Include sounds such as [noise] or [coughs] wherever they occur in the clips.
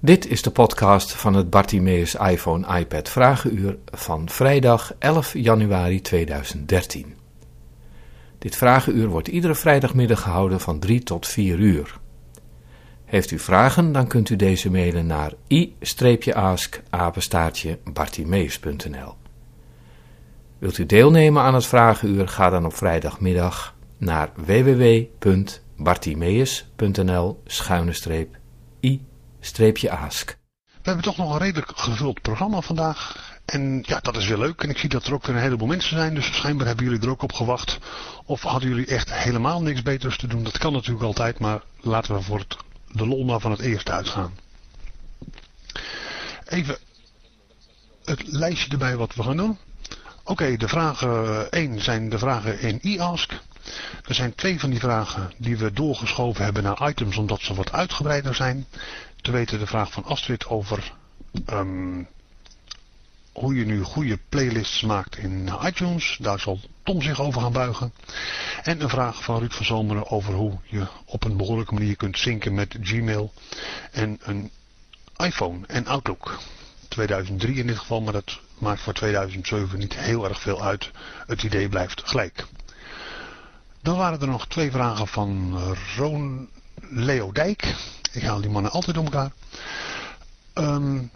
Dit is de podcast van het Bartimeus iPhone iPad Vragenuur van vrijdag 11 januari 2013. Dit vragenuur wordt iedere vrijdagmiddag gehouden van 3 tot 4 uur. Heeft u vragen, dan kunt u deze mailen naar i-ask-bartimeus.nl Wilt u deelnemen aan het vragenuur, ga dan op vrijdagmiddag naar www.bartimeus.nl-i-ask. We hebben toch nog een redelijk gevuld programma vandaag. En ja, dat is weer leuk. En ik zie dat er ook weer een heleboel mensen zijn. Dus schijnbaar hebben jullie er ook op gewacht. Of hadden jullie echt helemaal niks beters te doen? Dat kan natuurlijk altijd. Maar laten we voor het, de lol maar van het eerste uitgaan. Even het lijstje erbij wat we gaan doen. Oké, de vragen 1 zijn de vragen in e-ask. Er zijn twee van die vragen die we doorgeschoven hebben naar items omdat ze wat uitgebreider zijn. Te weten de vraag van Astrid over um, hoe je nu goede playlists maakt in iTunes. Daar zal Tom zich over gaan buigen. En een vraag van Ruud van Zomeren over hoe je op een behoorlijke manier kunt zinken met Gmail en een iPhone en Outlook. 2003 in dit geval, maar dat maakt voor 2007 niet heel erg veel uit. Het idee blijft gelijk. Dan waren er nog twee vragen van Roon Leo Dijk. Ik haal die mannen altijd om elkaar. Um,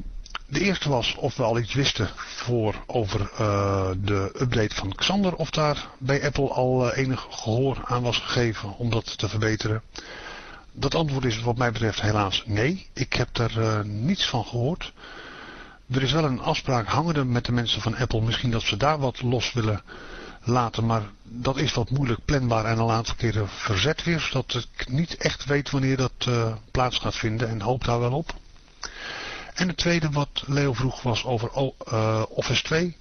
de eerste was of we al iets wisten voor over uh, de update van Xander. Of daar bij Apple al uh, enig gehoor aan was gegeven om dat te verbeteren. Dat antwoord is wat mij betreft helaas nee. Ik heb er uh, niets van gehoord. Er is wel een afspraak hangende met de mensen van Apple. Misschien dat ze daar wat los willen laten. Maar dat is wat moeilijk planbaar en een aantal keren verzet weer. Zodat ik niet echt weet wanneer dat plaats gaat vinden. En hoop daar wel op. En het tweede wat Leo vroeg was over uh, Office 2.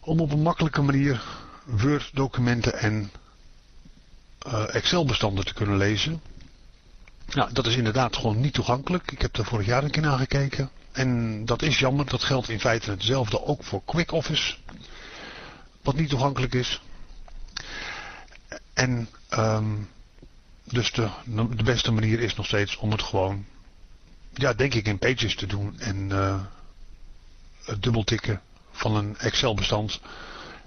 Om op een makkelijke manier Word documenten en uh, Excel bestanden te kunnen lezen. Nou, dat is inderdaad gewoon niet toegankelijk. Ik heb er vorig jaar een keer naar gekeken. En dat is jammer. Dat geldt in feite hetzelfde ook voor Quick Office. Wat niet toegankelijk is. En um, dus de, de beste manier is nog steeds om het gewoon ja, denk ik in Pages te doen en uh, het dubbeltikken van een Excel bestand.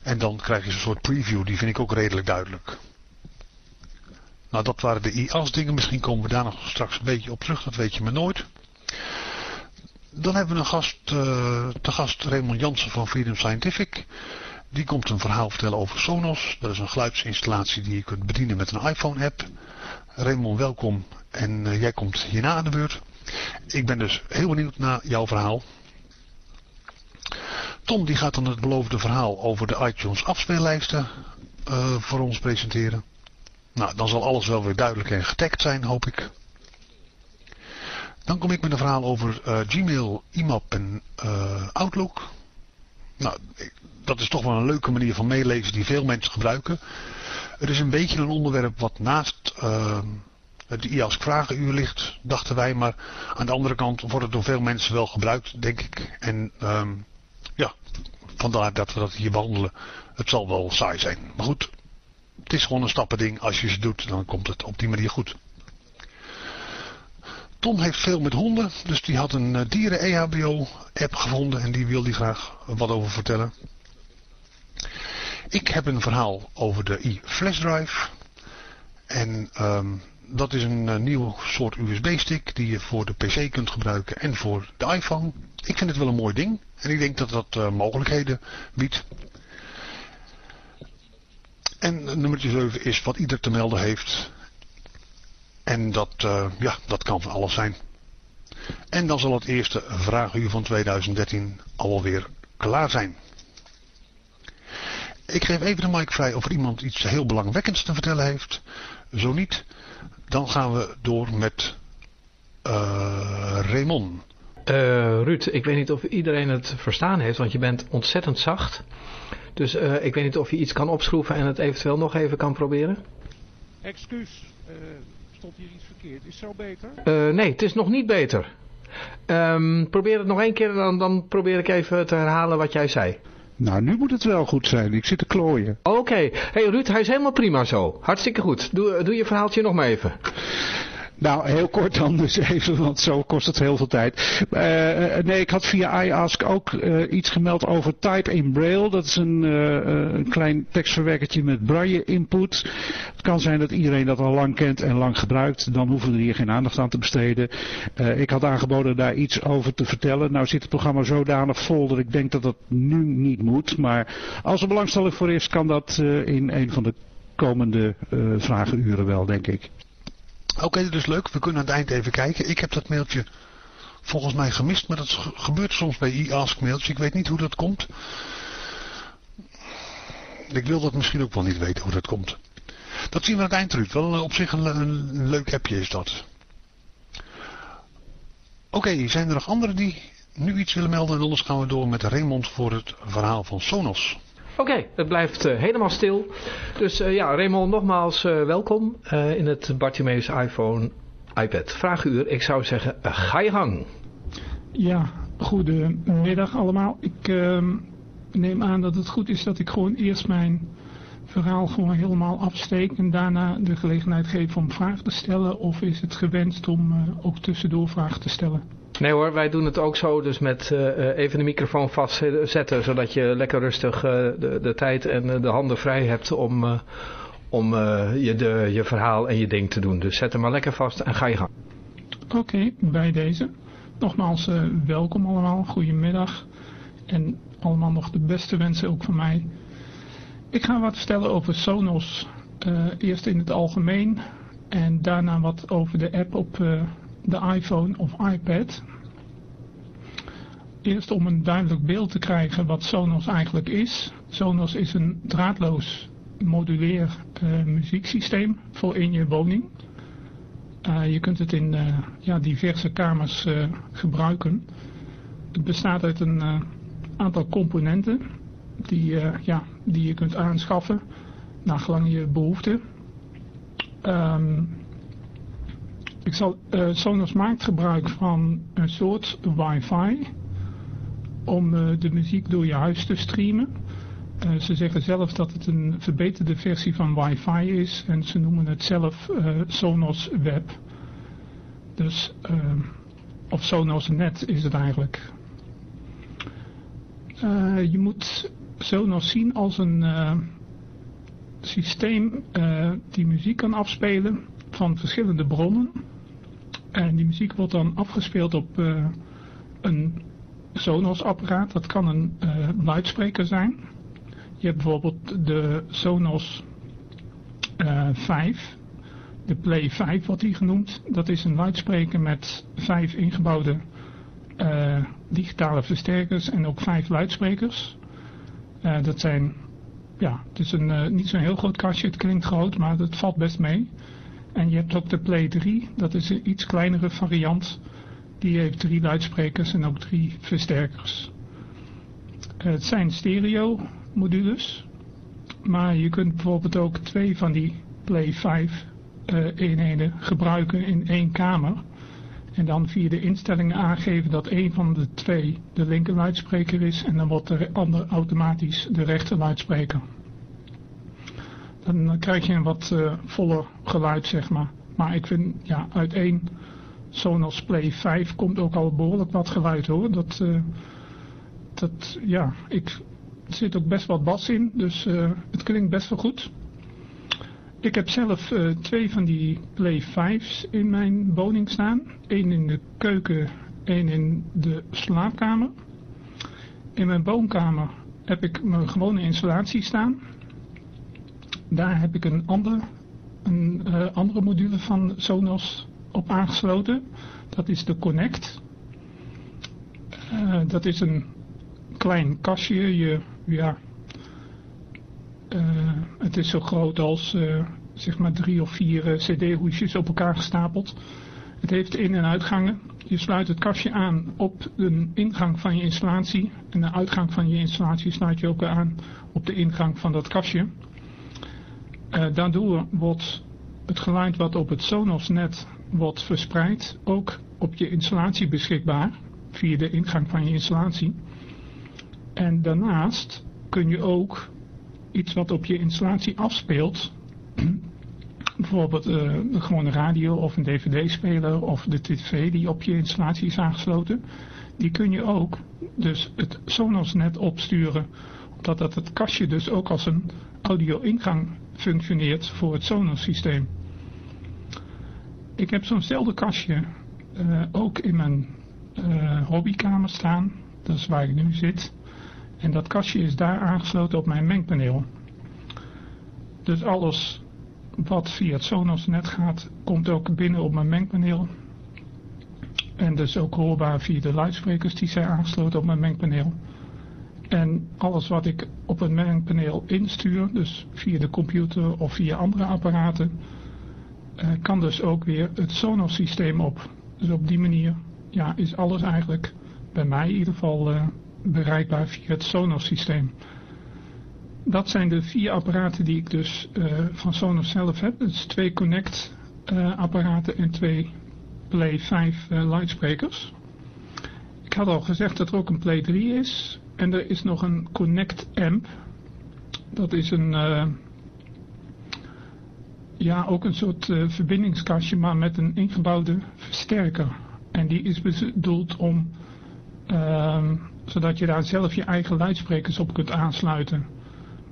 En dan krijg je een soort preview, die vind ik ook redelijk duidelijk. Nou, dat waren de IAS dingen. Misschien komen we daar nog straks een beetje op terug, dat weet je maar nooit. Dan hebben we een gast, uh, te gast Raymond Jansen van Freedom Scientific. Die komt een verhaal vertellen over Sonos. Dat is een geluidsinstallatie die je kunt bedienen met een iPhone app. Raymond, welkom. En uh, jij komt hierna aan de beurt. Ik ben dus heel benieuwd naar jouw verhaal. Tom die gaat dan het beloofde verhaal over de iTunes afspeellijsten uh, voor ons presenteren. Nou, dan zal alles wel weer duidelijk en getagd zijn, hoop ik. Dan kom ik met een verhaal over uh, Gmail, IMAP en Outlook. Nou, dat is toch wel een leuke manier van meelezen die veel mensen gebruiken. Het is een beetje een onderwerp wat naast de IAS vragenuur ligt, dachten wij. Maar aan de andere kant wordt het door veel mensen wel gebruikt, denk ik. En um, ja, vandaar dat we dat hier behandelen. Het zal wel saai zijn. Maar goed, het is gewoon een stappending. Als je ze doet, dan komt het op die manier goed. Tom heeft veel met honden, dus die had een uh, dieren EHBO app gevonden en die wil die graag wat over vertellen. Ik heb een verhaal over de e-flash drive. En um, dat is een uh, nieuw soort USB-stick die je voor de PC kunt gebruiken en voor de iPhone. Ik vind het wel een mooi ding en ik denk dat dat uh, mogelijkheden biedt. En nummer 7 is wat ieder te melden heeft. En dat, ja, dat kan van alles zijn. En dan zal het eerste vraaguur van 2013 alweer klaar zijn. Ik geef even de mic vrij of er iemand iets heel belangwekkends te vertellen heeft. Zo niet, dan gaan we door met uh, Raymond. Uh, Ruud, ik weet niet of iedereen het verstaan heeft, want je bent ontzettend zacht. Dus uh, ik weet niet of je iets kan opschroeven en het eventueel nog even kan proberen. Excuus, stond hier iets verkeerd. Is het zo beter? nee, het is nog niet beter. Um, probeer het nog één keer, dan, dan probeer ik even te herhalen wat jij zei. Nou, nu moet het wel goed zijn. Ik zit te klooien. Oké. Hey Ruud, hij is helemaal prima zo. Hartstikke goed. Doe, doe je verhaaltje nog maar even. Nou, heel kort dan dus even, want zo kost het heel veel tijd. Uh, nee, ik had via iAsk ook uh, iets gemeld over Type in Braille. Dat is een, uh, een klein tekstverwerkertje met braille input. Het kan zijn dat iedereen dat al lang kent en lang gebruikt. Dan hoeven we hier geen aandacht aan te besteden. ik had aangeboden daar iets over te vertellen. Nou zit het programma zodanig vol dat ik denk dat dat nu niet moet. Maar als er belangstelling voor is, kan dat in een van de komende vragenuren wel, denk ik. Oké, okay, is leuk. We kunnen aan het eind even kijken. Ik heb dat mailtje volgens mij gemist, maar dat gebeurt soms bij e-ask mailtjes. Ik weet niet hoe dat komt. Ik wil dat misschien ook wel niet weten hoe dat komt. Dat zien we aan het eind, Ruud. Wel op zich een, een, leuk appje is dat. Oké, zijn er nog anderen die nu iets willen melden? En anders gaan we door met Raymond voor het verhaal van Sonos. Oké, het blijft uh, helemaal stil. Dus uh, ja, Raymond, nogmaals uh, welkom in het Bartimeus iPhone iPad Vraaguur. Ik zou zeggen, ga je gang. Ja, goedemiddag allemaal. Ik ehm, neem aan dat het goed is dat ik gewoon eerst mijn verhaal gewoon helemaal afsteek en daarna de gelegenheid geef om vragen te stellen. Of is het gewenst om ook tussendoor vragen te stellen? Nee hoor, wij doen het ook zo, dus met uh, even de microfoon vastzetten, zodat je lekker rustig uh, de, de tijd en de handen vrij hebt om, om je, de, je verhaal en je ding te doen. Dus zet hem maar lekker vast en ga je gang. Oké, bij deze. Nogmaals, welkom allemaal, goedemiddag en allemaal nog de beste wensen ook van mij. Ik ga wat vertellen over Sonos, eerst in het algemeen en daarna wat over de app op de iPhone of iPad. Eerst om een duidelijk beeld te krijgen wat Sonos eigenlijk is. Sonos is een draadloos modulair muzieksysteem voor in je woning. Uh, je kunt het in uh, ja, diverse kamers gebruiken. Het bestaat uit een aantal componenten die, ja, die je kunt aanschaffen naar gelang je behoefte. Um, ik zal, uh, Sonos maakt gebruik van een soort wifi om uh, de muziek door je huis te streamen. Uh, ze zeggen zelf dat het een verbeterde versie van wifi is en ze noemen het zelf Sonos Web. Dus, of Sonos Net is het eigenlijk. je moet Sonos zien als een systeem die muziek kan afspelen van verschillende bronnen. En die muziek wordt dan afgespeeld op uh, een Sonos apparaat. Dat kan een uh, luidspreker zijn. Je hebt bijvoorbeeld de Sonos uh, eh, 5. De Play 5 wordt die genoemd. Dat is een luidspreker met vijf ingebouwde digitale versterkers en ook vijf luidsprekers. dat zijn, ja, het is een, niet zo'n heel groot kastje. Het klinkt groot, maar het valt best mee. En je hebt ook de Play 3, dat is een iets kleinere variant. Die heeft drie luidsprekers en ook drie versterkers. Het zijn stereo modules. Maar je kunt bijvoorbeeld ook twee van die Play 5 uh, eh, eenheden gebruiken in één kamer. En dan via de instellingen aangeven dat een van de twee de linker luidspreker is. En dan wordt de ander automatisch de rechter luidspreker dan krijg je een wat uh, voller geluid, zeg maar. Maar ik vind, ja, uit één Sonos Play 5 komt ook al behoorlijk wat geluid, hoor. Dat, uh, dat ja, ik, er zit ook best wat bas in, dus het klinkt best wel goed. Ik heb zelf twee van die Play 5's in mijn woning staan. Eén in de keuken, één in de slaapkamer. In mijn woonkamer heb ik mijn gewone installatie staan daar heb ik een, ander, een uh, andere module van Sonos op aangesloten. Dat is de Connect. Uh, dat is een klein kastje. Je, ja, uh, het is zo groot als zeg maar drie of vier cd-hoesjes op elkaar gestapeld. Het heeft in- en uitgangen. Je sluit het kastje aan op de ingang van je installatie. En de uitgang van je installatie sluit je ook aan op de ingang van dat kastje. Uh, daardoor wordt het geluid wat op het Sonos-net wordt verspreid ook op je installatie beschikbaar via de ingang van je installatie. En daarnaast kun je ook iets wat op je installatie afspeelt, [clears throat] bijvoorbeeld uh, gewoon een radio of een dvd-speler of de tv die op je installatie is aangesloten. Die kun je ook dus het Sonos net opsturen. Omdat dat het kastje dus ook als een audio-ingang functioneert voor het Sonos systeem. Ik heb zo'nzelfde kastje uh, ook in mijn uh, hobbykamer staan. Dat is waar ik nu zit. En dat kastje is daar aangesloten op mijn mengpaneel. Dus alles wat via het Sonos net gaat, komt ook binnen op mijn mengpaneel. En dus ook hoorbaar via de luidsprekers die zijn aangesloten op mijn mengpaneel. En alles wat ik op het mengpaneel instuur, dus via de computer of via andere apparaten, uh, kan dus ook weer het Sonos systeem op. Dus op die manier ja, is alles eigenlijk bij mij in ieder geval uh, bereikbaar via het Sonos systeem. Dat zijn de vier apparaten die ik dus uh, van Sonos zelf heb. Dus twee Connect apparaten en twee Play 5 uh, luidsprekers. Ik had al gezegd dat er ook een Play 3 is. En er is nog een Connect amp. Dat is een... ja, ook een soort verbindingskastje, maar met een ingebouwde versterker. En die is bedoeld om... Ehm, zodat je daar zelf je eigen luidsprekers op kunt aansluiten.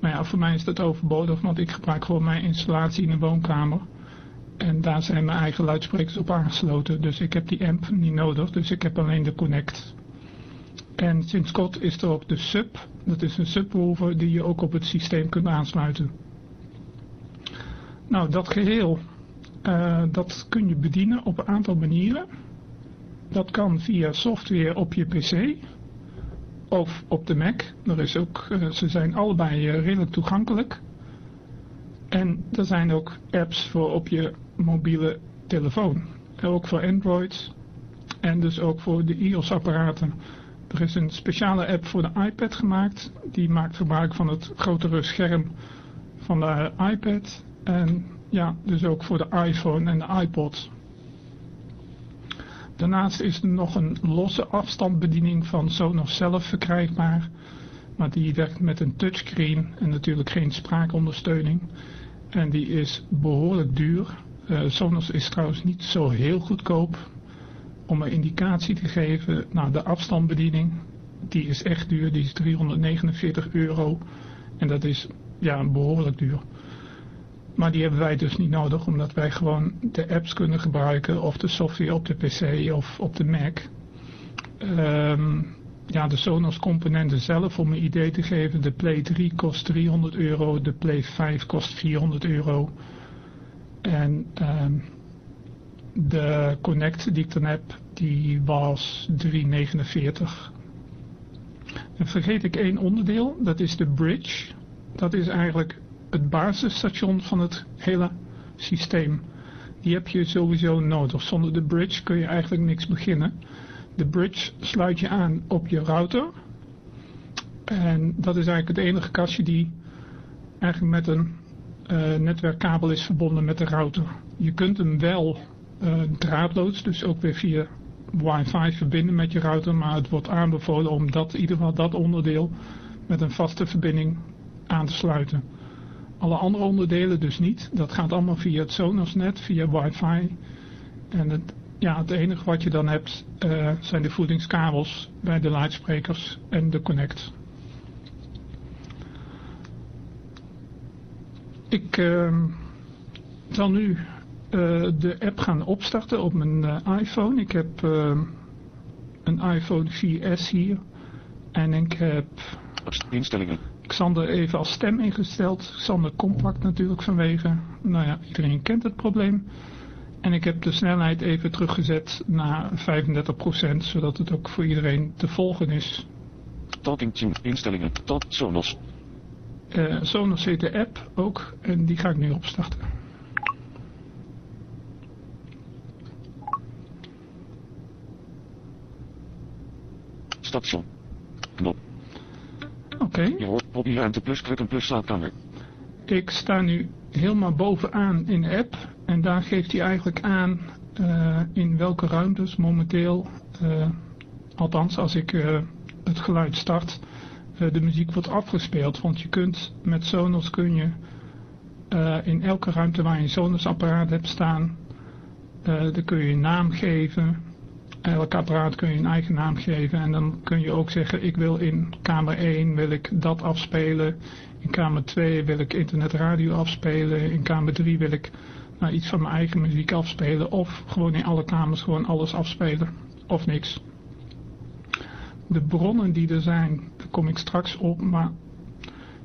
Maar ja, voor mij is dat overbodig, want ik gebruik gewoon mijn installatie in de woonkamer. En daar zijn mijn eigen luidsprekers op aangesloten. Dus ik heb die amp niet nodig, dus ik heb alleen de Connect. En sinds kort is er ook de Sub. Dat is een subwoofer die je ook op het systeem kunt aansluiten. Nou, dat geheel, uh, dat kun je bedienen op een aantal manieren. Dat kan via software op je pc of op de Mac. Er is ook, uh, ze zijn allebei uh, redelijk toegankelijk. En er zijn ook apps voor op je mobiele telefoon. Ook voor Android en dus ook voor de iOS apparaten. Er is een speciale app voor de iPad gemaakt. Die maakt gebruik van het grotere scherm van de iPad. En ja, dus ook voor de iPhone en de iPod. Daarnaast is er nog een losse afstandsbediening van Sonos zelf verkrijgbaar. Maar die werkt met een touchscreen en natuurlijk geen spraakondersteuning. En die is behoorlijk duur. Uh, Sonos is trouwens niet zo heel goedkoop. Om een indicatie te geven, nou de afstandsbediening, die is echt duur. Die is 349 euro. En dat is ja, behoorlijk duur. Maar die hebben wij dus niet nodig, omdat wij gewoon de apps kunnen gebruiken of de software op de PC of op de Mac. Um, ja, de Sonos componenten zelf, om een idee te geven, de Play 3 kost 300 euro, de Play 5 kost 400 euro. En um, de Connect die ik dan heb, die was 349. En vergeet ik één onderdeel, dat is de bridge. Dat is eigenlijk het basisstation van het hele systeem. Die heb je sowieso nodig. Zonder de bridge kun je eigenlijk niks beginnen. De bridge sluit je aan op je router. En dat is eigenlijk het enige kastje die eigenlijk met een uh, netwerkkabel is verbonden met de router. Je kunt hem wel draadloos, dus ook weer via wifi verbinden met je router. Maar het wordt aanbevolen om dat, in ieder geval dat onderdeel met een vaste verbinding aan te sluiten. Alle andere onderdelen dus niet. Dat gaat allemaal via het Sonos-net, via wifi. En het, ja, het enige wat je dan hebt uh, zijn de voedingskabels bij de luidsprekers en de connect. Ik uh, zal nu de app gaan opstarten op mijn uh, iPhone. Ik heb een iPhone 4S hier. En ik heb... Instellingen. Xander even als stem ingesteld. Xander compact natuurlijk vanwege, nou ja, iedereen kent het probleem. En ik heb de snelheid even teruggezet naar 35%, zodat het ook voor iedereen te volgen is. Talking to instellingen, tot Sonos. Uh, Sonos heet de app ook en die ga ik nu opstarten. Station. Knop. Oké. Okay. Je hoort hobbyruimte plus drukken plus slaapkamer. Ik sta nu helemaal bovenaan in de app. En daar geeft hij eigenlijk aan uh, in welke ruimtes momenteel, uh, althans als ik uh, het geluid start, de muziek wordt afgespeeld. Want je kunt met Sonos kun je in elke ruimte waar je een Sonos-apparaat hebt staan, dan kun je een naam geven. Elk apparaat kun je een eigen naam geven en dan kun je ook zeggen, ik wil in kamer 1 wil ik dat afspelen. In kamer 2 wil ik internetradio afspelen. In kamer 3 wil ik nou, iets van mijn eigen muziek afspelen. Of gewoon in alle kamers gewoon alles afspelen. Of niks. De bronnen die er zijn, daar kom ik straks op. Maar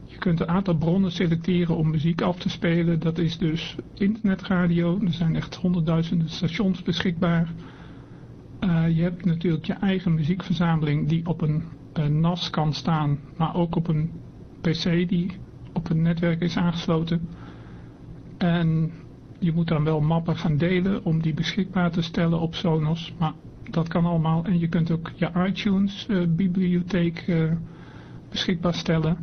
je kunt een aantal bronnen selecteren om muziek af te spelen. Dat is dus internetradio. Er zijn echt honderdduizenden stations beschikbaar. Uh, je hebt natuurlijk je eigen muziekverzameling die op een, een NAS kan staan. Maar ook op een PC die op een netwerk is aangesloten. En je moet dan wel mappen gaan delen om die beschikbaar te stellen op Sonos. Maar dat kan allemaal. En je kunt ook je iTunes uh, bibliotheek beschikbaar stellen.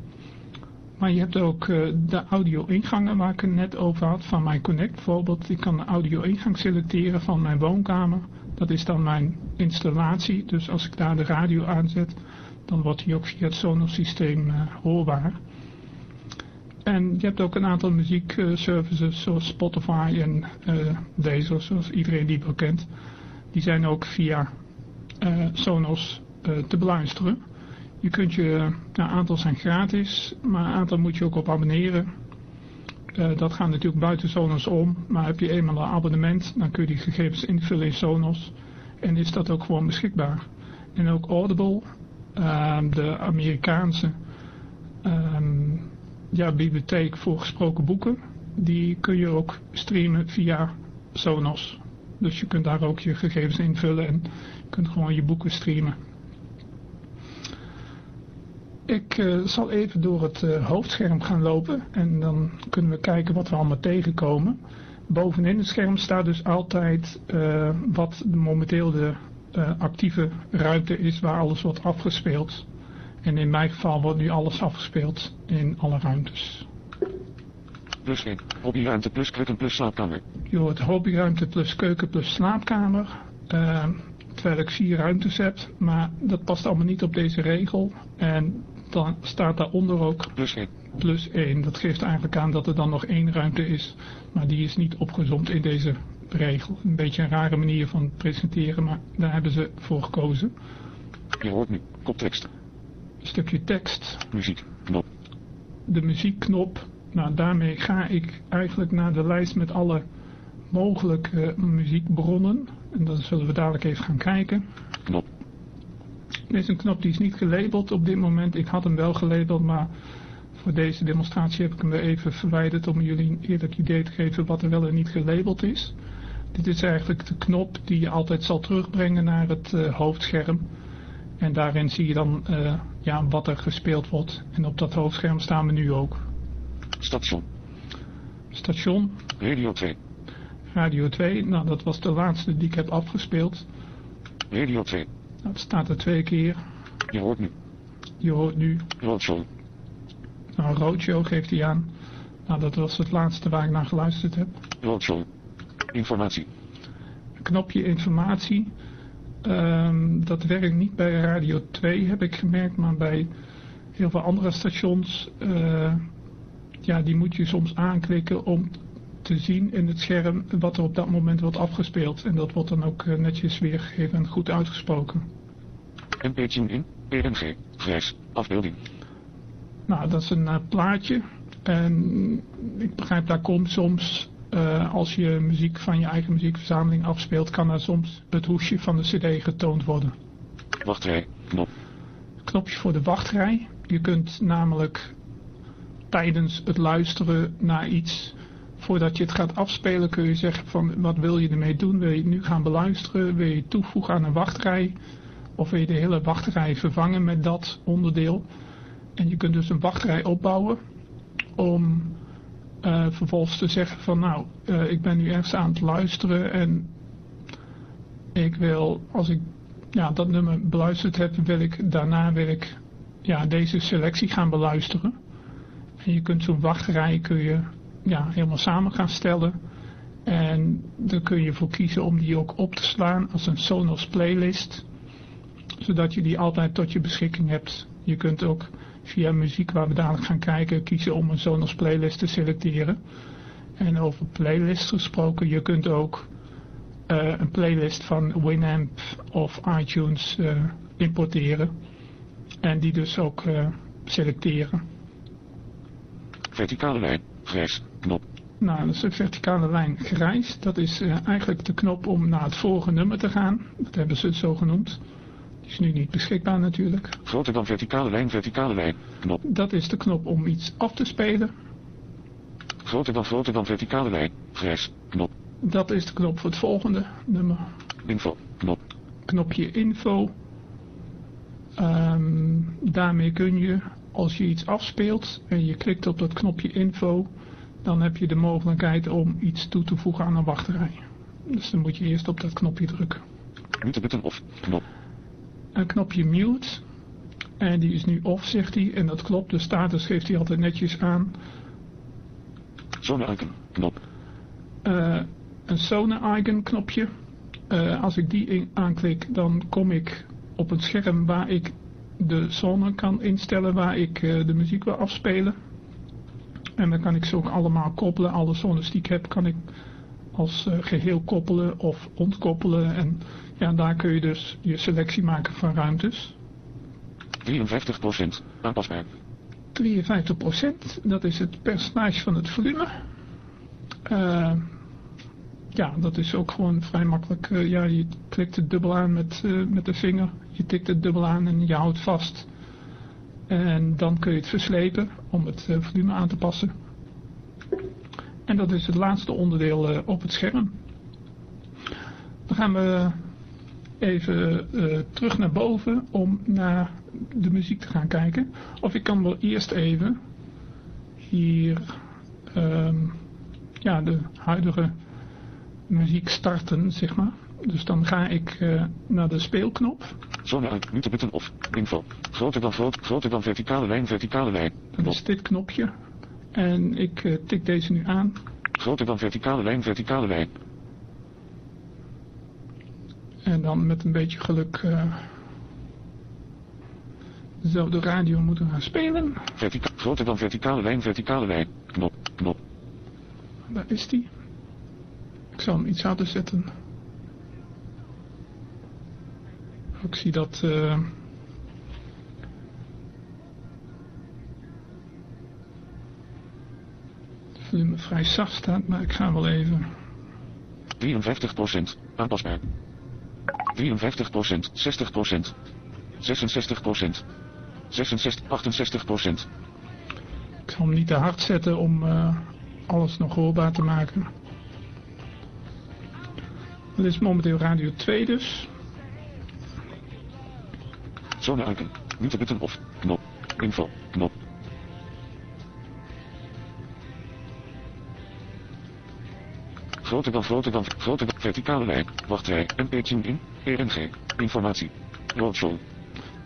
Maar je hebt ook de audio-ingangen waar ik het net over had van mijn Connect bijvoorbeeld. Ik kan de audio-ingang selecteren van mijn woonkamer. Dat is dan mijn installatie. Dus als ik daar de radio aanzet, dan wordt die ook via het Sonos systeem hoorbaar. En je hebt ook een aantal muziekservices zoals Spotify en uh, deze, zoals iedereen die wel kent. Die zijn ook via uh, Sonos te beluisteren. Je kunt je, een aantal zijn gratis, maar een aantal moet je ook op abonneren. Dat gaat natuurlijk buiten Sonos om, maar heb je eenmaal een abonnement, dan kun je die gegevens invullen in Sonos. En is dat ook gewoon beschikbaar. En ook Audible, de Amerikaanse... Um, ja, bibliotheek voor gesproken boeken. Die kun je ook streamen via Sonos. Dus je kunt daar ook je gegevens invullen en je kunt gewoon je boeken streamen. Ik uh, zal even door het uh, hoofdscherm gaan lopen en dan kunnen we kijken wat we allemaal tegenkomen. Bovenin het scherm staat dus altijd uh, wat momenteel de actieve ruimte is waar alles wordt afgespeeld. En in mijn geval wordt nu alles afgespeeld in alle ruimtes. Plus 1. Hobbyruimte plus keuken plus slaapkamer. Je hoort hobbyruimte plus keuken plus slaapkamer. Terwijl ik vier ruimtes heb. Maar dat past allemaal niet op deze regel. En dan staat daaronder ook plus 1. Plus 1. Dat geeft eigenlijk aan dat er dan nog één ruimte is. Maar die is niet opgezomd in deze regel. Een beetje een rare manier van presenteren. Maar daar hebben ze voor gekozen. Je hoort nu koptekst stukje tekst. Muziek, knop. De muziekknop. Nou, daarmee ga ik eigenlijk naar de lijst met alle mogelijke muziekbronnen. En dan zullen we dadelijk even gaan kijken. Knop. Dit is een knop die is niet gelabeld op dit moment. Ik had hem wel gelabeld, maar voor deze demonstratie heb ik hem weer even verwijderd om jullie een eerlijk idee te geven wat er wel en niet gelabeld is. Dit is eigenlijk de knop die je altijd zal terugbrengen naar het uh, hoofdscherm. En daarin zie je dan uh, ja, wat er gespeeld wordt. En op dat hoofdscherm staan we nu ook. Station. Station. Radio 2. Radio 2, nou dat was de laatste die ik heb afgespeeld. Radio 2. Dat staat er twee keer. Je hoort nu. Je hoort nu. Roadshow. Nou, Roadshow geeft hij aan. Nou, dat was het laatste waar ik naar geluisterd heb. Roadshow. Informatie. Knopje informatie. Um, dat werkt niet bij Radio 2 heb ik gemerkt, maar bij heel veel andere stations, uh, ja, die moet je soms aanklikken om te zien in het scherm wat er op dat moment wordt afgespeeld. En dat wordt dan ook uh, netjes weergegeven en goed uitgesproken. mp in, PNG, grijs, afbeelding. Nou, dat is een uh, plaatje. En ik begrijp, daar komt soms uh, als je muziek van je eigen muziekverzameling afspeelt, kan er soms het hoesje van de cd getoond worden. Wachtrij, knop. Knopje voor de wachtrij. Je kunt namelijk tijdens het luisteren naar iets, voordat je het gaat afspelen, kun je zeggen van wat wil je ermee doen? Wil je het nu gaan beluisteren? Wil je toevoegen aan een wachtrij? Of wil je de hele wachtrij vervangen met dat onderdeel? En je kunt dus een wachtrij opbouwen om uh, vervolgens te zeggen van nou, uh, ik ben nu ergens aan het luisteren en ik wil, als ik ja, dat nummer beluisterd heb, wil ik daarna wil ik ja, deze selectie gaan beluisteren. En je kunt zo'n wachtrij kun je ja, helemaal samen gaan stellen. En daar kun je voor kiezen om die ook op te slaan als een Sonos playlist. Zodat je die altijd tot je beschikking hebt. Je kunt ook via muziek waar we dadelijk gaan kijken kiezen om een Sonos playlist te selecteren. En over playlists gesproken, je kunt ook uh, een playlist van Winamp of iTunes uh, importeren. En die dus ook uh, selecteren. Verticale lijn, grijs, knop. Nou, dat is een verticale lijn grijs. Dat is eigenlijk de knop om naar het vorige nummer te gaan. Dat hebben ze het zo genoemd. Die is nu niet beschikbaar natuurlijk. Groter dan verticale lijn, verticale lijn, knop. Dat is de knop om iets af te spelen. Groter dan, groter dan verticale lijn, grijs, knop. Dat is de knop voor het volgende nummer. Info, knop. Knopje info. Um, daarmee kun je, als je iets afspeelt en je klikt op dat knopje info, dan heb je de mogelijkheid om iets toe te voegen aan een wachtrij. Dus dan moet je eerst op dat knopje drukken. Mute button off, knop. Een knopje mute. En die is nu off, zegt hij. En dat klopt, de status geeft hij altijd netjes aan. Zone icon, knop. Uh, een Sona icon knopje. Uh, als ik die aanklik, dan kom ik op het scherm waar ik de zone kan instellen waar ik uh, de muziek wil afspelen. En dan kan ik ze ook allemaal koppelen. Alle zones die ik heb kan ik als uh, geheel koppelen of ontkoppelen. En ja, daar kun je dus je selectie maken van ruimtes. 53% aanpasbaar. 53%, dat is het percentage van het volume. Uh, ja, dat is ook gewoon vrij makkelijk. Uh, ja, je klikt het dubbel aan met, met de vinger. Je tikt het dubbel aan en je houdt vast. En dan kun je het verslepen om het uh, volume aan te passen. En dat is het laatste onderdeel op het scherm. Dan gaan we even terug naar boven om naar de muziek te gaan kijken. Of ik kan wel eerst even hier um, ja, de huidige muziek starten, zeg maar. Dus dan ga ik uh, naar de speelknop. Zone uit, mute button of info. Groter dan groot, groter dan verticale lijn, verticale lijn. Dat is dit knopje. En ik uh, tik deze nu aan. Groter dan verticale lijn, verticale lijn. En dan met een beetje geluk uh, zou de radio moeten gaan spelen. Vertica groter dan verticale lijn, verticale lijn. Knop, knop. Daar is die. Ik zal hem iets harder zetten. Ik zie dat... Uh, het volume vrij zacht staat, maar ik ga wel even... 53% aanpasbaar. 53%, 60%, 66%, 66, 68%. Ik zal hem niet te hard zetten om uh, alles nog hoorbaar te maken. Dat is momenteel radio 2 dus. Zone icon. Mute button of knop. Info. Knop. Groter dan, groter dan, groter dan, verticale lijn, wachtrij, MP in, PNG, informatie, roadshow.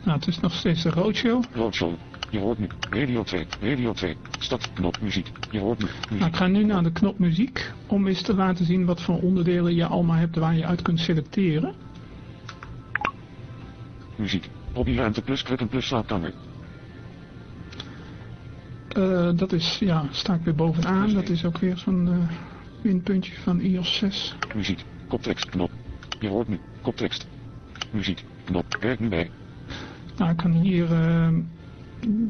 Nou, het is nog steeds de roadshow. Roadshow. Je hoort nu, radio 2, radio 2, stad, knop, muziek. Je hoort nu, muziek. Nou, ik ga nu naar de knop muziek, om eens te laten zien wat voor onderdelen je allemaal hebt waar je uit kunt selecteren. Muziek, hobbyruimte plus krukken plus slaapkamer. Uh, dat is, ja, sta ik weer bovenaan. Dat is ook weer zo'n uh, winpuntje van iOS 6. Muziek, koptekst, knop. Je hoort nu, koptekst. Muziek, knop, werk nu bij. Nou, ik kan hier uh,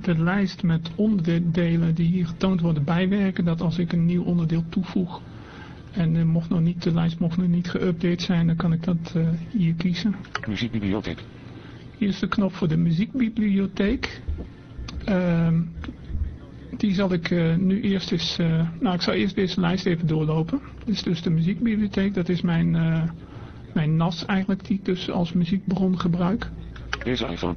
de lijst met onderdelen die hier getoond worden bijwerken. Dat als ik een nieuw onderdeel toevoeg en mocht nog niet, de lijst mocht nog niet geüpdate zijn, dan kan ik dat hier kiezen. Muziekbibliotheek. Hier is de knop voor de muziekbibliotheek. Uh, die zal ik uh, nu eerst eens... Uh, nou, ik zal eerst deze lijst even doorlopen. Dit is dus de muziekbibliotheek. Dat is mijn, uh, mijn NAS eigenlijk, die ik dus als muziekbron gebruik. Deze iPhone.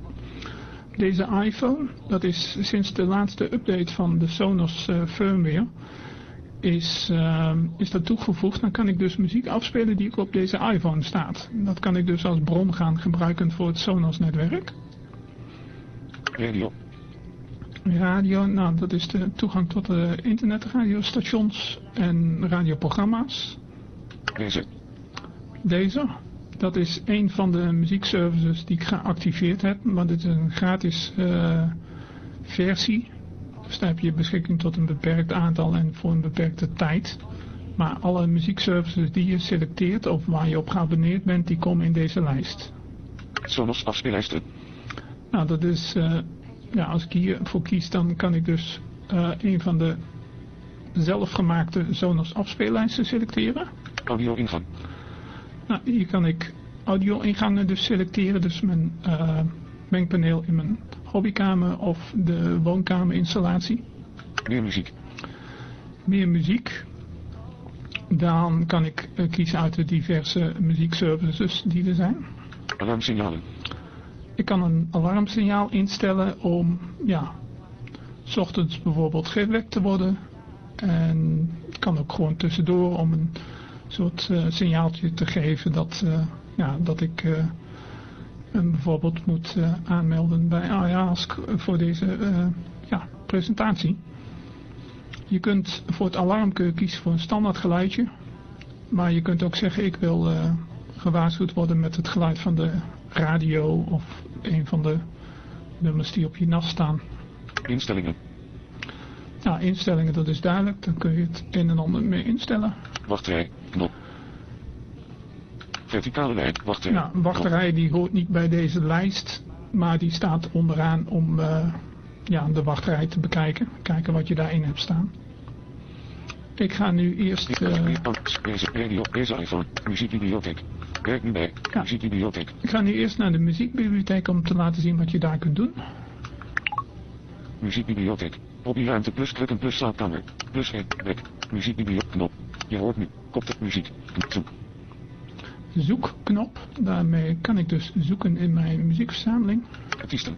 Deze iPhone, dat is sinds de laatste update van de Sonos firmware, is, is dat toegevoegd. Dan kan ik dus muziek afspelen die ook op deze iPhone staat. Dat kan ik dus als bron gaan gebruiken voor het Sonos netwerk. Radio. Radio, nou dat is de toegang tot de internetradiostations en radioprogramma's. Deze. Deze. Dat is een van de muziekservices die ik geactiveerd heb, maar dit is een gratis uh, versie. Dus daar heb je beschikking tot een beperkt aantal en voor een beperkte tijd. Maar alle muziekservices die je selecteert of waar je op geabonneerd bent, die komen in deze lijst. Sonos afspeellijsten. Nou, dat is, eh, ja, als ik hiervoor kies, dan kan ik dus eh, een van de zelfgemaakte Sonos afspeellijsten selecteren. Audio ingang. Nou, hier kan ik audio-ingangen dus selecteren. Dus mijn uh, mengpaneel in mijn hobbykamer of de woonkamerinstallatie. Meer muziek. Meer muziek. Dan kan ik uh, kiezen uit de diverse muziekservices die er zijn. Alarmsignalen. Ik kan een alarmsignaal instellen om, ja, s ochtends bijvoorbeeld gewekt te worden. En het kan ook gewoon tussendoor om een soort uh, signaaltje te geven dat, uh, ja, dat ik uh, bijvoorbeeld moet aanmelden bij iAsk voor deze ja, presentatie. Je kunt voor het alarm kun je kiezen voor een standaard geluidje. Maar je kunt ook zeggen ik wil gewaarschuwd worden met het geluid van de radio of een van de nummers die op je nas staan. Instellingen. Nou, instellingen, dat is duidelijk. Dan kun je het een en ander mee instellen. Wachtrij, knop. Verticale lijn, wachtrij. Nou, wachtrij die hoort niet bij deze lijst. Maar die staat onderaan om uh, ja, de wachtrij te bekijken. Kijken wat je daarin hebt staan. Ik ga nu eerst... Uh, muziekbibliotheek. Werk nu bij, ja. muziekbibliotheek. Ik ga nu eerst naar de muziekbibliotheek om te laten zien wat je daar kunt doen. Muziekbibliotheek. Hobbyruimte plus drukken plus slaapkamer. Plus weg. Muziekbibliotheek knop. Je hoort nu. Kopte muziek. Zoek. Zoekknop. Daarmee kan ik dus zoeken in mijn muziekverzameling. Artiesten.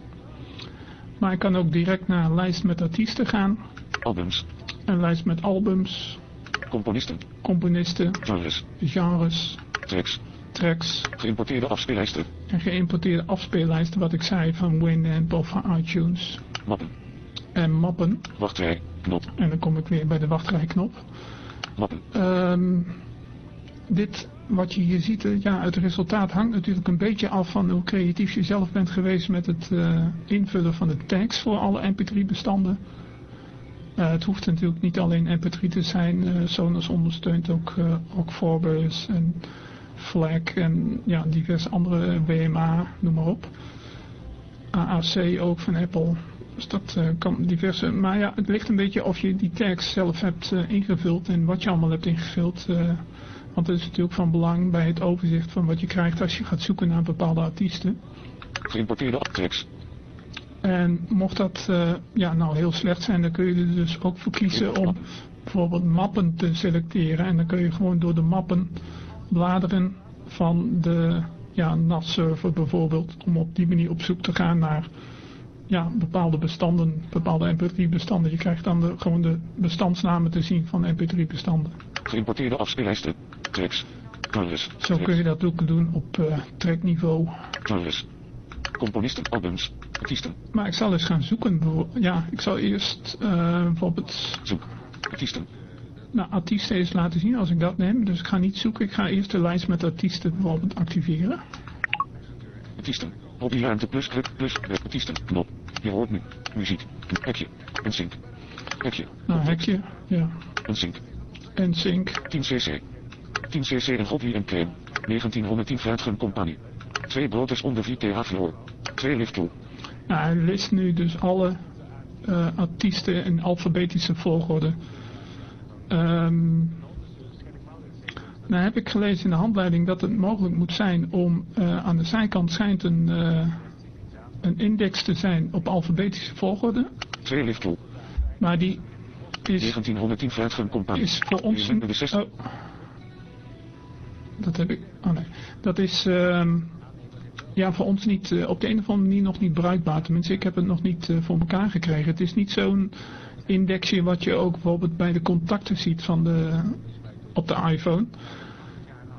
Maar ik kan ook direct naar een lijst met artiesten gaan. Albums. Een lijst met albums. Componisten. Componisten. Genres. Genres. Tracks. Tracks. Geïmporteerde afspeellijsten. En geïmporteerde afspeellijsten, wat ik zei, van Winamp of van iTunes. Mappen. En mappen. Wachtrij, knop. En dan kom ik weer bij de wachtrijknop. Mappen. Um, dit wat je hier ziet, ja, het resultaat hangt natuurlijk een beetje af van hoe creatief je zelf bent geweest met het uh, invullen van de tags voor alle mp3 bestanden. Uh, het hoeft natuurlijk niet alleen mp3 te zijn, uh, Sonos ondersteunt ook, ook Forbes en FLAC en ja, diverse andere WMA, noem maar op. AAC ook van Apple. Dus dat kan diverse, maar ja, het ligt een beetje of je die tags zelf hebt ingevuld en wat je allemaal hebt ingevuld. Want dat is natuurlijk van belang bij het overzicht van wat je krijgt als je gaat zoeken naar bepaalde artiesten. Geïmporteerde tracks. En mocht dat ja, nou heel slecht zijn, dan kun je er dus ook voor kiezen om bijvoorbeeld mappen te selecteren. En dan kun je gewoon door de mappen bladeren van de ja, NAS-server bijvoorbeeld, om op die manier op zoek te gaan naar ja, bepaalde bestanden, bepaalde mp3-bestanden. Je krijgt dan de, gewoon de bestandsnamen te zien van mp3-bestanden. Geïmporteerde afspeellijsten, tracks. Zo kun je dat ook doen op uh, trackniveau. Genres. Componisten, albums, artiesten. Maar ik zal eens gaan zoeken. Ja, ik zal eerst uh, bijvoorbeeld... Zoek, artiesten. Nou, artiesten eens laten zien als ik dat neem. Dus ik ga niet zoeken. Ik ga eerst de lijst met artiesten bijvoorbeeld activeren. Artiesten. Hobbyruimte plus druk plus artiesten. Knop. Je hoort nu. Muziek. Hekje. En sync. Hekje. Nou, hekje. Ja. En sync. En sync. 10 cc. 10 cc en Godly en Crème. 1910 Fruitgen Compagnie. Twee broodjes onder 4 th vloer. Twee lifttool. Nou, hij list nu dus alle uh, artiesten in alfabetische volgorde. Um, nou heb ik gelezen in de handleiding dat het mogelijk moet zijn om uh, aan de zijkant schijnt een, uh, een index te zijn op alfabetische volgorde. Twee lifttool. Maar die is, 1910 Fruitgen Compagnie. is voor ons... Een, oh, dat heb ik... Oh nee. Dat is... Uh, ja, voor ons niet, uh, op de een of andere manier nog niet bruikbaar. Tenminste, ik heb het nog niet uh, voor elkaar gekregen. Het is niet zo'n indexje wat je ook bijvoorbeeld bij de contacten ziet van de, op de iPhone.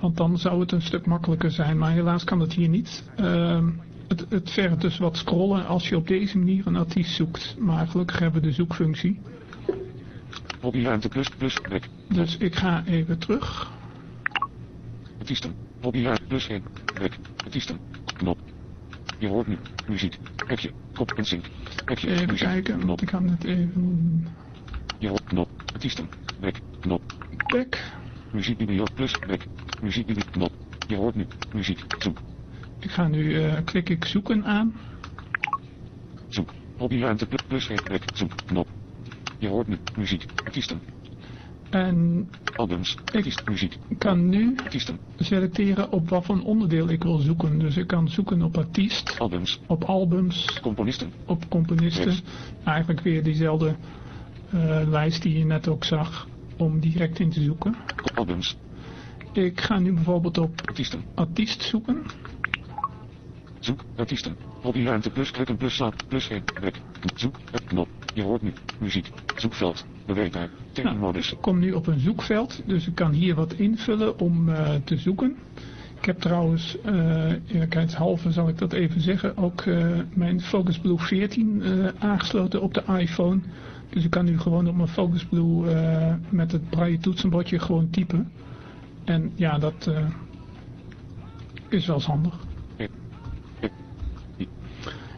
Want dan zou het een stuk makkelijker zijn. Maar helaas kan dat hier niet. Uh, het, het vergt dus wat scrollen als je op deze manier een artiest zoekt. Maar gelukkig hebben we de zoekfunctie. Hobbyruimte plus plus. Dus ik ga even terug. Artiesten. Hobbyruimte plus 1 rek. Artiesten. Knop. Je hoort nu. Muziek. Hekje. Kop en sync. Hekje. Even muziek. kijken, Knop. ik kan het even... Je hoort knop. Artiesten. Rek. Knop. Back. Muziekbibliotheek plus weg. Muziekbibliotheek knop. Je hoort nu muziek. Zoek. Ik ga nu, eh, klik ik zoeken aan. Zoek. Hobbyruimte plus plus weg. Zoek. Knop. Je hoort nu muziek. Artiesten. En Albums. Artiest. Muziek. ik kan nu Artiesten. selecteren op wat voor onderdeel ik wil zoeken. Dus ik kan zoeken op artiest, Albums. op albums, Componisten. op componisten. Yes. Eigenlijk weer diezelfde eh, lijst die je net ook zag om direct in te zoeken. Albums. Ik ga nu bijvoorbeeld op Artiesten. artiest zoeken. Zoek. Artiesten. Hobbyruimte plus klikken plus slaap plus 1. Weg. Zoek. Het knop. Je hoort nu muziek. Zoekveld. Bewerkbaar. Tekenmodus. Ik kom nu op een zoekveld, dus ik kan hier wat invullen om eh, te zoeken. Ik heb trouwens, eh eerlijkheidshalve zal ik dat even zeggen, ook eh, mijn Focus Blue 14 eh, aangesloten op de iPhone. Dus ik kan nu gewoon op mijn Focus Blue met het braille toetsenbordje gewoon typen. En ja, dat is wel eens handig.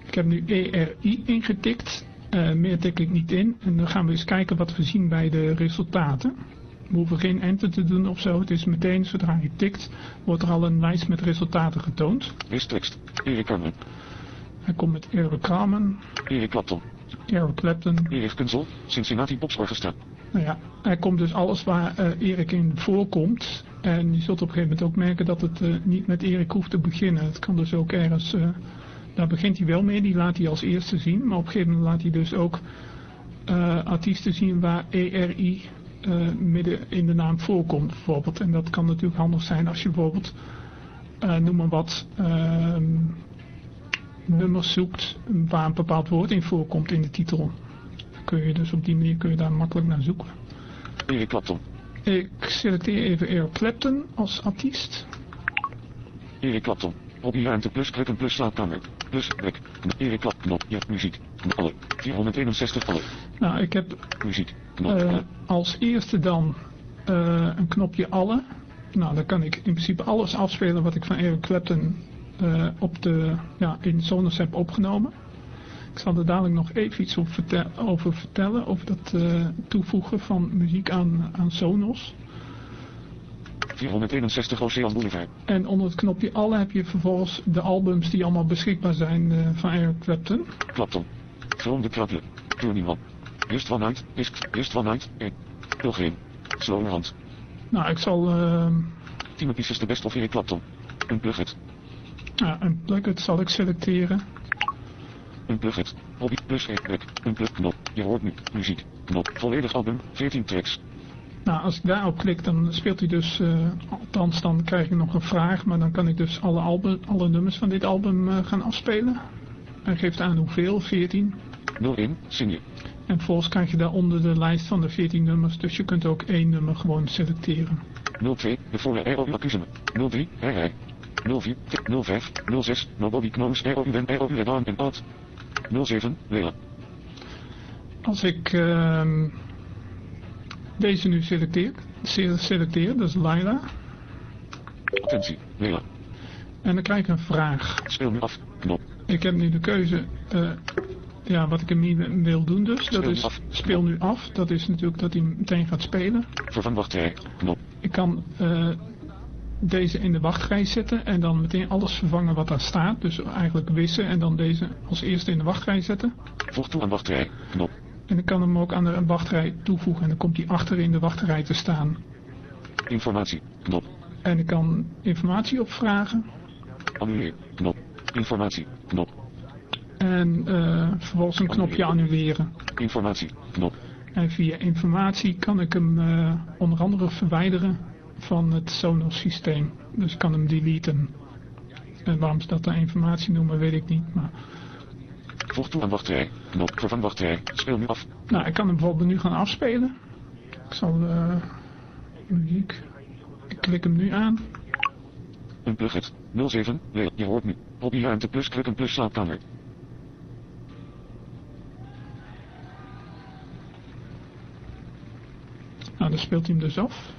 Ik heb nu ERI ingetikt. Eh, meer tik ik niet in. En dan gaan we eens kijken wat we zien bij de resultaten. We hoeven geen enter te doen of zo. Het is meteen, zodra je tikt, wordt er al een lijst met resultaten getoond. Lees tekst. Erik Carmen. Hij komt met Eric Carmen, Erik Clapton. Eric Clapton. Erik Kunzel. Cincinnati Pops Orchestra. Nou ja, hij komt dus alles waar eh, Erik in voorkomt. En je zult op een gegeven moment ook merken dat het eh, niet met Erik hoeft te beginnen. Het kan dus ook ergens, daar begint hij wel mee, die laat hij als eerste zien. Maar op een gegeven moment laat hij dus ook eh, artiesten zien waar ERI eh, midden in de naam voorkomt bijvoorbeeld. En dat kan natuurlijk handig zijn als je bijvoorbeeld, eh, noem maar wat, ehm, nummers zoekt waar een bepaald woord in voorkomt in de titel. Dan kun je dus op die manier kun je daar makkelijk naar zoeken. Erik Clapton. Ik selecteer even Eric Clapton als artiest. Erik Clapton. Hobbyruimte plus klikken plus slaapkamer. Plus weg. Erik Klap. Knop. Ja, muziek. Alle. 461 alle. Nou, ik heb Muziek. Knop. eh, als eerste dan eh, een knopje alle. Nou, dan kan ik in principe alles afspelen wat ik van Eric Clapton eh, op de, ja, in Sonos heb opgenomen. Ik zal er dadelijk nog even iets over vertellen, over dat toevoegen van muziek aan, aan Sonos. 461 Ocean Boulevard. En onder het knopje alle heb je vervolgens de albums die allemaal beschikbaar zijn eh, van Eric Clapton. Clapton. From the Krabbelen. Turning. Just One Night. Is Just One Night. 1. Pilgrim. Slower Hand. Nou, ik zal eh, 10 pieces de best of Erik Clapton. Unplug it. ja, een plugget zal ik selecteren. Unplug it. Hobby plus 1 weg. Unplug knop. Je hoort nu. Muziek. Knop. Volledig album. 14 tracks. Nou, als ik daarop klik, dan speelt hij dus, eh, althans dan krijg ik nog een vraag, maar dan kan ik dus alle, album, alle nummers van dit album eh, gaan afspelen. Hij geeft aan hoeveel, 14. 01. Zing je. En vervolgens krijg je daaronder de lijst van de 14 nummers, dus je kunt ook één nummer gewoon selecteren. 02. De voor RO accuseren. 03. Herrij. 04. 05. 06. Nobody knows RO ben RO Redan en Oud. 07. Lela. Als ik ehm, deze nu selecteer, se- selecteer, dat is Laila, Attentie. Lela. en dan krijg ik een vraag. Speel nu af. Knop. Ik heb nu de keuze, eh, ja, wat ik ermee wil doen dus. Dat is, af. speel nu af. Dat is natuurlijk dat hij meteen gaat spelen. Vervang wachtrij. Knop. Ik kan eh, deze in de wachtrij zetten en dan meteen alles vervangen wat daar staat. Dus eigenlijk wissen en dan deze als eerste in de wachtrij zetten. Voeg toe aan wachtrij. Knop. En ik kan hem ook aan de wachtrij toevoegen en dan komt hij achter in de wachtrij te staan. Informatie. Knop. En ik kan informatie opvragen Annuleer. Knop. Informatie. Knop. en eh, vervolgens een knopje annuleren. Informatie. Knop. En via informatie kan ik hem eh, onder andere verwijderen van het Sonos systeem. Dus ik kan hem deleten. En waarom ze dat dan informatie noemen, weet ik niet. Maar, Voeg toe aan wachtrij. Knop. Vervang wachtrij. Speel nu af. nou, ik kan hem bijvoorbeeld nu gaan afspelen. Ik zal eh, muziek. Ik klik hem nu aan. Unplug het. 07. Lela. Je hoort nu. Hobbyruimte plus klikken plus slaapkamer. Nou, dan speelt hij hem dus af.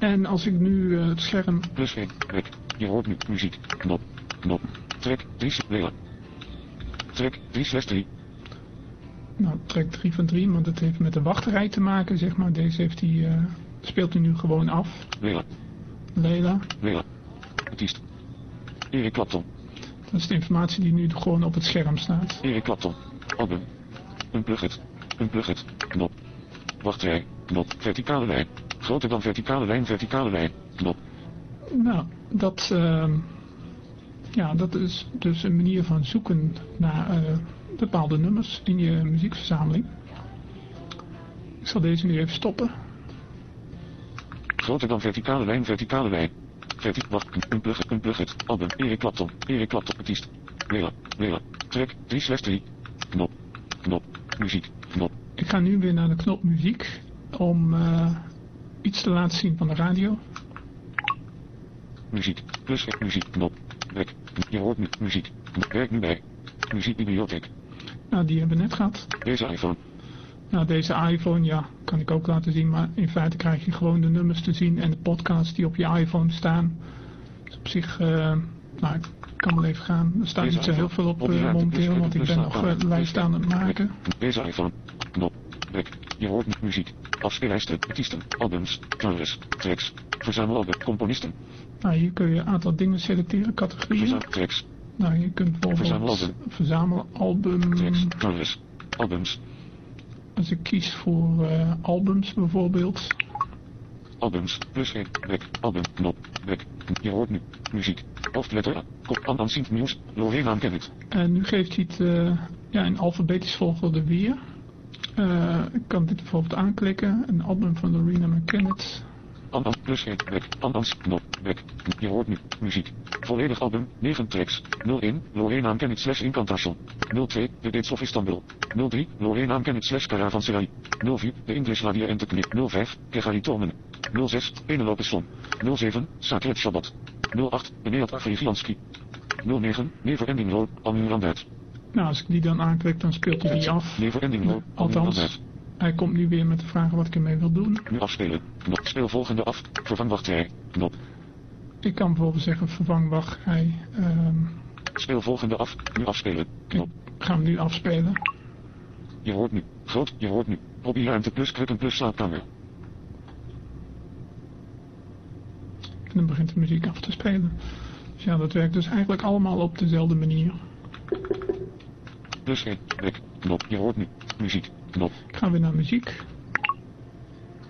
En als ik nu eh, het scherm Plus 1. Weg. Je hoort nu. Muziek. Knop. Knop. Trek. 3. Lela. Trek. 3 slash 3. nou, track 3 van 3, want dat heeft met de wachterij te maken, zeg maar. Deze heeft hij, eh, speelt hij nu gewoon af. Lela. Leila. Lela. Artiest. Erik Clapton. Dat is de informatie die nu gewoon op het scherm staat. Erik Clapton. Album. Unplug it. Unplug it. Knop. Wachtrij. Knop. Verticale lijn. Groter dan verticale lijn. Verticale lijn. Knop. Nou, dat, ehm, ja, dat is dus een manier van zoeken naar eh, bepaalde nummers in je muziekverzameling. Ik zal deze nu even stoppen. Groter dan verticale lijn. Verticale lijn. Vertic. Wacht. Unplug it. Unplug it. Album. Erik Clapton. Erik Clapton. Artiest. Lela. Lela. Track 3 slash 3. Knop. Knop. Muziek. Knop. Ik ga nu weer naar de knop muziek om eh, iets te laten zien van de radio. Muziek. Plus muziek. Knop. Weg. Je hoort nu muziek. Werk nu bij. Muziekbibliotheek. Nou, die hebben we net gehad. Deze iPhone. Nou, deze iPhone, ja, kan ik ook laten zien, maar in feite krijg je gewoon de nummers te zien en de podcasts die op je iPhone staan. Dus op zich, eh, nou, ik kan wel even gaan. Er staat niet zo heel veel op die momenteel, want ik ben nog eh, lijst aan het maken. Deze iPhone. Knop. Weg. Je hoort nu muziek. Afspeellijsten. Artiesten. Albums. Genres. Tracks. Verzamelalbum. Componisten. Nou, hier kun je een aantal dingen selecteren, categorieën. Verzamel tracks. Nou, je kunt bijvoorbeeld Verzamelalbum. verzamelalbum. Tracks. Genres. Albums. Als ik kies voor eh, albums bijvoorbeeld. Albums. Plus 1. Weg. Album. Knop. Weg. Je hoort nu muziek. Hoofdletter A. Kop. Unansient nieuws. Lorena Kenneth. En nu geeft hij het eh, ja, in alfabetisch volgorde weer. Eh, ik kan dit bijvoorbeeld aanklikken. Een album van Lorena McKennet. Anans plus 1. Weg. Anans. Knop. Weg. Je hoort nu muziek. Volledig album. 9 tracks. 01. Lorena Kenneth slash Incantation. 02. The Gates of Istanbul. 03. Lorena Kenneth slash Caravanserai. 04. The English Radio Technique. 05. Kegaritomen. 06. Penelope Son. 07. Sacred Shabbat. 08. Beneat Avrigianski. 09. Never Ending Road. Amuranduit. Nou, als ik die dan aanklik, dan speelt hij die af. Althans, hij komt nu weer met de vragen wat ik ermee wil doen. Nu afspelen. Knop. Speel volgende af. Vervang wachtrij. Knop. Ik kan bijvoorbeeld zeggen vervang wachtrij. Ehm Speel volgende af. Nu afspelen. ik Knop. ga hem nu afspelen. Je hoort nu. Groot. Je hoort nu. Hobbyruimte plus krukken plus slaapkamer. En dan begint de muziek af te spelen. Dus ja, dat werkt dus eigenlijk allemaal op dezelfde manier. Plus 1. Weg. Knop. Je hoort nu. Muziek. Knop. Ik ga weer naar muziek.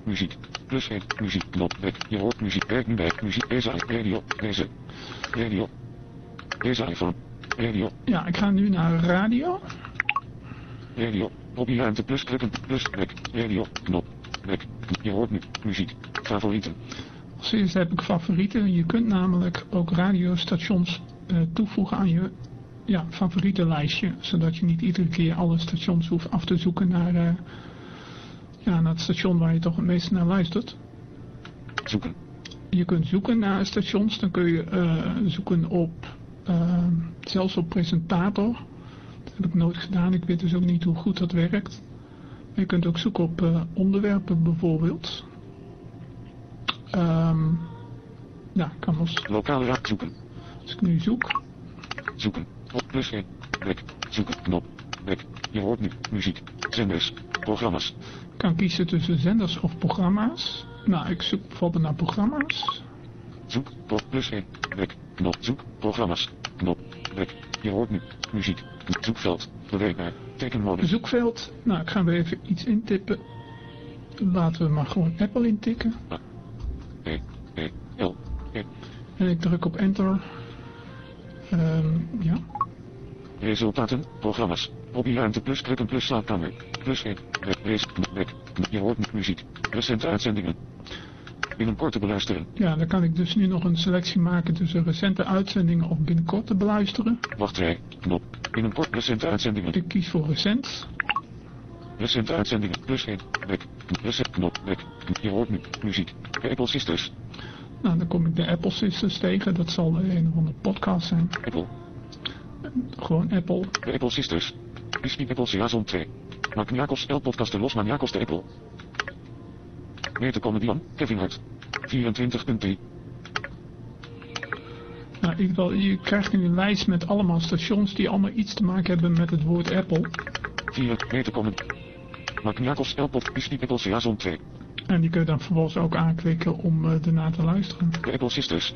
Muziek. Plus 1. Muziek. Knop. Weg. Je hoort muziek. Werk nu bij. Muziek. Deze. Radio. Deze. Radio. Deze iPhone. Radio. Ja, ik ga nu naar radio. Radio. Hobbyruimte plus krukken plus weg. Radio. Knop. Weg. Je hoort nu. Muziek. Favorieten. Als eerste heb ik favorieten. Je kunt namelijk ook radiostations eh, toevoegen aan je ja, favorietenlijstje. Zodat je niet iedere keer alle stations hoeft af te zoeken naar, eh, ja, naar het station waar je toch het meeste naar luistert. Zoeken. Je kunt zoeken naar stations. Dan kun je eh, zoeken op, eh, zelfs op presentator. Dat heb ik nooit gedaan. Ik weet dus ook niet hoe goed dat werkt. Maar je kunt ook zoeken op eh, onderwerpen bijvoorbeeld. Ehm ja, ik kan als, Lokale raad zoeken. als ik nu zoek. Zoeken. Op plus 1. Weg. Zoeken. Knop. Weg. Je hoort nu. Muziek. Zenders. Programma's. Ik kan kiezen tussen zenders of programma's. Nou, ik zoek bijvoorbeeld naar programma's. Zoek. Plus 1. Weg. Knop. Zoek. Programma's. Knop. Weg. Je hoort nu. Muziek. Zoekveld. Beweegbaar. Tekenmodus. Zoekveld. Nou, ik ga weer even iets intippen. Laten we maar gewoon Apple intikken. E. E. L. E. En ik druk op enter. Ehm, ja. Resultaten. Programma's. Hobbyruimte plus krukken plus slaapkamer. Plus 1. Weg. Race. Weg. Je hoort muziek. Recente uitzendingen. Binnenkort te beluisteren. ja, dan kan ik dus nu nog een selectie maken tussen recente uitzendingen of binnenkort te beluisteren. Wachtrij. Knop. Binnenkort recente uitzendingen. Ik kies voor recent. Recente uitzendingen. Plus 1. Weg. Recent. Knop. Weg. Je hoort nu muziek. Apple Sisters. Nou, dan kom ik de Apple Sisters tegen. Dat zal een of andere podcast zijn. Apple. Gewoon Apple. De Apple Sisters. Crispy Apple Season 2. Maniakos L podcasten los Maniakos de Apple. Meer te comedian. Kevin Hart. 24.3. Nou, in ieder geval, je krijgt nu een lijst met allemaal stations die allemaal iets te maken hebben met het woord Apple. 4 mee te komen. Magniakos Elpot is die Apple Season 2. En die kun je dan vervolgens ook aanklikken om uh, ernaar te luisteren. De Apple Sisters.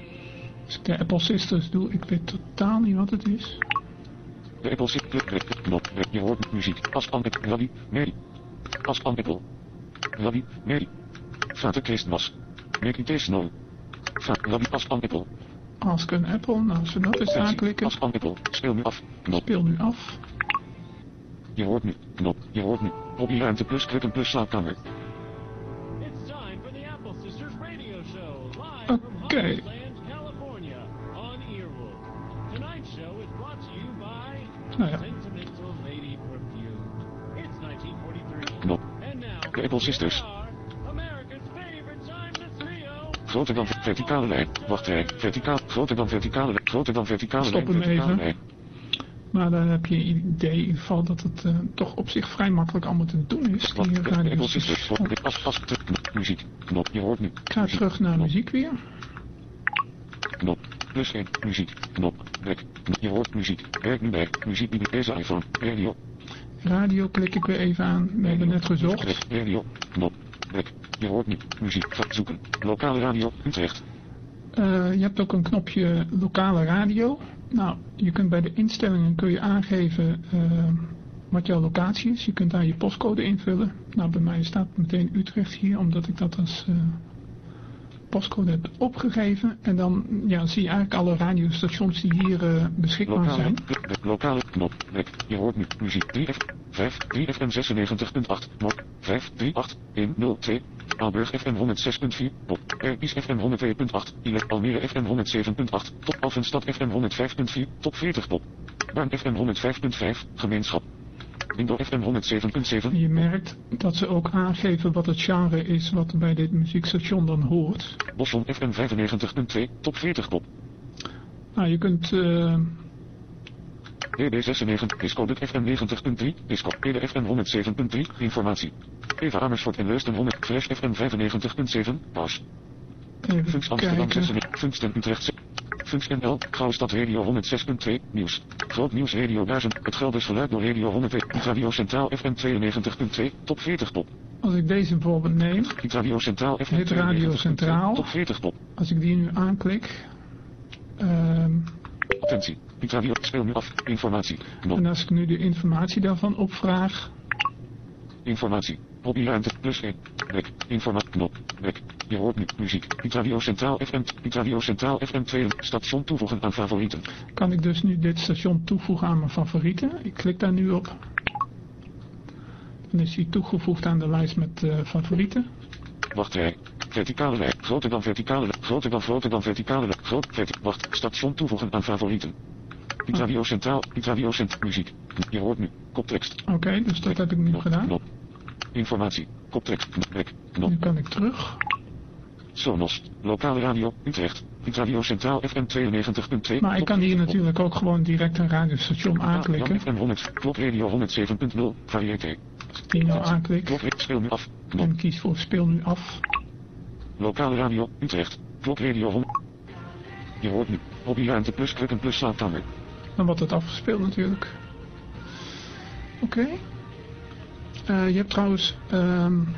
Als ik de Apple Sisters doe, ik weet totaal niet wat het is. De Apple Sisters. Knop. Je hoort muziek. As an Apple. Rabbi. Mary. As an Apple. Rabbi. Mary. Vater Christmas. Make snow. Rabbi. As an Apple. Ask een Apple. Nou, als we dat eens aanklikken. As an Apple. Speel nu af. Knop. Speel nu af. Je hoort nu. Knop. Je hoort nu. Hobbyruimte plus krukken plus slaapkamer. Oké. Okay. Nou ja. Knop. Apple Sisters. Groter dan verticale lijn. Wachtrij. Verticaal. Groter dan verticale lijn. Groter dan verticale Stop lijn. hem even. Lijn. Maar dan heb je een idee in ieder geval dat het uh, toch op zich vrij makkelijk allemaal te doen is. Die radio. Pas, pas, muziek. Knop. Je hoort nu. Ik ga terug naar muziek weer. Knop. Plus 1. Muziek. Knop. Back. Je hoort muziek. Bij. Muziek deze iPhone. Radio. Radio klik ik weer even aan. We hebben net gezocht. Radio. Knop. Back. Je hoort nu. Muziek. Zoeken. Lokale radio. Utrecht. Uh, je hebt ook een knopje lokale radio. Nou, je kunt bij de instellingen kun je aangeven uh, wat jouw locatie is. Je kunt daar je postcode invullen. Nou, bij mij staat meteen Utrecht hier, omdat ik dat als uh, postcode heb opgegeven. En dan ja, zie je eigenlijk alle radiostations die hier uh, beschikbaar lokale, zijn. Lokale knop. Back. Je hoort nu muziek 3F 5 3FM 96.8 Mok 538 102 Aalburg FM 106.4, Pop, Erpies FM 102.8, Ile, Almere FM 107.8, Top Alphenstad FM 105.4, Top 40 Pop, Baan FM 105.5, Gemeenschap, FM 107.7. Je merkt dat ze ook aangeven wat het genre is wat bij dit muziekstation dan hoort. Boson FM 95.2, Top 40 Pop. Nou, je kunt... Uh... DB96, Disco FM 90.3, Disco, PDFM 107.3, informatie. Eva Amersfoort en Leusden 100, Flash FM 95.7, Pas. Funks Amsterdam 96, Funks ten Utrecht Funks NL, Gouwstad Radio 106.2, Nieuws. Groot Nieuws Radio 1000, Het Gelders Geluid door Radio 102, Radio Centraal FM 92.2, Top 40 Pop. Als ik deze bijvoorbeeld neem, Radio Centraal FM Hit Radio Centraal, Top 40 Pop. Als ik die nu aanklik, um, Attentie, Radio, speel nu af, informatie. En als ik nu de informatie daarvan opvraag. Informatie, hobbyruimte, plus 1, back, informatie, knop, back. Je hoort nu muziek, Piet Radio Centraal FM, Piet Radio Centraal FM 2, station toevoegen aan favorieten. Kan ik dus nu dit station toevoegen aan mijn favorieten? Ik klik daar nu op. Dan is hij toegevoegd aan de lijst met uh, favorieten. Wachtrij. Verticale lijn. Groter dan verticale lijn. Groter dan groter dan verticale lijn. Groot. Verti wacht. Station toevoegen aan favorieten. Piet Radio Centraal. Piet Radio Cent. Muziek. Je hoort nu. Koptekst. Oké, okay, dus dat heb ik nu knop, gedaan. Knop. Informatie. Koptekst. Knop. knop. Nu kan ik terug. Sonos. Lokale radio. Utrecht. Radio Centraal FM 92.2. Maar ik kan hier natuurlijk ook gewoon direct een radiostation aanklikken. FM 100. Klok Radio 107.0. Variété. Die nou aanklik. Klok. Speel nu af. Knop. En kies voor speel nu af. Lokale radio, Utrecht. Klok radio 100. Je hoort nu. Hobbyruimte plus krukken plus slaapkamer. Dan wordt het afgespeeld natuurlijk. Oké. Okay. Uh, je hebt trouwens... Um,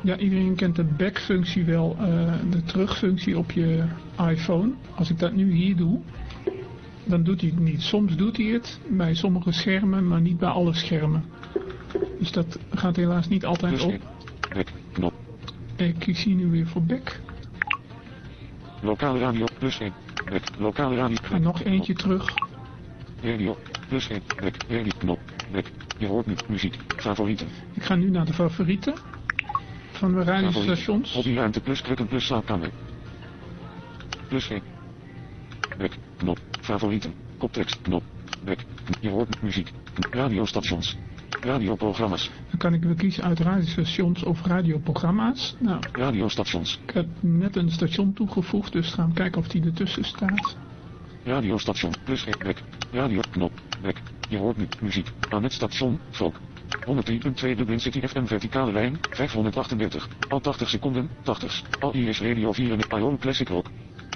ja, iedereen kent de back-functie wel. Uh, de terugfunctie op je iPhone. Als ik dat nu hier doe... Dan doet hij het niet. Soms doet hij het bij sommige schermen, maar niet bij alle schermen. Dus dat gaat helaas niet altijd plus op. Knop. Ik kies hier nu weer voor back. Lokale radio, plus 1. Back, lokale radio. Ga nog eentje terug. Radio, plus 1. Back, radio, knop. Back. Je hoort nu muziek, favorieten. Ik ga nu naar de favorieten. Van de radiostations. Hobbyruimte plus krukken plus slaapkamer. Plus 1. Back, knop, favorieten. Koptekst, knop. Back. Je hoort muziek. Radiostations. Radioprogramma's. Dan kan ik weer kiezen uit radiostations of radioprogramma's. Nou, radiostations. Ik heb net een station toegevoegd, dus gaan we kijken of die ertussen staat. Radiostation, plus 1, back. Radio, knop, back. Je hoort nu muziek. Aan het station, volk. 103.2 Dublin City FM verticale lijn, 538. Al 80 seconden, 80. Al IS Radio 4 en Ion Classic Rock.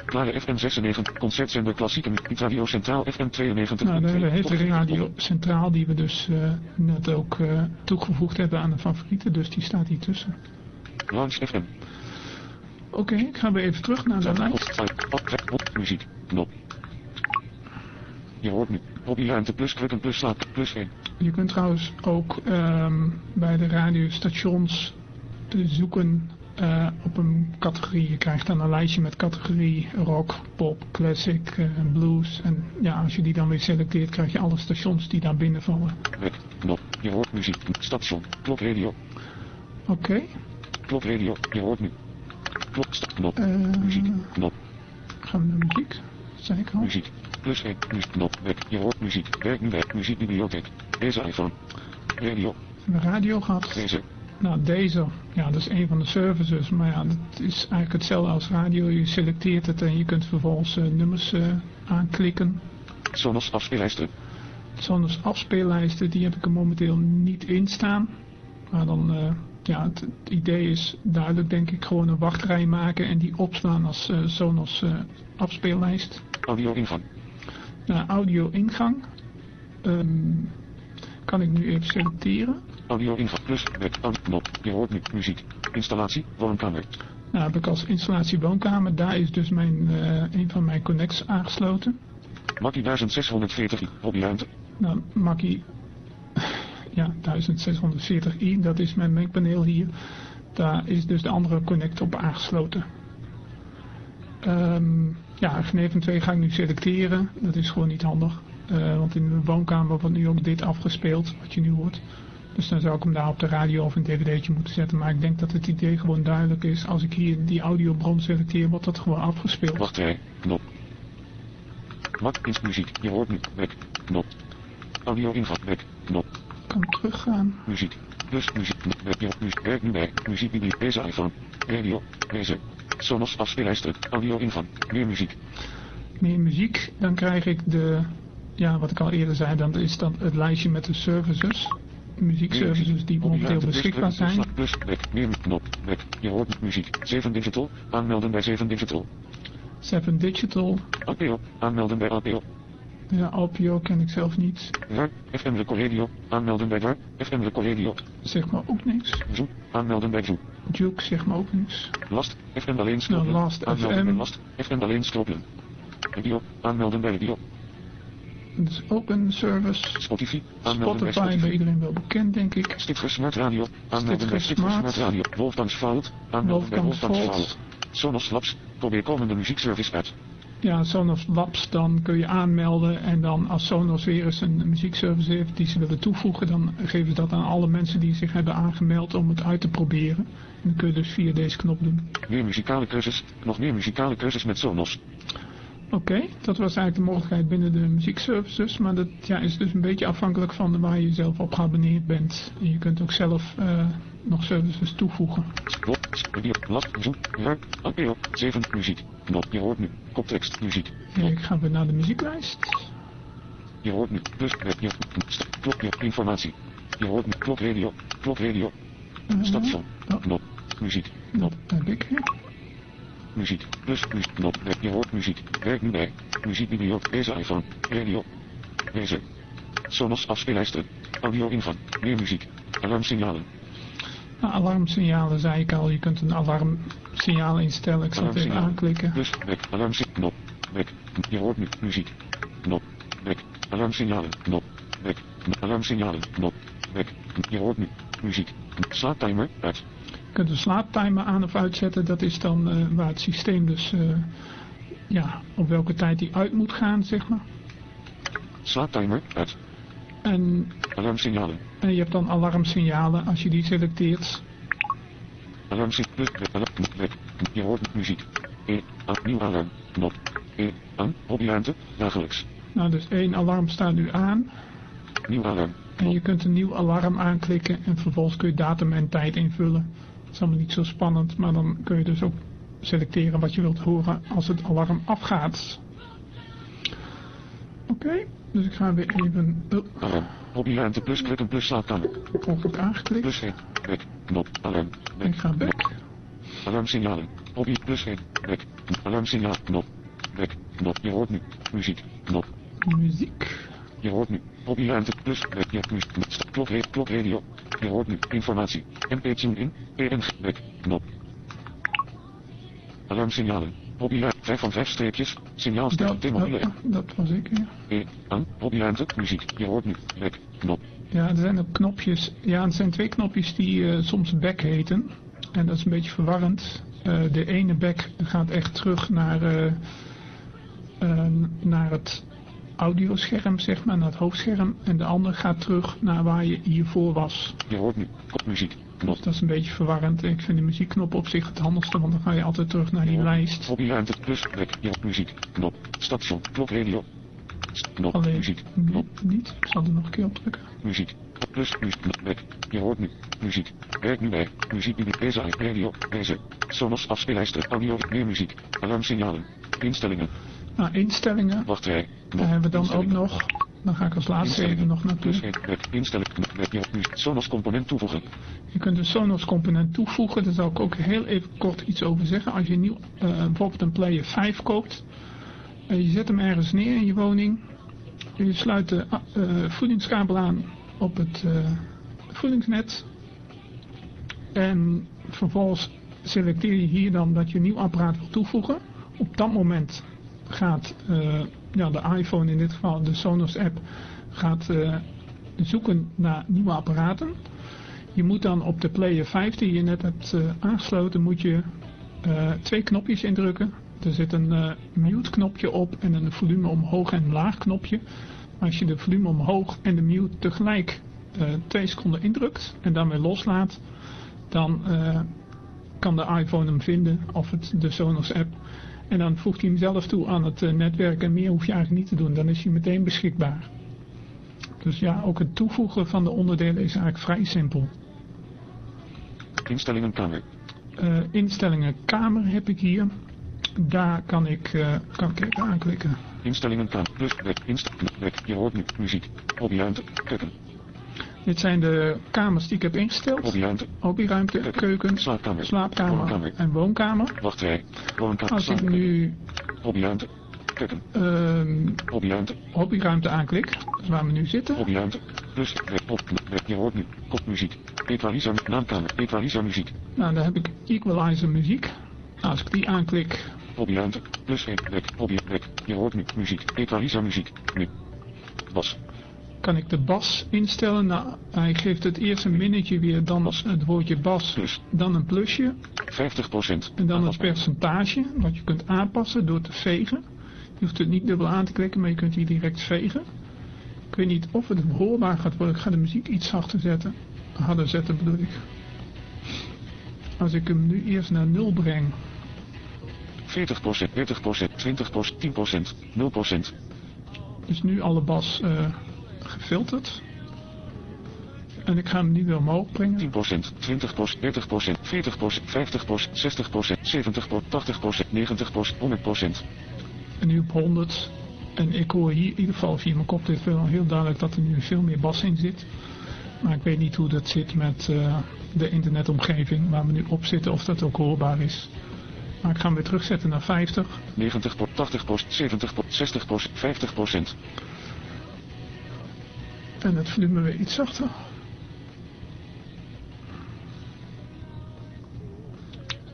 Klare FM 96. Concertzender klassieke muziek. Radio Centraal FM 92. Nou, de radio centraal die we dus uh, net ook uh, toegevoegd hebben aan de favorieten. Dus die staat hier tussen. Launch FM. Oké, okay, ik ga weer even terug naar de lijst. Muziek. Knop. Je hoort nu. Hobbyruimte plus krukken plus slaap plus 1. Je kunt trouwens ook um, bij de radiostations zoeken uh, op een categorie. Je krijgt dan een lijstje met categorie rock, pop, classic, uh, blues. En ja, als je die dan weer selecteert, krijg je alle stations die daar binnen vallen. Weg, knop, je hoort muziek, station, klokradio. Oké. Okay. Klokradio, je hoort nu. Klok, knop, uh, muziek, knop. Gaan we naar muziek, zei ik al. Muziek, plus 1, muziek, knop, weg, je hoort muziek, werk nu weg, muziekbibliotheek. Deze iPhone, radio. Hebben radio gehad. Deze, nou, deze, ja, dat is een van de services, maar ja, dat is eigenlijk hetzelfde als radio. Je selecteert het en je kunt vervolgens uh, nummers uh, aanklikken. Sonos afspeellijsten. Sonos afspeellijsten, die heb ik er momenteel niet in staan. Maar dan, uh, ja, het, het, idee is duidelijk, denk ik, gewoon een wachtrij maken en die opslaan als Sonos afspeellijst. Audio ingang. Nou, audio ingang. Um, kan ik nu even selecteren. Audio ingang plus web knop. Je hoort nu muziek. Installatie woonkamer. Nou heb ik als installatie woonkamer. Daar is dus mijn, uh, een van mijn connects aangesloten. Mackie 1640 hobbyruimte. Nou Mackie ja 1640i. Dat is mijn mengpaneel hier. Daar is dus de andere connect op aangesloten. Um, ja, van twee ga ik nu selecteren. Dat is gewoon niet handig. Uh, want in de woonkamer wordt nu ook dit afgespeeld, wat je nu hoort. Dus dan zou ik hem daar op de radio of een dvd'tje moeten zetten. Maar ik denk dat het idee gewoon duidelijk is. Als ik hier die audiobron selecteer, wordt dat gewoon afgespeeld. Wacht hè, knop. Mak is muziek, je hoort nu, weg, knop. Audio invat, weg, knop. Kan teruggaan. Muziek, plus muziek, weg, muziek, werk nu bij, muziek, deze iPhone, radio, deze. Sonos afspeellijsten, audio ingang, meer muziek. Meer muziek, dan krijg ik de ja, wat ik al eerder zei, dan is dat het lijstje met de services. Muziekservices die momenteel beschikbaar zijn. Plus, back, meer knop, back. Je hoort muziek. 7 Digital, aanmelden bij 7 Digital. 7 Digital. APO, aanmelden bij APO. Ja, APO ken ik zelf niet. WAR, FM Record Radio, aanmelden bij WAR, FM Record Radio. Zeg maar ook niks. Zoek, aanmelden bij Zoek. Juke zeg maar ook niks. Last, FM alleen Nou, Skopelen. Last aanmelden FM. Last, FM alleen Skopelen. Radio, aanmelden bij Radio. Is een service. Spotify, aanmelden bij Spotify bij iedereen wel bekend, denk ik. Stitcher Smart Radio, aanmelden bij Stitcher Smart. Radio. Wolfgangs Vault, aanmelden bij Wolfgangs. Vault. Sonos Labs, probeer komende muziekservice uit. Ja, Sonos Labs, dan kun je aanmelden en dan als Sonos weer eens een muziekservice heeft die ze willen toevoegen, dan geven ze dat aan alle mensen die zich hebben aangemeld om het uit te proberen. En dan kun je dus via deze knop doen. Meer muzikale cursus, nog meer muzikale cursus met Sonos. Oké, dat was eigenlijk de mogelijkheid binnen de muziekservices, maar dat ja, is dus een beetje afhankelijk van waar je zelf op geabonneerd bent. En je kunt ook zelf eh, nog services toevoegen. APO, 7, muziek. Knop, je hoort nu, koptekst, muziek. Ja, ik ga weer naar de muzieklijst. Je hoort nu, plus, je, klok, je, informatie. Je hoort nu, klok radio, klok radio, Eh, station, oh, knop, muziek, dat heb ik. muziek, plus, muziek, knop, je hoort muziek. Werk nu bij, muziekbibliotheek, deze iPhone, radio, deze. Sonos afspeellijsten, audio ingang, meer muziek, alarmsignalen, Nou, alarmsignalen zei ik al, je kunt een alarmsignaal instellen. Ik zal het even aanklikken. Plus, weg, alarmsignaal, weg, je hoort nu, muziek, knop, weg, alarmsignalen, knop, weg, alarmsignalen, knop, weg, je hoort nu, muziek, slaaptimer, uit, Je kunt een slaaptimer aan of uitzetten. Dat is dan eh, waar het systeem dus, eh, ja, op welke tijd die uit moet gaan, zeg maar. slaaptimer, uit, En, alarmsignalen, en je hebt dan alarmsignalen als je die selecteert. je hoort muziek, e, aan, nieuw alarm, knop, e, aan, hobbyruimte, dagelijks, Nou, dus één alarm staat nu aan. nieuw alarm, En je kunt een nieuw alarm aanklikken en vervolgens kun je datum en tijd invullen. Dat is allemaal niet zo spannend, maar dan kun je dus ook selecteren wat je wilt horen als het alarm afgaat. Oké, dus ik ga weer even... Oh, hobbyruimte, plus, klikken, plus, slaapkamer, heb ik aangeklikt. plus, weg, weg, knop, alarm, En ik ga back. alarmsignalen, Hobby plus 1. Back. Alarmsignaal. Knop. Back. Knop. Je hoort nu. Muziek. Knop. Muziek. Je hoort nu. Hobbyruimte plus. Back. Je muziek. Klok, klok radio. Je hoort nu. Informatie. MP tune in. PNG. Back. Knop. Alarmsignalen. Hobbyruimte. 5 van 5 streepjes. Signaalster. Dat, dat, dat was ik, ja. E. Aan. Hobbyruimte. Muziek. Je hoort nu. Back. Knop. Ja, er zijn ook knopjes. Ja, er zijn twee knopjes die eh, soms back heten. En dat is een beetje verwarrend. Eh, de ene back gaat echt terug naar, eh, naar het audioscherm, zeg maar, naar het hoofdscherm. En de andere gaat terug naar waar je hiervoor was. Je hoort nu. Kopmuziek. Knop. Dat is een beetje verwarrend. Ik vind de muziekknop op zich het handigste, want dan ga je altijd terug naar die lijst. Hobbyruimte plus. Je hoort muziek. Knop. Station. Klok radio. Knop. Muziek. Knop. niet. Ik zal er nog een keer op drukken. Muziek. Plus muziek. Back. Je hoort nu. Muziek. Werk nu bij. Muziek in deze radio. Deze. Sonos afspeellijsten. Audio. Meer muziek. Alarmsignalen. Instellingen. Nou, instellingen. Wachtrij. Daar hebben we dan ook nog. Dan ga ik als laatste even nog naartoe. Plus 1. Back. Instellingen. Back. Je hoort nu. Sonos component toevoegen. Je kunt een Sonos component toevoegen. Daar zal ik ook heel even kort iets over zeggen. Als je nieuw, eh, bijvoorbeeld een Player 5 koopt. en je zet hem ergens neer in je woning. Je sluit de eh, voedingskabel aan op het voedingsnet. En vervolgens selecteer je hier dan dat je een nieuw apparaat wil toevoegen. Op dat moment gaat ja, de iPhone, in dit geval de Sonos app, gaat eh, zoeken naar nieuwe apparaten. Je moet dan op de player 5 die je net hebt eh, aangesloten, moet je eh, twee knopjes indrukken. Er zit een mute knopje op en een volume omhoog en laag knopje. Als je de volume omhoog en de mute tegelijk twee seconden indrukt en dan weer loslaat, dan kan de iPhone hem vinden of het, de Sonos app. En dan voegt hij hem zelf toe aan het eh, netwerk en meer hoef je eigenlijk niet te doen. Dan is hij meteen beschikbaar. Dus ja, ook het toevoegen van de onderdelen is eigenlijk vrij simpel. Instellingen kamer. Eh, instellingen kamer heb ik hier. Daar kan ik, eh, kan ik even aanklikken. Instellingen kamer. Plus. Back. Inst. Back. Je hoort nu. Muziek. Hobbyruimte. Keuken. Dit zijn de kamers die ik heb ingesteld. Hobbyruimte. Hobbyruimte, keuken, Slaapkamer. slaapkamer Woonkamer. en woonkamer. Wachtrij. Woonkamer. Als ik nu Hobbyruimte. Keuken. ehm, Hobbyruimte. hobbyruimte aanklik, dat is waar we nu zitten. Hobbyruimte. Plus. Op. Je hoort nu. Kopmuziek. Equalizer. Naamkamer. Equalizer muziek. Nou, dan heb ik equalizer muziek. Nou, als ik die aanklik, Hobbyruimte. Plus 1. Back. Hobby. Back. Je hoort nu. Muziek. Equalizer muziek. Nu. Bas. Kan ik de bas instellen. Nou, hij geeft het eerst een minnetje weer, dan het woordje bas, Plus. dan een plusje. 50%. En dan het percentage, wat je kunt aanpassen door te vegen. Je hoeft het niet dubbel aan te klikken, maar je kunt hier direct vegen. Ik weet niet of het hoorbaar gaat worden. Ik ga de muziek iets zachter zetten. Harder zetten bedoel ik. Als ik hem nu eerst naar 0 breng. 40%, 30%, 20%, 10%, 0%. is nu alle bas eh, gefilterd. En ik ga hem nu weer omhoog brengen. 10%, 20%, 30%, 40%, 50%, 60%, 70%, 80%, 90%, 100%. En nu op 100. En ik hoor hier in ieder geval via mijn koptelefoon heel duidelijk dat er nu veel meer bas in zit. Maar ik weet niet hoe dat zit met eh, de internetomgeving waar we nu op zitten, of dat ook hoorbaar is. Maar ik ga hem weer terugzetten naar 50. 90%, 80%, 70%, 60%, 50%. En het volume weer iets zachter.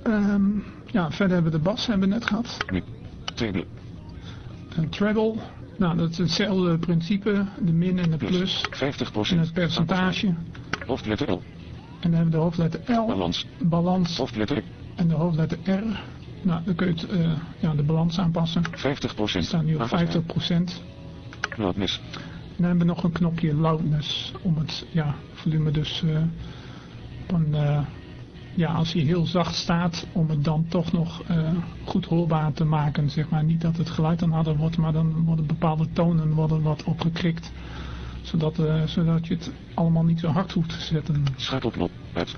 Ehm, ja, verder hebben we de bas hebben we net gehad. Tweede. Een treble. Nou, dat is hetzelfde principe. De min en de plus. 50%. En het percentage. Hoofdletter L. En dan hebben we de hoofdletter L. Balans. Balans. Hoofdletter En de hoofdletter R. Nou, dan kun je het, eh, ja, de balans aanpassen. 50%. We staan nu op 50%. Loudness. En dan hebben we nog een knopje loudness. Om het ja, volume dus eh, ja, als hij heel zacht staat, om het dan toch nog eh, goed hoorbaar te maken. Zeg maar niet dat het geluid dan harder wordt, maar dan worden bepaalde tonen worden wat opgekrikt. Zodat, zodat je het allemaal niet zo hard hoeft te zetten. Schakelknop. Uit.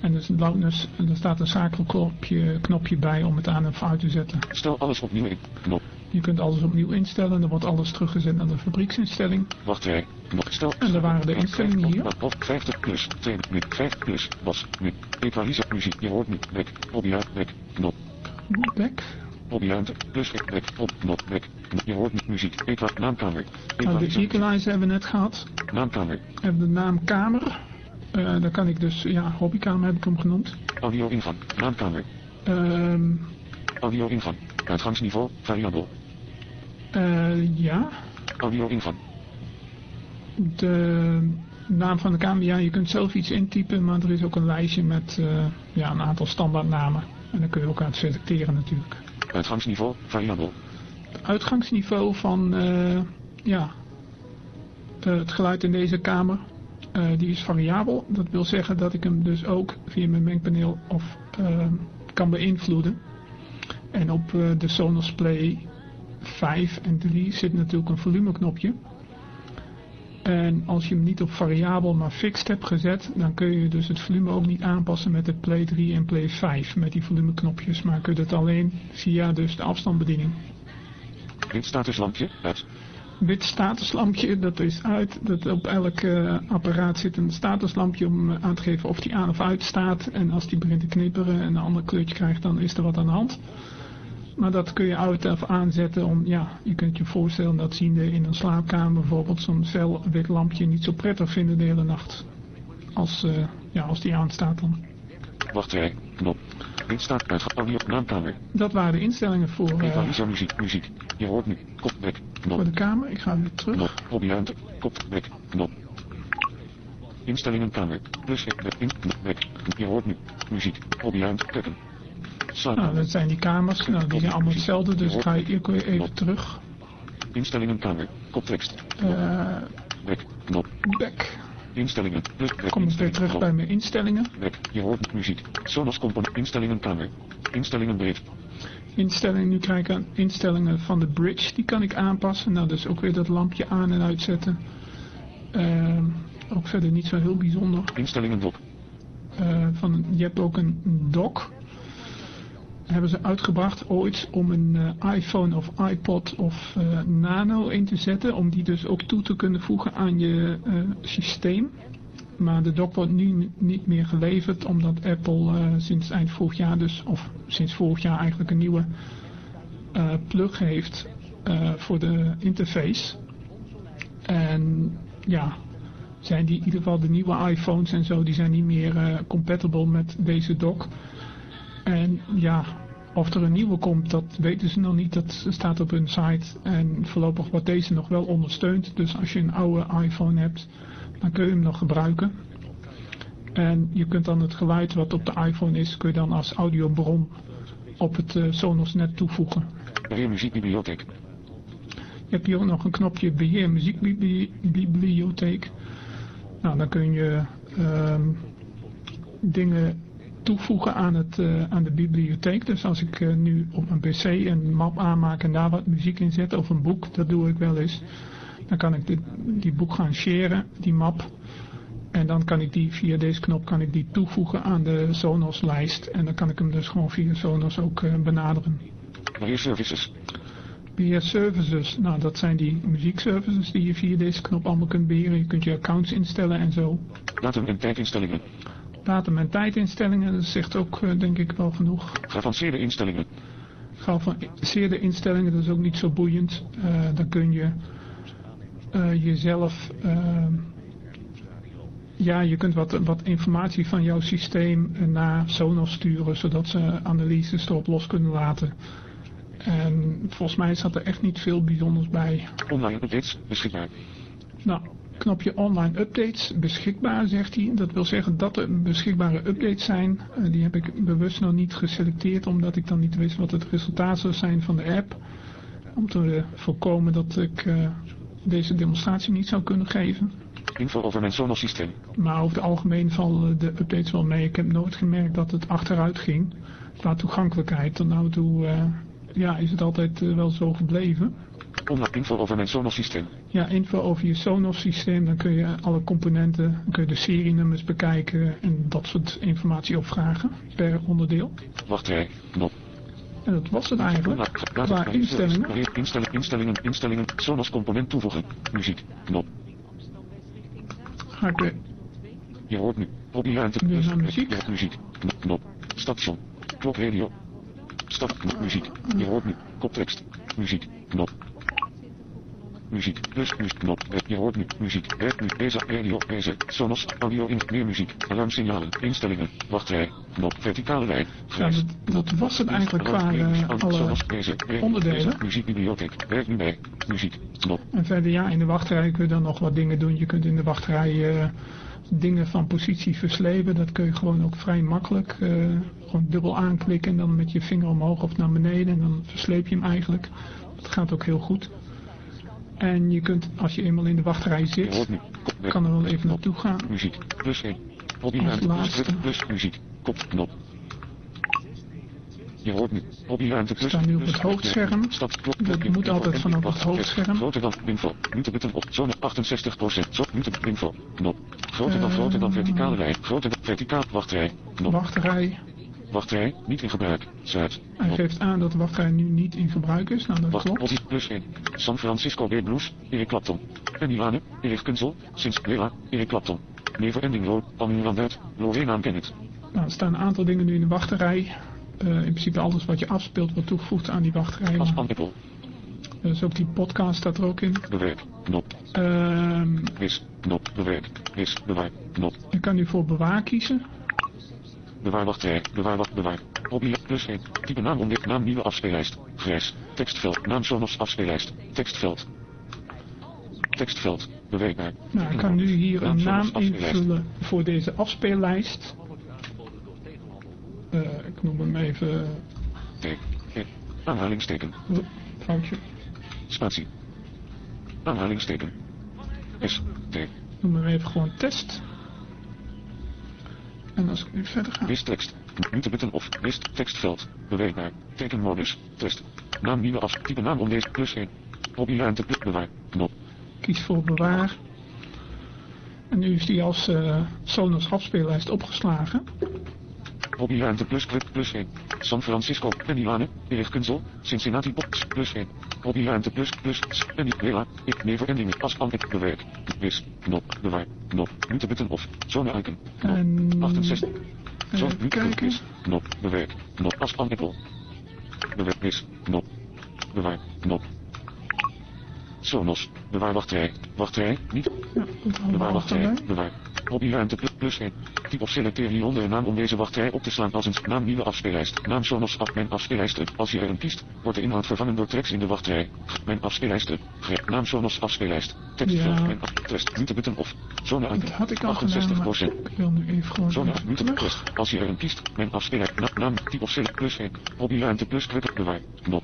En dus loudness, en er staat een schakelknopje knopje bij om het aan of uit te zetten. Stel alles opnieuw in. Knop. Je kunt alles opnieuw instellen. Dan wordt alles teruggezet naar de fabrieksinstelling. Wachtrij. Knop. Stel. En daar waren de instellingen hier. Op 50 plus. 2 nu. 5 plus. Bas. Nu. Equalizer. Muziek. Je hoort nu. Back. Hobby. Back. Knop. Back. Hobbyruimte. Plus. Back. Op. Knop. Back. Je hoort nu. Muziek. Equa. Naamkamer. Nou, de equalizer hebben we net gehad. Naamkamer. We hebben de naam kamer. Uh, daar kan ik dus, ja, hobbykamer heb ik hem genoemd. Audio ingang. Naamkamer. Um, Audio ingang. Uitgangsniveau. Variabel. Uh, ja. Ingang. De naam van de kamer, ja, je kunt zelf iets intypen, maar er is ook een lijstje met uh, ja, een aantal standaardnamen. En dan kun je ook uit selecteren natuurlijk. Uitgangsniveau, variabel. Uitgangsniveau van, uh, ja, het geluid in deze kamer, die is variabel. Dat wil zeggen dat ik hem dus ook via mijn mengpaneel of kan beïnvloeden. En op de Sonos Play 5 en 3 zit natuurlijk een volumeknopje. En als je hem niet op variabel maar fixed hebt gezet, dan kun je dus het volume ook niet aanpassen met de Play 3 en Play 5 met die volumeknopjes. Maar kun je het alleen via dus de afstandsbediening. Wit statuslampje uit. Wit statuslampje, dat is uit. Dat op elk uh, apparaat zit een statuslampje om aan te geven of die aan of uit staat. En als die begint te knipperen en een ander kleurtje krijgt, dan is er wat aan de hand. Maar dat kun je uit of aanzetten om, ja, je kunt je voorstellen dat ziende in een slaapkamer bijvoorbeeld zo'n fel wit lampje niet zo prettig vinden de hele nacht. Als, uh, ja, als die aanstaat dan. Wachtrij, knop. Dit staat uit audio naamkamer. Dat waren de instellingen voor... Uh, muziek, muziek. Je hoort nu, kopback, knop. Voor de kamer, ik ga weer terug. Knop, hobbyruimte, kopback, knop. Instellingenkamer, plus in, back. Je hoort nu, muziek, hobbyruimte, keuken. Nou, dat zijn die kamers. Nou, die zijn allemaal hetzelfde, dus ga ik weer even terug. Instellingen kamer. Koptekst. Uh, back. Knop. Back. Instellingen. Plus back. Kom ik weer terug bij mijn instellingen. Back. Je hoort muziek. Sonos component. Instellingen kamer. Instellingen breed. Instellingen, nu krijg ik aan instellingen van de bridge. Die kan ik aanpassen. Nou, dus ook weer dat lampje aan en uitzetten. Uh, ook verder niet zo heel bijzonder. Instellingen dock. Uh, van, je hebt ook een dock hebben ze uitgebracht ooit om een uh, iPhone of iPod of uh, Nano in te zetten. Om die dus ook toe te kunnen voegen aan je uh, systeem. Maar de dock wordt nu niet meer geleverd omdat Apple sinds eind vorig jaar dus, of sinds vorig jaar eigenlijk een nieuwe plug heeft voor de interface. En ja, zijn die in ieder geval de nieuwe iPhones en zo, die zijn niet meer compatible met deze dock. En ja, of er een nieuwe komt, dat weten ze nog niet. Dat staat op hun site. En voorlopig wordt deze nog wel ondersteund. Dus als je een oude iPhone hebt, dan kun je hem nog gebruiken. En je kunt dan het geluid wat op de iPhone is, kun je dan als audiobron op het uh, Sonos net toevoegen. Beheer muziekbibliotheek. Je hebt hier ook nog een knopje beheer muziekbibliotheek. Nou, dan kun je um, dingen toevoegen aan, het, uh, aan de bibliotheek. Dus als ik uh, nu op mijn pc een map aanmaak en daar wat muziek in zet of een boek, dat doe ik wel eens. Dan kan ik dit, die boek gaan sharen, die map. En dan kan ik die via deze knop kan ik die toevoegen aan de Sonos lijst. En dan kan ik hem dus gewoon via Sonos ook uh, benaderen. Beheer services. Beheer services, nou dat zijn die muziekservices die je via deze knop allemaal kunt beheren. Je kunt je accounts instellen en zo. Datum en tijdinstellingen datum- en tijdinstellingen. Dat zegt ook uh, denk ik wel genoeg. Geavanceerde instellingen. Geavanceerde instellingen, dat is ook niet zo boeiend. Uh, dan kun je uh, jezelf... ja, je kunt wat, wat informatie van jouw systeem naar Sonos sturen, zodat ze analyses erop los kunnen laten. En volgens mij zat er echt niet veel bijzonders bij. Online updates beschikbaar. Nou, knopje online updates beschikbaar, zegt hij. Dat wil zeggen dat er beschikbare updates zijn. Uh, die heb ik bewust nog niet geselecteerd, omdat ik dan niet wist wat het resultaat zou zijn van de app. Om te uh, voorkomen dat ik uh, deze demonstratie niet zou kunnen geven. Info over mijn Sonos systeem. Maar over het algemeen vallen de updates wel mee. Ik heb nooit gemerkt dat het achteruit ging. Qua toegankelijkheid. Tot nu toe ja, is het altijd wel zo gebleven. Online info over mijn Sonos systeem. Ja, info over je Sonos systeem. Dan kun je alle componenten, dan kun je de serienummers bekijken en dat soort informatie opvragen per onderdeel. Wachtrij, knop. En dat was het eigenlijk. Qua instellingen. Instellingen, instellingen, instellingen. Sonos component toevoegen. Muziek. Knop. Ga ik weer Je hoort nu. Populaire Weer naar muziek. Muziek. Knop. knop. Station. Klok radio. Stap. knop, Muziek. Je hoort nu. Koptekst. Muziek. Knop. Muziek. Plus. Muziek. Knop. Eh, Je hoort nu. Muziek. Werk nu. Deze. Radio. Deze. Sonos. Audio in. Meer muziek. Alarmsignalen. Instellingen. Wachtrij. Knop. Verticale lijn. Ja, Grijs. dat, dat was het eigenlijk qua eh, alle. Werk. onderdelen. Muziekbibliotheek. Werk nu bij. Muziek. Knop. En verder ja, in de wachtrij kun je dan nog wat dingen doen. Je kunt in de wachtrij eh, dingen van positie verslepen. Dat kun je gewoon ook vrij makkelijk. eh, gewoon dubbel aanklikken en dan met je vinger omhoog of naar beneden. En dan versleep je hem eigenlijk. Dat gaat ook heel goed. En je kunt, als je eenmaal in de wachtrij zit, nu. Kan er wel even naartoe gaan. Muziek. Plus 1. Als Populaire plus, muziek. Kop. Knop. Je hoort nu. Populaire plus. staan nu op het hoofdscherm. Dat moet altijd vanaf het hoofdscherm. Groter dan info. Minuten op. Zone 68%. Zo. Minuten info. Knop. Groter dan groter dan verticale lijn. Groter dan verticaal. Wachtrij. Knop. Wachtrij. Wachtrij. Niet in gebruik. Zuid. Hij geeft aan dat de wachtrij nu niet in gebruik is. Nou, dat Wacht. klopt. Plus 1. San Francisco Bay Blues. Erik Clapton. Penny Lane. Erik Kunzel. Sins Lela. Erik Clapton. Never Ending Road. Paul Randuit. Lorena Kenneth. Nou, er staan een aantal dingen nu in de wachtrij. Eh, in principe alles wat je afspeelt wordt toegevoegd aan die wachtrij. Maar, Apple. dus ook die podcast staat er ook in. Bewerk. Knop. Ehm Wis. Knop. Bewerk. Wis. Bewaar. Knop. je kan nu voor bewaar kiezen. Bewaar wachtrij. Bewaar wacht. Bewaar. Hobby. Plus 1. Type naam ontdekt. Naam nieuwe afspeellijst. Grijs. Tekstveld. Naam Sonos afspeellijst. Tekstveld. Tekstveld. Bewerkbaar. Nou, ik kan nu hier een naam invullen voor deze afspeellijst. Eh, ik noem hem even... T. E. Aanhalingsteken. eh, foutje. Spatie. Aanhalingsteken. S. T. Noem hem even gewoon test. En als ik nu verder ga... Wist tekst. Minuten button of wist tekstveld. Bewerkbaar. Tekenmodus. Test. Naam nieuwe af. Type naam omlezen. Plus 1. Hobbyruimte plus bewaar. Knop. Kies voor bewaar. En nu is die als eh Sonos afspeellijst opgeslagen. Hobbyruimte plus club plus 1. San Francisco. Penny Lane. Erik Kunzel. Cincinnati Box plus 1. Hobbyruimte plus plus Penny Lela. Ik never ending. As an ik bewerk. Wis. Knop. Bewaar. Knop. Minuten button of. Zone icon. Knop. En 68. Zo, even nu kijken. is. Knop, bewerk. Knop, as aan Apple. Bewerk is. Knop. Bewaar. Knop. Sonos. Bewaar wachtrij. Wachtrij. Niet. Ja, hadden we Bewaar Hobbyruimte plus, plus 1. Typ of selecteer hieronder een naam om deze wachtrij op te slaan als een naam nieuwe afspeellijst. Naam Sonos af mijn afspeellijsten. Als je er een kiest, wordt de inhoud vervangen door tracks in de wachtrij. Mijn afspeellijsten. Naam Sonos afspeellijst. Tekstveld. Ja. Mijn. Test. Minuten button of. Zone icon. had ik al 68 gedaan, maar ik wil nu even gewoon Zone terug. plus. Als je er een kiest, mijn afspeellijst. Na, naam, type of select plus 1. Hobbyruimte plus kwik. Bewaar. Knop.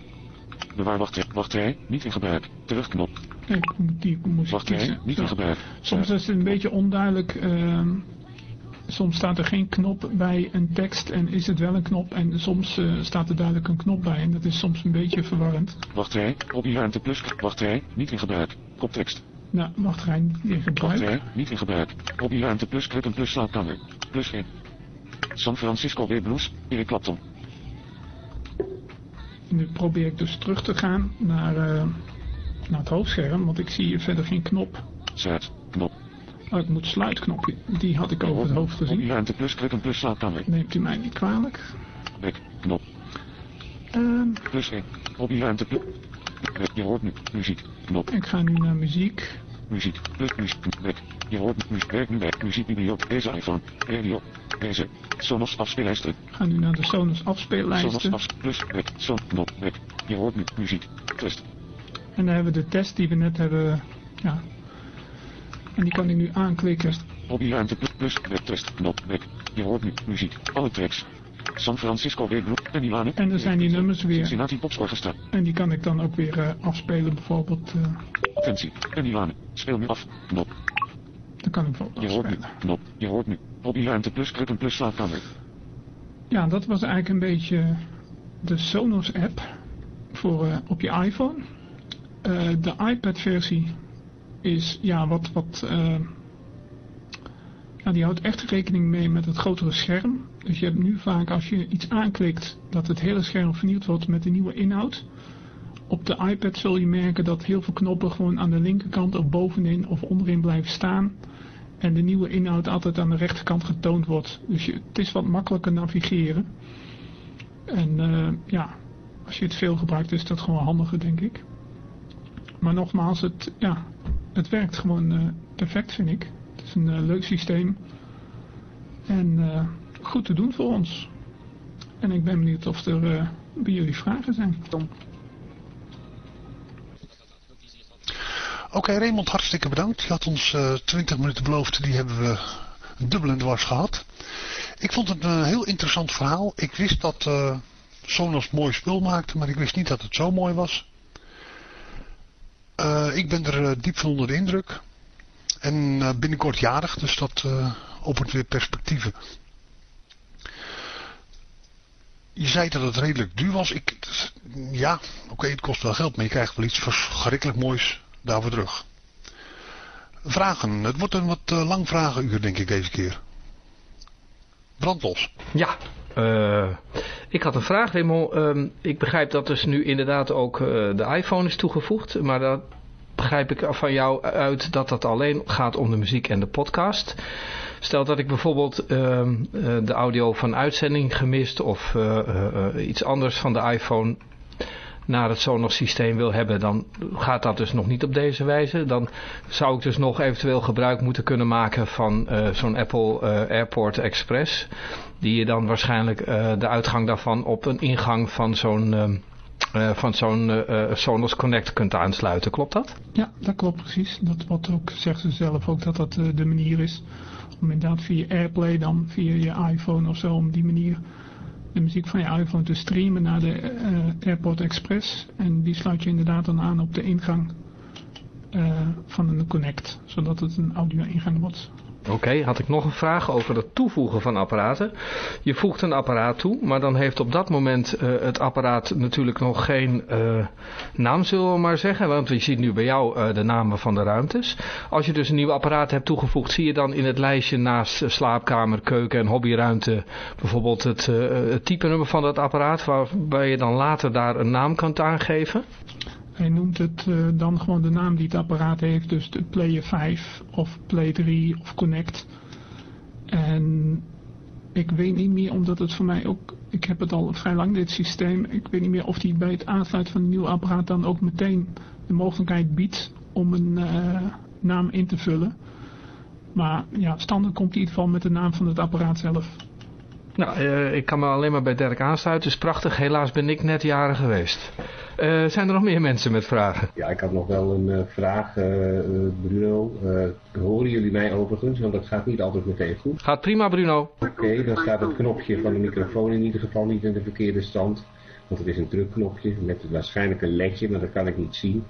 Bewaar wachtrij. Wachtrij. Niet in gebruik. Terugknop. Moet die moest Wachtrij. Niet in gebruik. Soms is het een beetje onduidelijk. ehm, soms staat er geen knop bij een tekst en is het wel een knop. En soms eh, staat er duidelijk een knop bij. En dat is soms een beetje verwarrend. Wachtrij. Hobbyruimte plus. Wachtrij. Niet in gebruik. Koptekst. Nou, wachtrij niet in gebruik. Wachtrij. Niet in gebruik. Hobbyruimte plus krukken plus slaapkamer. Plus 1. San Francisco Blues. Erik Clapton. Nu probeer ik dus terug te gaan naar, eh, naar het hoofdscherm. Want ik zie hier verder geen knop. Zuid. Knop. Oh, ik moet sluitknopje. Die had ik over het hoofd gezien. Hobbyruimte plus krukken plus slaapkamer. Neemt u mij niet kwalijk. Back. Knop. Ehm, Plus 1. Hobbyruimte plus. Je hoort nu. Muziek. Knop. ik ga nu naar muziek. Muziek. Plus muziek. Back. Je hoort muziek. Werk nu bij. Muziekbibliotheek. Deze iPhone. Radio. Deze. Sonos afspeellijsten. Ga nu naar de Sonos Sonos afspeellijsten. af. Plus. Back. Son. Knop. Back. Je hoort nu muziek. Test. En dan hebben we de test die we net hebben. Ja. En die kan ik nu aanklikken. Hobbyruimte plus. Plus. Back. Test. Knop. Back. Je hoort nu muziek. Alle tracks. San Francisco Bay Blues. Penny Lane. En er zijn die nummers weer. Cincinnati Pops Orchestra. En die kan ik dan ook weer eh, afspelen. Bijvoorbeeld. eh, Attentie. Penny Lane. Speel nu af. Knop. dan kan ik bijvoorbeeld Je hoort nu. afspelen. Knop. Je hoort nu. Hobbyruimte plus krukken plus slaapkamer. Ja, dat was eigenlijk een beetje de Sonos app voor, eh, op je iPhone. De iPad versie is ja, wat, wat, ja, die houdt echt rekening mee met het grotere scherm. Dus je hebt nu vaak als je iets aanklikt dat het hele scherm vernieuwd wordt met de nieuwe inhoud. Op de iPad zul je merken dat heel veel knoppen gewoon aan de linkerkant of bovenin of onderin blijven staan. En de nieuwe inhoud altijd aan de rechterkant getoond wordt. Dus je, het is wat makkelijker navigeren. En uh, ja, als je het veel gebruikt is dat gewoon handiger denk ik. Maar nogmaals, het, ja, het werkt gewoon uh, perfect vind ik. Het is een uh, leuk systeem. En goed te doen voor ons. En ik ben benieuwd of er bij jullie vragen zijn. Tom. Oké okay, Raymond, hartstikke bedankt. Je had ons uh, 20 minuten beloofd, die hebben we dubbel en dwars gehad. Ik vond het een heel interessant verhaal. Ik wist dat uh, Sonos mooi spul maakte, maar ik wist niet dat het zo mooi was. Uh, ik ben er uh, diep van onder de indruk. En uh, binnenkort jarig, dus dat opent weer perspectieven. Je zei dat het redelijk duur was. Ik, ja, oké, het kost wel geld, maar je krijgt wel iets verschrikkelijk moois daarvoor terug. Vragen. Het wordt een wat uh, lang vragenuur denk ik deze keer. Brandlos. Ja, ik had een vraag Raymond. Uh, ik begrijp dat dus nu inderdaad ook de iPhone is toegevoegd. Maar dat begrijp ik van jou uit dat dat alleen gaat om de muziek en de podcast. Stel dat ik bijvoorbeeld ehm, de audio van uitzending gemist of iets anders van de iPhone naar het Sonos systeem wil hebben, dan gaat dat dus nog niet op deze wijze. Dan zou ik dus nog eventueel gebruik moeten kunnen maken van zo'n Apple Airport Express. Die je dan waarschijnlijk de uitgang daarvan op een ingang van zo'n van zo'n Sonos Connect kunt aansluiten. Klopt dat? Ja, dat klopt precies. Dat wordt ook, zegt ze zelf ook dat dat de manier is. Om inderdaad via Airplay dan, via je iPhone of zo, om die manier de muziek van je iPhone te streamen naar de uh, AirPod Express. En die sluit je inderdaad dan aan op de ingang uh, van een Connect. Zodat het een audio ingang wordt. Oké, had ik nog een vraag over het toevoegen van apparaten. Je voegt een apparaat toe, maar dan heeft op dat moment uh, het apparaat natuurlijk nog geen uh, naam, zullen we maar zeggen. Want je ziet nu bij jou uh, de namen van de ruimtes. Als je dus een nieuw apparaat hebt toegevoegd, zie je dan in het lijstje naast slaapkamer, keuken en hobbyruimte bijvoorbeeld het, het type nummer van dat apparaat, waarbij je dan later daar een naam kan aangeven? Hij noemt het uh, dan gewoon de naam die het apparaat heeft. Dus de Player 5 of Play 3 of Connect. En ik weet niet meer, omdat het voor mij ook... Ik heb het al vrij lang, dit systeem. Ik weet niet meer of die bij het aansluiten van een nieuw apparaat dan ook meteen de mogelijkheid biedt om een uh, naam in te vullen. Maar ja, standaard komt in ieder geval met de naam van het apparaat zelf. Nou, uh, ik kan me alleen maar bij Dirk aansluiten. is prachtig. Helaas ben ik net jaren geweest. Uh, zijn er nog meer mensen met vragen? Ja, ik had nog wel een uh, vraag, Bruno. horen jullie mij overigens? Want dat gaat niet altijd meteen goed. Gaat prima, Bruno. Oké, okay, dan staat het knopje van de microfoon in ieder geval niet in de verkeerde stand. Want het is een drukknopje met waarschijnlijk een ledje, maar dat kan ik niet zien.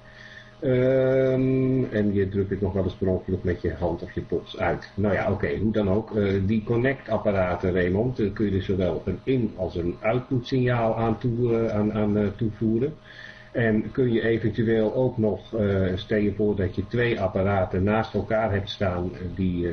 Um, en je drukt het nog wel eens per ongeluk met je hand of je pols uit. Nou ja, oké, okay, hoe dan ook. Uh, die connect-apparaten, Raymond, uh, kun je dus zowel een in- als een output signaal aan, toe, uh, aan, aan toevoeren. En kun je eventueel ook nog, stel je voor dat je twee apparaten naast elkaar hebt staan, die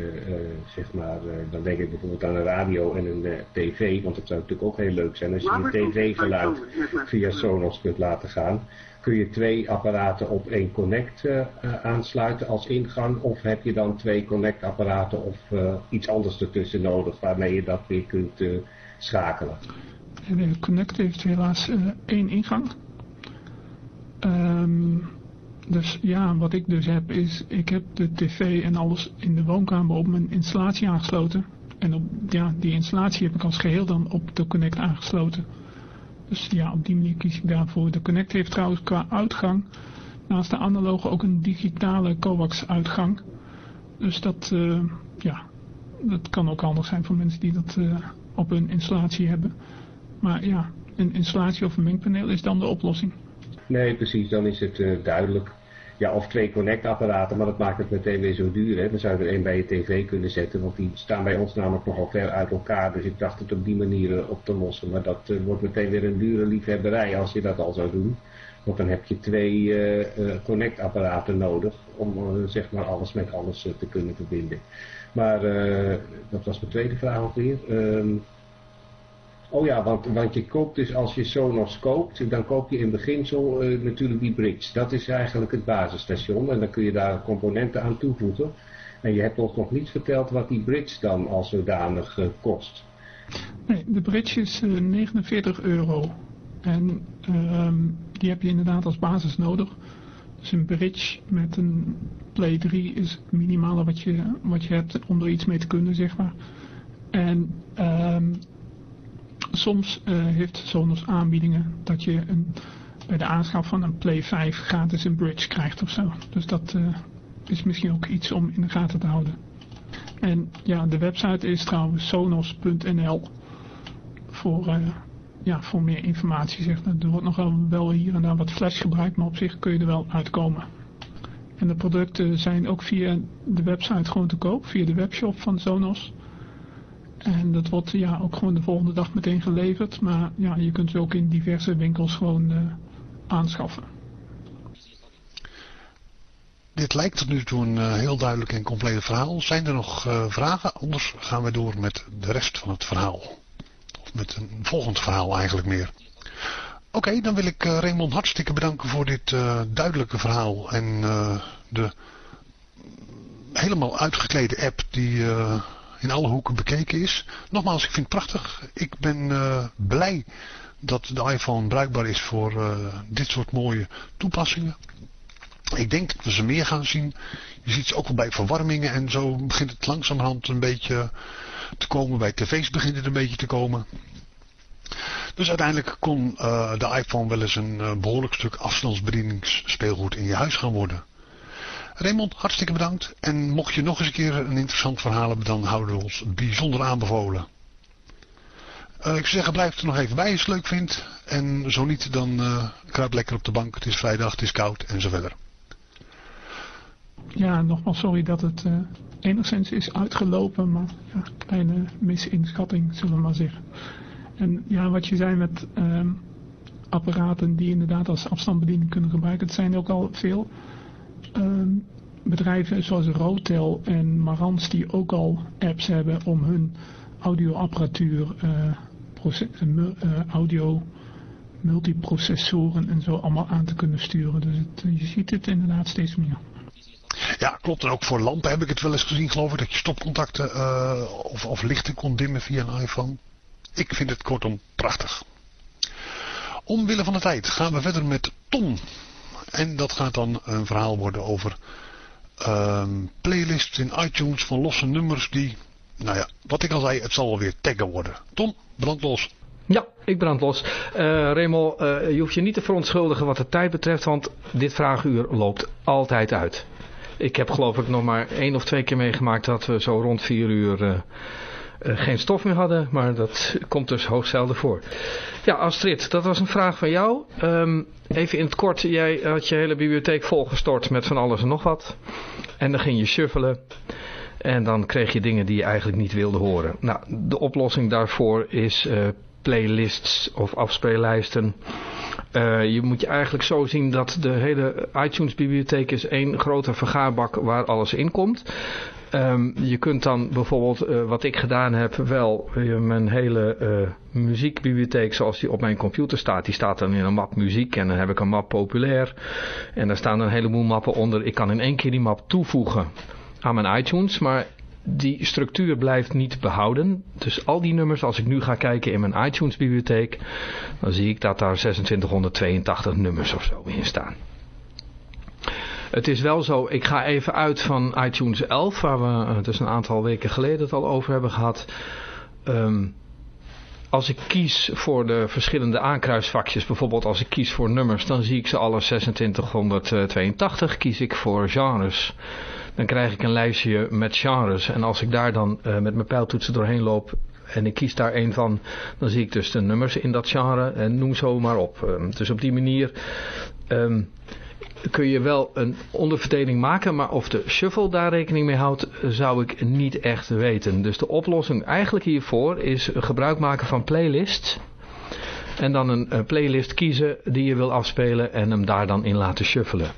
zeg maar, dan denk ik bijvoorbeeld aan een radio en een tv, want het zou natuurlijk ook heel leuk zijn als je een tv-geluid via Sonos kunt laten gaan kun je twee apparaten op één Connect uh, aansluiten als ingang of heb je dan twee Connect apparaten of uh, iets anders ertussen nodig waarmee je dat weer kunt schakelen? De Connect heeft helaas één ingang. Um, dus ja, wat ik dus heb is, ik heb de tv en alles in de woonkamer op mijn installatie aangesloten. En op ja, die installatie heb ik als geheel dan op de Connect aangesloten. Dus ja, op die manier kies ik daarvoor. De Connect heeft trouwens qua uitgang naast de analoge ook een digitale coax uitgang. Dus dat, uh, ja, dat kan ook handig zijn voor mensen die dat uh, op hun installatie hebben. Maar ja, een installatie of een mengpaneel is dan de oplossing. Nee, precies, dan is het uh, duidelijk. Ja, of twee Connect-apparaten, maar dat maakt het meteen weer zo duur. Hè? Dan zou er één bij je tv kunnen zetten, want die staan bij ons namelijk nogal ver uit elkaar. Dus ik dacht het op die manier op te lossen. Maar dat uh, wordt meteen weer een dure liefhebberij als je dat al zou doen. Want dan heb je twee uh, connectapparaten nodig om zeg maar alles met alles te kunnen verbinden. Maar dat was mijn tweede vraag alweer. Ehm, oh ja, want, want je koopt dus als je Sonos koopt, dan koop je in beginsel natuurlijk die bridge. Dat is eigenlijk het basisstation en dan kun je daar componenten aan toevoegen. En je hebt ons nog niet verteld wat die bridge dan als zodanig kost. Nee, de bridge is 49 euro. En ehm, die heb je inderdaad als basis nodig. Dus een bridge met een Play 3 is het minimale wat je, wat je hebt om er iets mee te kunnen, zeg maar. En um, soms uh, heeft Sonos aanbiedingen dat je een, bij de aanschaf van een Play 5 gratis een bridge krijgt of zo. Dus dat uh, is misschien ook iets om in de gaten te houden. En ja, de website is trouwens sonos.nl voor... Uh, ja, voor meer informatie. Zegt. Er wordt nog wel hier en daar wat flash gebruikt, maar op zich kun je er wel uitkomen. En de producten zijn ook via de website gewoon te koop, via de webshop van Sonos. En dat wordt ja, ook gewoon de volgende dag meteen geleverd. Maar ja, je kunt ze ook in diverse winkels gewoon uh, aanschaffen. Dit lijkt tot nu toe een uh, heel duidelijk en compleet verhaal. Zijn er nog uh, vragen? Anders gaan we door met de rest van het verhaal met een volgend verhaal eigenlijk meer. Oké, dan wil ik Raymond hartstikke bedanken voor dit duidelijke verhaal en de helemaal uitgeklede app die in alle hoeken bekeken is. Nogmaals, ik vind het prachtig. Ik ben blij dat de iPhone bruikbaar is voor dit soort mooie toepassingen. Ik denk dat we ze meer gaan zien. Je ziet ze ook wel bij verwarmingen en zo begint het langzamerhand een beetje te komen. Bij tv's begint het een beetje te komen. Dus uiteindelijk kon uh, de iPhone wel eens een behoorlijk stuk afstandsbedieningsspeelgoed in je huis gaan worden. Raymond, hartstikke bedankt. En mocht je nog eens een keer een interessant verhaal hebben, dan houden we ons bijzonder aanbevolen. Uh, ik zou zeggen, blijf er nog even bij als je het leuk vindt. En zo niet, dan kruip lekker op de bank. Het is vrijdag, het is koud en zo verder. Ja, nogmaals sorry dat het enigszins is uitgelopen, maar ja, kleine misinschatting zullen we maar zeggen. En ja, wat je zei met um, apparaten die inderdaad als afstandsbediening kunnen gebruiken, het zijn ook al veel um, bedrijven zoals Rotel en Marantz die ook al apps hebben om hun audioapparatuur, uh, uh, audio multiprocessoren en zo allemaal aan te kunnen sturen. Dus je ziet het inderdaad steeds meer. Ja, klopt. En ook voor lampen heb ik het wel eens gezien, geloof ik, dat je stopcontacten of, of lichten kon dimmen via een iPhone. Ik vind het kortom prachtig. Omwille van de tijd gaan we verder met Tom. En dat gaat dan een verhaal worden over um, playlists in iTunes van losse nummers die, nou ja, wat ik al zei, het zal wel weer taggen worden. Tom, brand los. Ja, ik brand los. Uh, Remo, uh, je hoeft je niet te verontschuldigen wat de tijd betreft, want dit vraaguur loopt altijd uit. Ik heb geloof ik nog maar één of twee keer meegemaakt dat we zo rond vier uur... Uh, geen stof meer hadden. Maar dat komt dus hoogst zelden voor. Ja, Astrid, dat was een vraag van jou. Um, even in het kort, jij had je hele bibliotheek volgestort met van alles en nog wat. En dan ging je shuffelen. En dan kreeg je dingen die je eigenlijk niet wilde horen. Nou, de oplossing daarvoor is uh, playlists of afspeellijsten. Uh, je moet je eigenlijk zo zien dat de hele iTunes bibliotheek is één grote vergaarbak waar alles in komt. Um, je kunt dan bijvoorbeeld, uh, wat ik gedaan heb, wel uh, mijn hele muziekbibliotheek zoals die op mijn computer staat. Die staat dan in een map muziek en dan heb ik een map populair. En daar staan een heleboel mappen onder. Ik kan in één keer die map toevoegen aan mijn iTunes, maar die structuur blijft niet behouden. Dus al die nummers, als ik nu ga kijken in mijn iTunes bibliotheek, dan zie ik dat daar 2682 nummers of zo in staan. Het is wel zo, ik ga even uit van iTunes 11, waar we het is een aantal weken geleden het al over hebben gehad. Um, als ik kies voor de verschillende aankruisvakjes, bijvoorbeeld als ik kies voor nummers, dan zie ik ze alle 2682. Kies ik voor genres, dan krijg ik een lijstje met genres. En als ik daar dan uh, met mijn pijltoetsen doorheen loop en ik kies daar een van, dan zie ik dus de nummers in dat genre en noem zo maar op. Um, dus op die manier... Um, kun je wel een onderverdeling maken, maar of de shuffle daar rekening mee houdt, zou ik niet echt weten. Dus de oplossing eigenlijk hiervoor is gebruik maken van playlists. En dan een playlist kiezen die je wil afspelen en hem daar dan in laten shuffelen.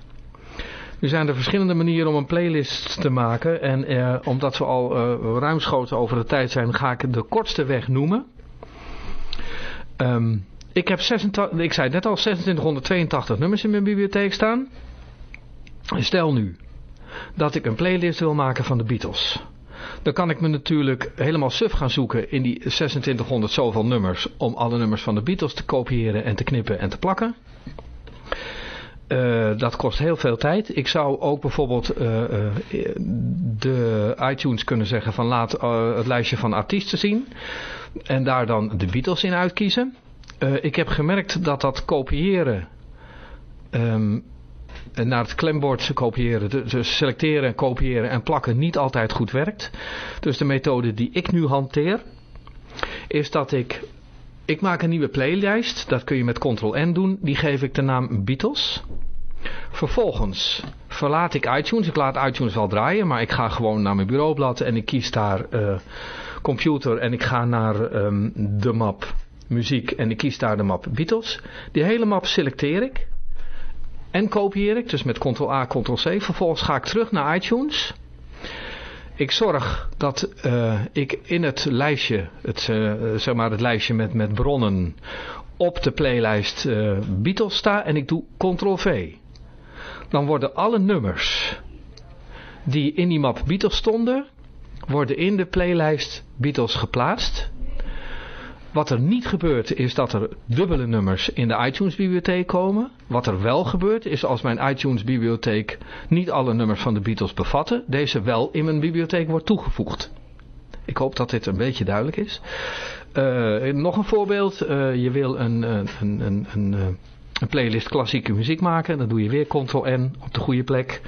Nu zijn er verschillende manieren om een playlist te maken. En eh, omdat we al uh, ruimschoten over de tijd zijn, ga ik de kortste weg noemen. Um, ik heb 26, ik zei net al 2682 nummers in mijn bibliotheek staan. Stel nu dat ik een playlist wil maken van de Beatles. Dan kan ik me natuurlijk helemaal suf gaan zoeken in die 2600 zoveel nummers om alle nummers van de Beatles te kopiëren en te knippen en te plakken. Uh, dat kost heel veel tijd. Ik zou ook bijvoorbeeld uh, uh, de iTunes kunnen zeggen van laat het lijstje van artiesten zien. En daar dan de Beatles in uitkiezen. ik heb gemerkt dat dat kopiëren um, naar het klembord kopiëren, dus selecteren, kopiëren en plakken niet altijd goed werkt. Dus de methode die ik nu hanteer is dat ik ik maak een nieuwe playlist, dat kun je met Ctrl-N doen. Die geef ik de naam Beatles. Vervolgens verlaat ik iTunes. Ik laat iTunes wel draaien, maar ik ga gewoon naar mijn bureaublad en ik kies daar uh, computer en ik ga naar um, de map muziek en ik kies daar de map Beatles. Die hele map selecteer ik en kopieer ik, dus met Ctrl-A, Ctrl-C. Vervolgens ga ik terug naar iTunes ik zorg dat uh, ik in het lijstje, het, uh, zeg maar het lijstje met, met bronnen, op de playlijst uh, Beatles sta en ik doe Ctrl-V. Dan worden alle nummers die in die map Beatles stonden, worden in de playlijst Beatles geplaatst. Wat er niet gebeurt is dat er dubbele nummers in de iTunes bibliotheek komen. Wat er wel gebeurt is als mijn iTunes bibliotheek niet alle nummers van de Beatles bevatten, deze wel in mijn bibliotheek wordt toegevoegd. Ik hoop dat dit een beetje duidelijk is. Uh, nog een voorbeeld. Uh, je wil een, een, een, een, een playlist klassieke muziek maken. Dan doe je weer Ctrl-N op de goede plek.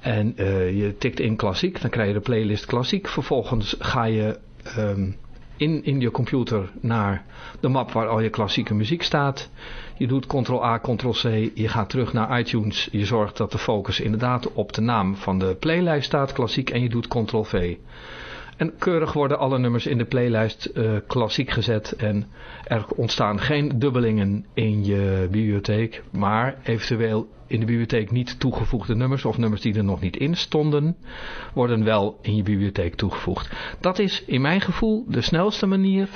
En je tikt in klassiek. Dan krijg je de playlist klassiek. Vervolgens ga je... Um, in, in je computer naar de map waar al je klassieke muziek staat. Je doet Ctrl-A, Ctrl-C, je gaat terug naar iTunes. Je zorgt dat de focus inderdaad op de naam van de playlijst staat, klassiek, en je doet Ctrl-V. En keurig worden alle nummers in de playlijst uh, klassiek gezet en er ontstaan geen dubbelingen in je bibliotheek, maar eventueel in de bibliotheek niet toegevoegde nummers of nummers die er nog niet in stonden, worden wel in je bibliotheek toegevoegd. Dat is in mijn gevoel de snelste manier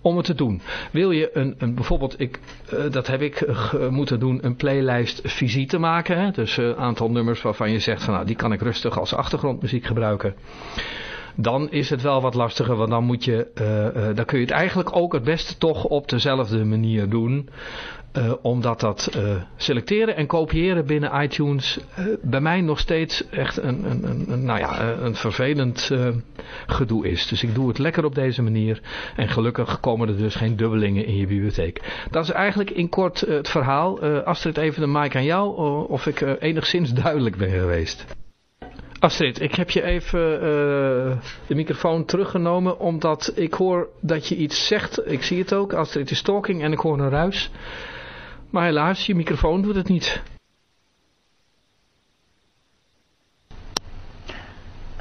om het te doen. Wil je een, een bijvoorbeeld, ik, uh, dat heb ik uh, moeten doen, een playlist visite maken. Dus een aantal nummers waarvan je zegt van nou die kan ik rustig als achtergrondmuziek gebruiken dan is het wel wat lastiger, want dan moet je, uh, uh, dan kun je het eigenlijk ook het beste toch op dezelfde manier doen. Uh, omdat dat selecteren en kopiëren binnen iTunes bij mij nog steeds echt een, een, een nou ja, een vervelend gedoe is. Dus ik doe het lekker op deze manier en gelukkig komen er dus geen dubbelingen in je bibliotheek. Dat is eigenlijk in kort het verhaal. Astrid, even de mic aan jou of ik enigszins duidelijk ben geweest. Astrid, ik heb je even uh, de microfoon teruggenomen, omdat ik hoor dat je iets zegt. Ik zie het ook, Astrid is talking en ik hoor een ruis. Maar helaas, je microfoon doet het niet.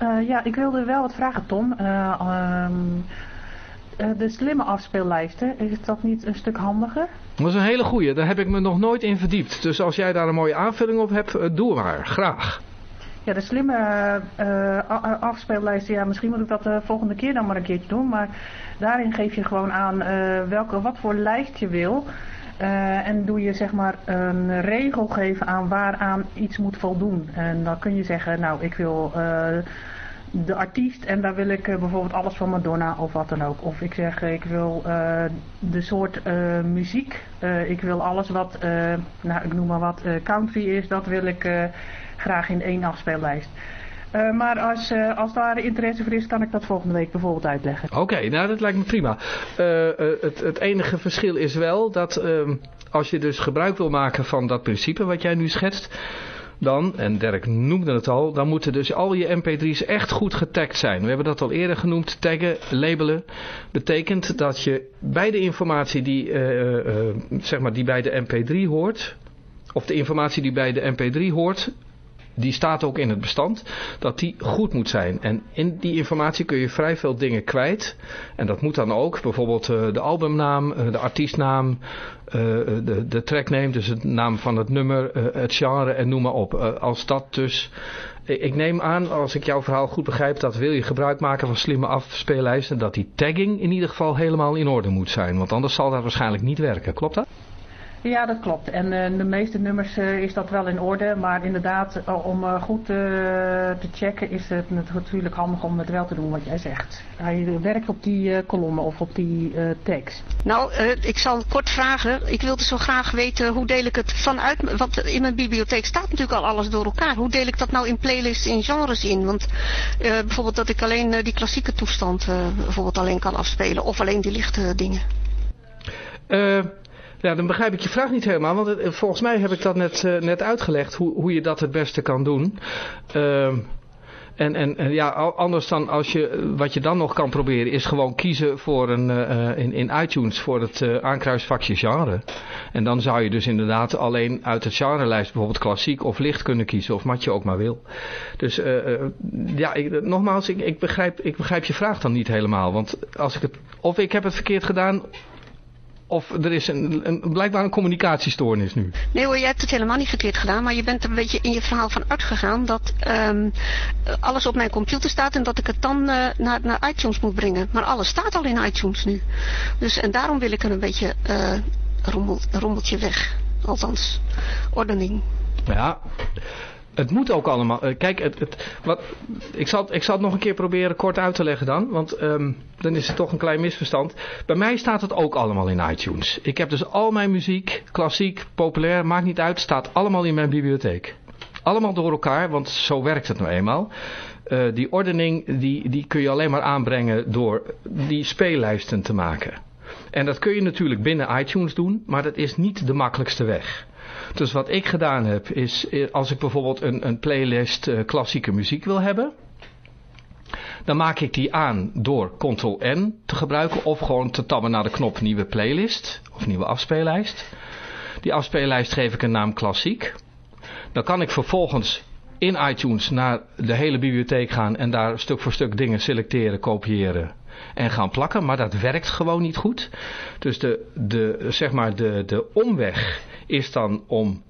Uh, ja, ik wilde wel wat vragen, Tom. Uh, um, de slimme afspeellijsten, is dat niet een stuk handiger? Dat is een hele goeie, daar heb ik me nog nooit in verdiept. Dus als jij daar een mooie aanvulling op hebt, doe maar, graag. Ja, de slimme uh, afspeellijsten, ja, misschien moet ik dat de volgende keer dan maar een keertje doen. Maar daarin geef je gewoon aan uh, welke, wat voor lijst je wil. En doe je zeg maar een regel geven aan waaraan iets moet voldoen. En dan kun je zeggen, nou ik wil de artiest en daar wil ik bijvoorbeeld alles van Madonna of wat dan ook. Of ik zeg, ik wil de soort muziek, ik wil alles wat, nou ik noem maar wat, country is, dat wil ik graag in één afspeellijst. Uh, maar als, uh, als daar interesse voor is, kan ik dat volgende week bijvoorbeeld uitleggen. Oké, nou dat lijkt me prima. Uh, het, het enige verschil is wel dat ehm, als je dus gebruik wil maken van dat principe wat jij nu schetst... Dan, en Dirk noemde het al, dan moeten dus al je mp3's echt goed getagd zijn. We hebben dat al eerder genoemd, taggen, labelen. Betekent dat je bij de informatie die, zeg maar die bij de mp3 hoort, of de informatie die bij de mp3 hoort, die staat ook in het bestand, dat die goed moet zijn. En in die informatie kun je vrij veel dingen kwijt. En dat moet dan ook, bijvoorbeeld uh, de albumnaam, uh, de artiestnaam, uh, de, de trackname, dus de naam van het nummer, het genre en noem maar op. als dat dus ik neem aan, als ik jouw verhaal goed begrijp, dat wil je gebruik maken van slimme afspeellijsten, dat die tagging in ieder geval helemaal in orde moet zijn. Want anders zal dat waarschijnlijk niet werken. Klopt dat? Ja, dat klopt. En uh, de meeste nummers uh, is dat wel in orde. Maar inderdaad, uh, om goed te checken is het natuurlijk handig om het wel te doen wat jij zegt. Hij werkt op die kolommen of op die tekst. Nou, ik zal kort vragen. Ik wilde zo graag weten hoe deel ik het vanuit... Want in mijn bibliotheek staat natuurlijk al alles door elkaar. Hoe deel ik dat nou in playlists in genres in? Want bijvoorbeeld dat ik alleen die klassieke toestand bijvoorbeeld alleen kan afspelen. Of alleen die lichte dingen. Ja, dan begrijp ik je vraag niet helemaal, want volgens mij heb ik dat net, uh, net uitgelegd, hoe, hoe je dat het beste kan doen. Uh, en, en, en, ja, anders dan als je, wat je dan nog kan proberen, is gewoon kiezen voor een, uh, in, in iTunes voor het uh, aankruisvakje genre. En dan zou je dus inderdaad alleen uit het genrelijst bijvoorbeeld klassiek of licht kunnen kiezen, of wat je ook maar wil. Dus ja, ik, nogmaals, ik, ik, begrijp, ik begrijp je vraag dan niet helemaal. Want als ik het, of ik heb het verkeerd gedaan, of er is een, een, blijkbaar een communicatiestoornis nu. Nee hoor, je hebt het helemaal niet verkeerd gedaan. Maar je bent er een beetje in je verhaal van uitgegaan dat um, alles op mijn computer staat. En dat ik het dan uh, naar, naar iTunes moet brengen. Maar alles staat al in iTunes nu. Dus en daarom wil ik er een beetje uh, rommel, rommeltje weg. Althans, ordening. Ja, het moet ook allemaal. Uh, kijk, het, wat, ik, zal, ik zal het nog een keer proberen kort uit te leggen dan. Want um, dan is het toch een klein misverstand. Bij mij staat het ook allemaal in iTunes. Ik heb dus al mijn muziek, klassiek, populair, maakt niet uit, staat allemaal in mijn bibliotheek. Allemaal door elkaar, want zo werkt het nou eenmaal. Uh, die ordening die, die kun je alleen maar aanbrengen door die speellijsten te maken. En dat kun je natuurlijk binnen iTunes doen, maar dat is niet de makkelijkste weg. Dus wat ik gedaan heb is, eh, als ik bijvoorbeeld een, een playlist uh, klassieke muziek wil hebben, dan maak ik die aan door Ctrl-N te gebruiken of gewoon te tabben naar de knop nieuwe playlist of nieuwe afspeellijst. Die afspeellijst geef ik een naam klassiek. Dan kan ik vervolgens in iTunes naar de hele bibliotheek gaan en daar stuk voor stuk dingen selecteren, kopiëren en gaan plakken. Maar dat werkt gewoon niet goed. Dus de, de, zeg maar de, de omweg is dan om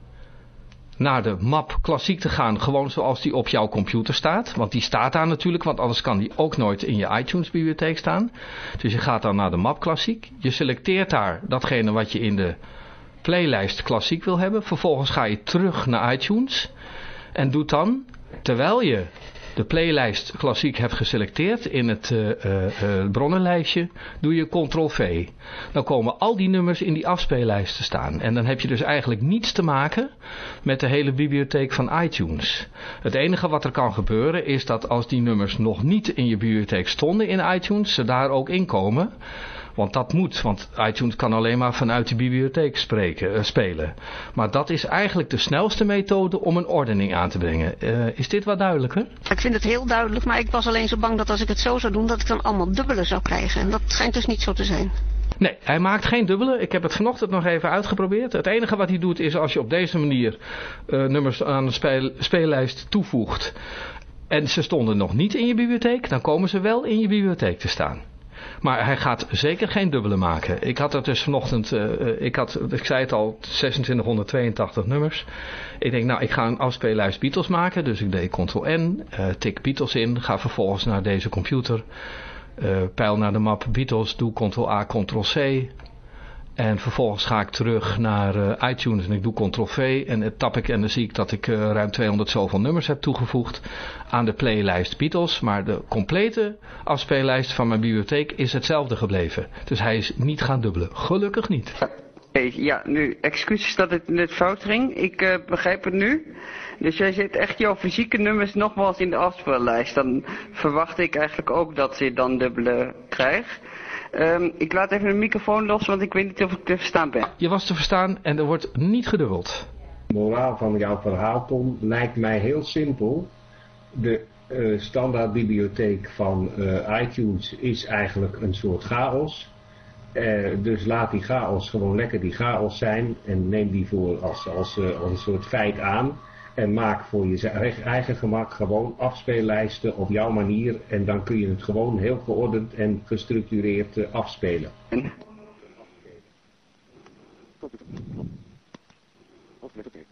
naar de map klassiek te gaan, gewoon zoals die op jouw computer staat. Want die staat daar natuurlijk, want anders kan die ook nooit in je iTunes bibliotheek staan. Dus je gaat dan naar de map klassiek. Je selecteert daar datgene wat je in de playlijst klassiek wil hebben. Vervolgens ga je terug naar iTunes en doet dan, terwijl je de playlijst klassiek hebt geselecteerd in het uh, uh, bronnenlijstje, doe je ctrl-v. Dan komen al die nummers in die afspeellijst te staan. En dan heb je dus eigenlijk niets te maken met de hele bibliotheek van iTunes. Het enige wat er kan gebeuren is dat als die nummers nog niet in je bibliotheek stonden in iTunes, ze daar ook in komen. Want dat moet, want iTunes kan alleen maar vanuit de bibliotheek spreken, uh, spelen. Maar dat is eigenlijk de snelste methode om een ordening aan te brengen. Uh, is dit wat duidelijker? Ik vind het heel duidelijk, maar ik was alleen zo bang dat als ik het zo zou doen, dat ik dan allemaal dubbele zou krijgen. En dat schijnt dus niet zo te zijn. Nee, hij maakt geen dubbele. Ik heb het vanochtend nog even uitgeprobeerd. Het enige wat hij doet is als je op deze manier uh, nummers aan de speel, speellijst toevoegt... en ze stonden nog niet in je bibliotheek, dan komen ze wel in je bibliotheek te staan. Maar hij gaat zeker geen dubbele maken. Ik had het dus vanochtend, uh, ik, had, ik zei het al, 2682 nummers. Ik denk, nou, ik ga een afspeellijst Beatles maken. Dus ik deed Ctrl-N, uh, tik Beatles in, ga vervolgens naar deze computer. Uh, pijl naar de map Beatles, doe Ctrl-A, Ctrl-C. En vervolgens ga ik terug naar uh, iTunes en ik doe Ctrl-V en dan tap ik en dan zie ik dat ik uh, ruim 200 zoveel nummers heb toegevoegd aan de playlijst Beatles. Maar de complete afspeellijst van mijn bibliotheek is hetzelfde gebleven. Dus hij is niet gaan dubbelen. Gelukkig niet. Ja, nu, excuses dat het net fout ging. Ik uh, begrijp het nu. Dus jij zet echt jouw fysieke nummers nogmaals in de afspeellijst. Dan verwacht ik eigenlijk ook dat je dan dubbele krijgt. Um, ik laat even de microfoon los, want ik weet niet of ik te verstaan ben. Je was te verstaan en er wordt niet gedubbeld. De moraal van jouw verhaal, Tom, lijkt mij heel simpel. De uh, standaardbibliotheek van uh, iTunes is eigenlijk een soort chaos. Uh, dus laat die chaos gewoon lekker die chaos zijn en neem die voor als, als, als een soort feit aan. En maak voor je eigen gemak gewoon afspeellijsten op jouw manier. En dan kun je het gewoon heel geordend en gestructureerd afspelen.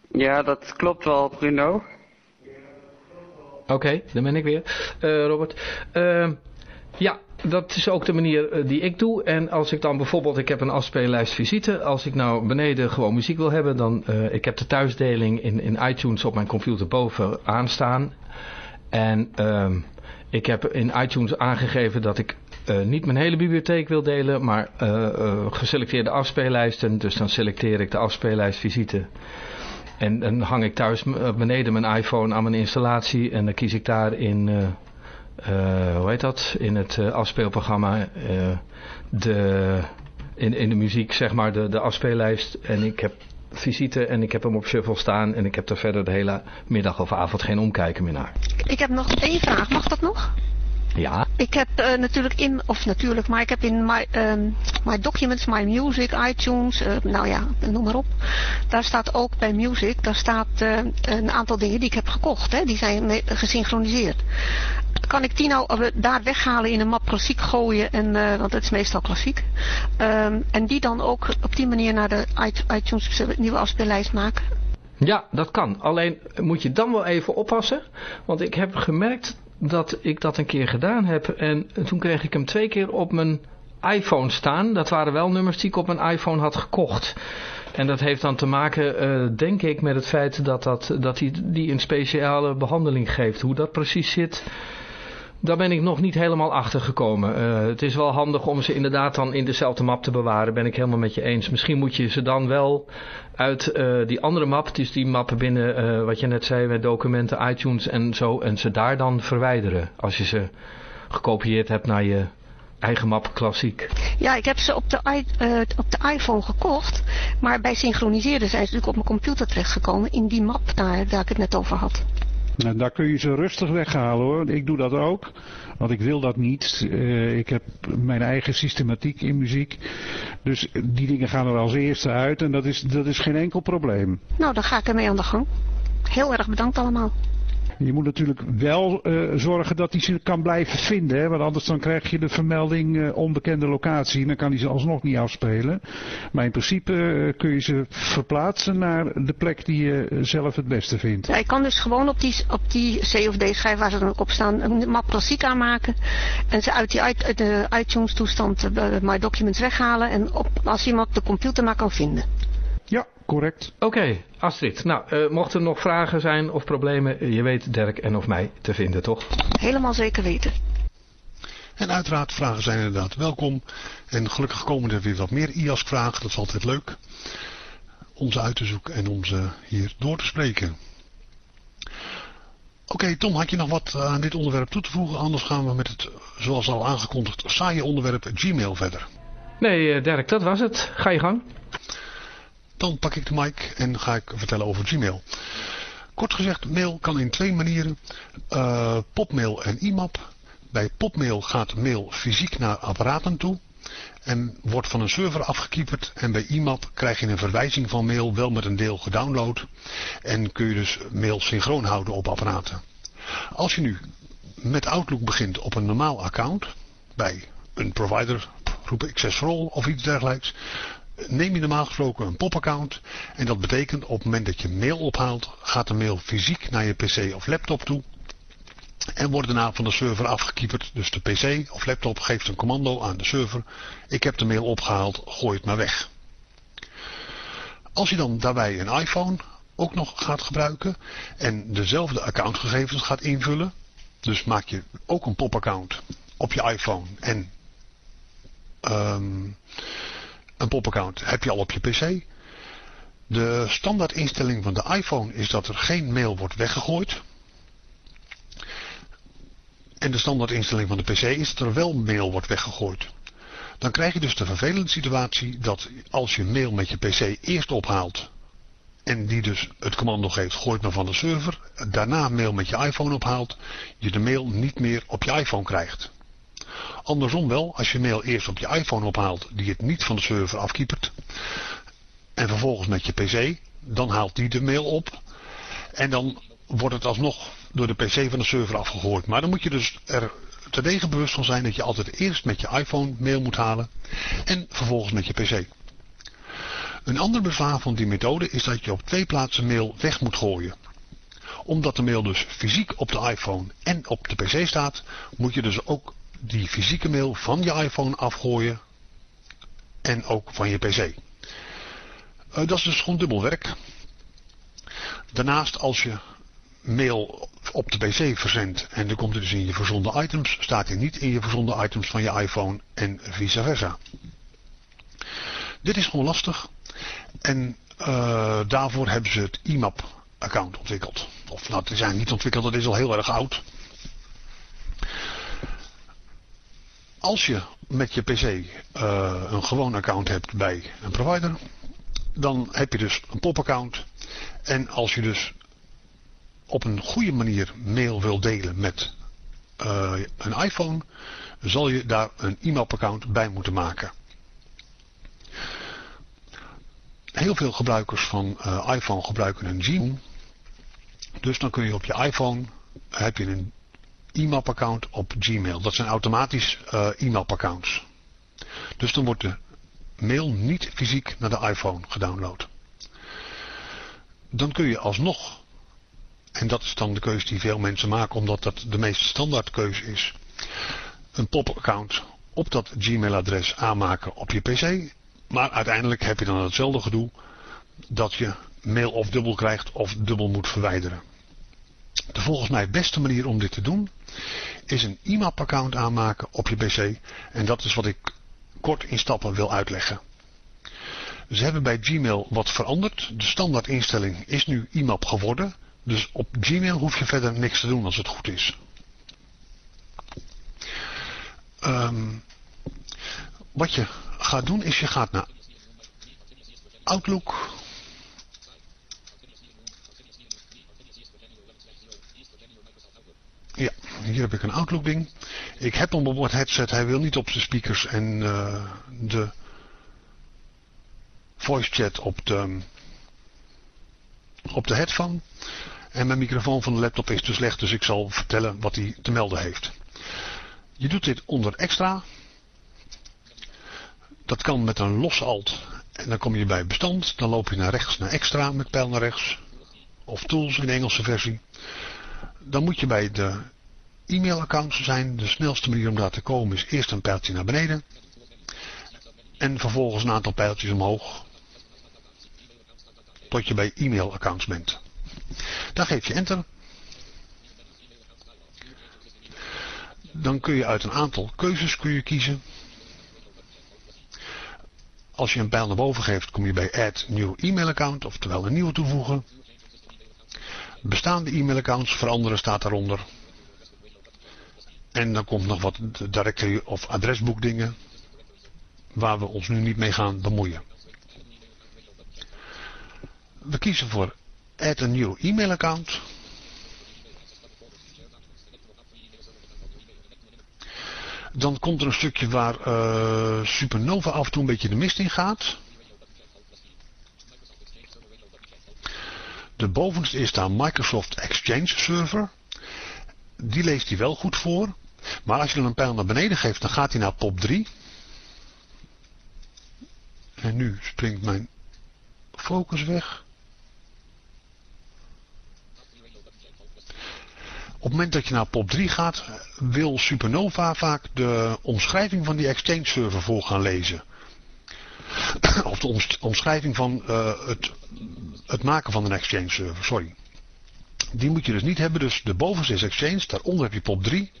Ja, dat klopt wel, Bruno. Oké, okay, dan ben ik weer. Uh, Robert. Uh, ja, dat is ook de manier uh, die ik doe. En als ik dan bijvoorbeeld, ik heb een afspeellijst visite. Als ik nou beneden gewoon muziek wil hebben, dan, uh, ik heb de thuisdeling in, in iTunes op mijn computer boven aanstaan. En uh, ik heb in iTunes aangegeven dat ik uh, niet mijn hele bibliotheek wil delen, maar geselecteerde afspeellijsten. Dus dan selecteer ik de afspeellijst visite. En dan hang ik thuis beneden mijn iPhone aan mijn installatie en dan kies ik daar in, uh, hoe heet dat, in het uh, afspeelprogramma de, in, in de muziek zeg maar de, de afspeellijst. En ik heb visite en ik heb hem op shuffle staan en ik heb er verder de hele middag of avond geen omkijken meer naar. Ik heb nog één vraag, mag dat nog? Ja. Ik heb uh, natuurlijk in, of natuurlijk, maar ik heb in my, um, my documents, my music, iTunes, uh, nou ja, noem maar op. Daar staat ook bij music, daar staat uh, een aantal dingen die ik heb gekocht, hè, die zijn gesynchroniseerd. Kan ik die nou daar weghalen in een map klassiek gooien, en, want het is meestal klassiek. Um, en die dan ook op die manier naar de iTunes nieuwe afspeellijst maken? Ja, dat kan. Alleen moet je dan wel even oppassen. Want ik heb gemerkt dat ik dat een keer gedaan heb. En toen kreeg ik hem twee keer op mijn iPhone staan. Dat waren wel nummers die ik op mijn iPhone had gekocht. En dat heeft dan te maken, uh, denk ik, met het feit dat, dat, dat die, die een speciale behandeling geeft. Hoe dat precies zit, daar ben ik nog niet helemaal achter gekomen. Uh, het is wel handig om ze inderdaad dan in dezelfde map te bewaren, ben ik helemaal met je eens. Misschien moet je ze dan wel uit uh, die andere map, dus die mappen binnen uh, wat je net zei met documenten, iTunes en zo, en ze daar dan verwijderen als je ze gekopieerd hebt naar je eigen map klassiek. Ja, ik heb ze op de, op de iPhone gekocht, maar bij synchroniseren zijn ze natuurlijk op mijn computer terechtgekomen in die map daar, daar ik het net over had. Nou, daar kun je ze rustig weghalen hoor. Ik doe dat ook. Want ik wil dat niet. Uh, ik heb mijn eigen systematiek in muziek. Dus die dingen gaan er als eerste uit. En dat is, dat is geen enkel probleem. Nou, dan ga ik ermee aan de gang. Heel erg bedankt allemaal. Je moet natuurlijk wel uh, zorgen dat hij ze kan blijven vinden. Hè? Want anders dan krijg je de vermelding uh, onbekende locatie. En dan kan hij ze alsnog niet afspelen. Maar in principe uh, kun je ze verplaatsen naar de plek die je zelf het beste vindt. Ik kan dus gewoon op die, op die C of D schijf waar ze dan op staan een map klassiek aanmaken. En ze uit, die, uit de iTunes toestand My Documents weghalen. En op, als op de computer maar kan vinden. Ja, correct. Oké, okay, Astrid. Nou, uh, mochten er nog vragen zijn of problemen, je weet Dirk en of mij te vinden, toch? Helemaal zeker weten. En uiteraard, vragen zijn inderdaad welkom. En gelukkig komen er weer wat meer IAS-vragen, dat is altijd leuk. Om ze uit te zoeken en om ze hier door te spreken. Oké, okay, Tom, had je nog wat aan dit onderwerp toe te voegen? Anders gaan we met het, zoals al aangekondigd, saaie onderwerp Gmail verder. Nee, Dirk, dat was het. Ga je gang. Dan pak ik de mic en ga ik vertellen over Gmail. Kort gezegd, mail kan in twee manieren. Uh, popmail en IMAP. Bij popmail gaat mail fysiek naar apparaten toe. En wordt van een server afgekieperd. En bij IMAP krijg je een verwijzing van mail wel met een deel gedownload. En kun je dus mail synchroon houden op apparaten. Als je nu met Outlook begint op een normaal account. Bij een provider, roep Access of iets dergelijks neem je normaal gesproken een popaccount. En dat betekent op het moment dat je mail ophaalt, gaat de mail fysiek naar je pc of laptop toe. En wordt daarna van de server afgekieperd. Dus de pc of laptop geeft een commando aan de server. Ik heb de mail opgehaald, gooi het maar weg. Als je dan daarbij een iPhone ook nog gaat gebruiken. En dezelfde accountgegevens gaat invullen. Dus maak je ook een popaccount op je iPhone. En... Um, een popaccount heb je al op je pc. De standaard instelling van de iPhone is dat er geen mail wordt weggegooid. En de standaard instelling van de pc is dat er wel mail wordt weggegooid. Dan krijg je dus de vervelende situatie dat als je mail met je pc eerst ophaalt en die dus het commando geeft, gooit maar van de server, daarna mail met je iPhone ophaalt, je de mail niet meer op je iPhone krijgt. Andersom wel, als je mail eerst op je iPhone ophaalt die het niet van de server afkiepert. En vervolgens met je pc, dan haalt die de mail op. En dan wordt het alsnog door de pc van de server afgegooid. Maar dan moet je dus er terdege bewust van zijn dat je altijd eerst met je iPhone mail moet halen en vervolgens met je pc. Een ander bezwaar van die methode is dat je op twee plaatsen mail weg moet gooien. Omdat de mail dus fysiek op de iPhone en op de pc staat, moet je dus ook die fysieke mail van je iPhone afgooien en ook van je pc. Uh, dat is dus gewoon dubbel werk. Daarnaast als je mail op de pc verzendt en dan komt het dus in je verzonden items, staat hij niet in je verzonden items van je iPhone en vice versa. Dit is gewoon lastig en uh, daarvoor hebben ze het IMAP account ontwikkeld. Of nou, het eigenlijk niet ontwikkeld, dat is al heel erg oud. Als je met je pc uh, een gewoon account hebt bij een provider, dan heb je dus een popaccount. En als je dus op een goede manier mail wil delen met uh, een iPhone, zal je daar een e-mailaccount bij moeten maken. Heel veel gebruikers van uh, iPhone gebruiken een Gmail. Dus dan kun je op je iPhone, heb je een e-mailaccount op Gmail. Dat zijn automatisch uh, e-mailaccounts. Dus dan wordt de mail niet fysiek naar de iPhone gedownload. Dan kun je alsnog, en dat is dan de keuze die veel mensen maken omdat dat de meest standaard keuze is, een pop-account op dat Gmail-adres aanmaken op je pc. Maar uiteindelijk heb je dan hetzelfde gedoe dat je mail of dubbel krijgt of dubbel moet verwijderen. De volgens mij beste manier om dit te doen is een IMAP-account aanmaken op je pc. En dat is wat ik kort in stappen wil uitleggen. Ze hebben bij Gmail wat veranderd. De standaard instelling is nu IMAP geworden. Dus op Gmail hoef je verder niks te doen als het goed is. Um, wat je gaat doen is je gaat naar Outlook. Ja, hier heb ik een Outlook ding. Ik heb op het headset, hij wil niet op de speakers en uh, de voice chat op de, op de headphone. En mijn microfoon van de laptop is te slecht, dus ik zal vertellen wat hij te melden heeft. Je doet dit onder extra. Dat kan met een los alt. En dan kom je bij bestand. Dan loop je naar rechts naar extra met pijl naar rechts. Of tools in de Engelse versie. Dan moet je bij de e-mailaccounts zijn. De snelste manier om daar te komen is eerst een pijltje naar beneden. En vervolgens een aantal pijltjes omhoog. Tot je bij e-mailaccounts bent. Dan geef je enter. Dan kun je uit een aantal keuzes kun je kiezen. Als je een pijl naar boven geeft, kom je bij Add New E-mail Account, oftewel een nieuwe toevoegen. Bestaande e-mailaccounts veranderen staat daaronder. En dan komt nog wat directory of adresboek dingen, waar we ons nu niet mee gaan bemoeien. We kiezen voor Add a New E-mail Account. Dan komt er een stukje waar uh, Supernova af en toe een beetje de mist in gaat. De bovenste is daar Microsoft Exchange Server. Die leest hij wel goed voor. Maar als je dan een pijl naar beneden geeft, dan gaat hij naar pop 3. En nu springt mijn focus weg. Op het moment dat je naar POP 3 gaat, wil Supernova vaak de omschrijving van die Exchange server voor gaan lezen. [coughs] of de omschrijving van uh, het, het maken van een Exchange server, sorry. Die moet je dus niet hebben, dus de bovenste is Exchange, daaronder heb je POP 3.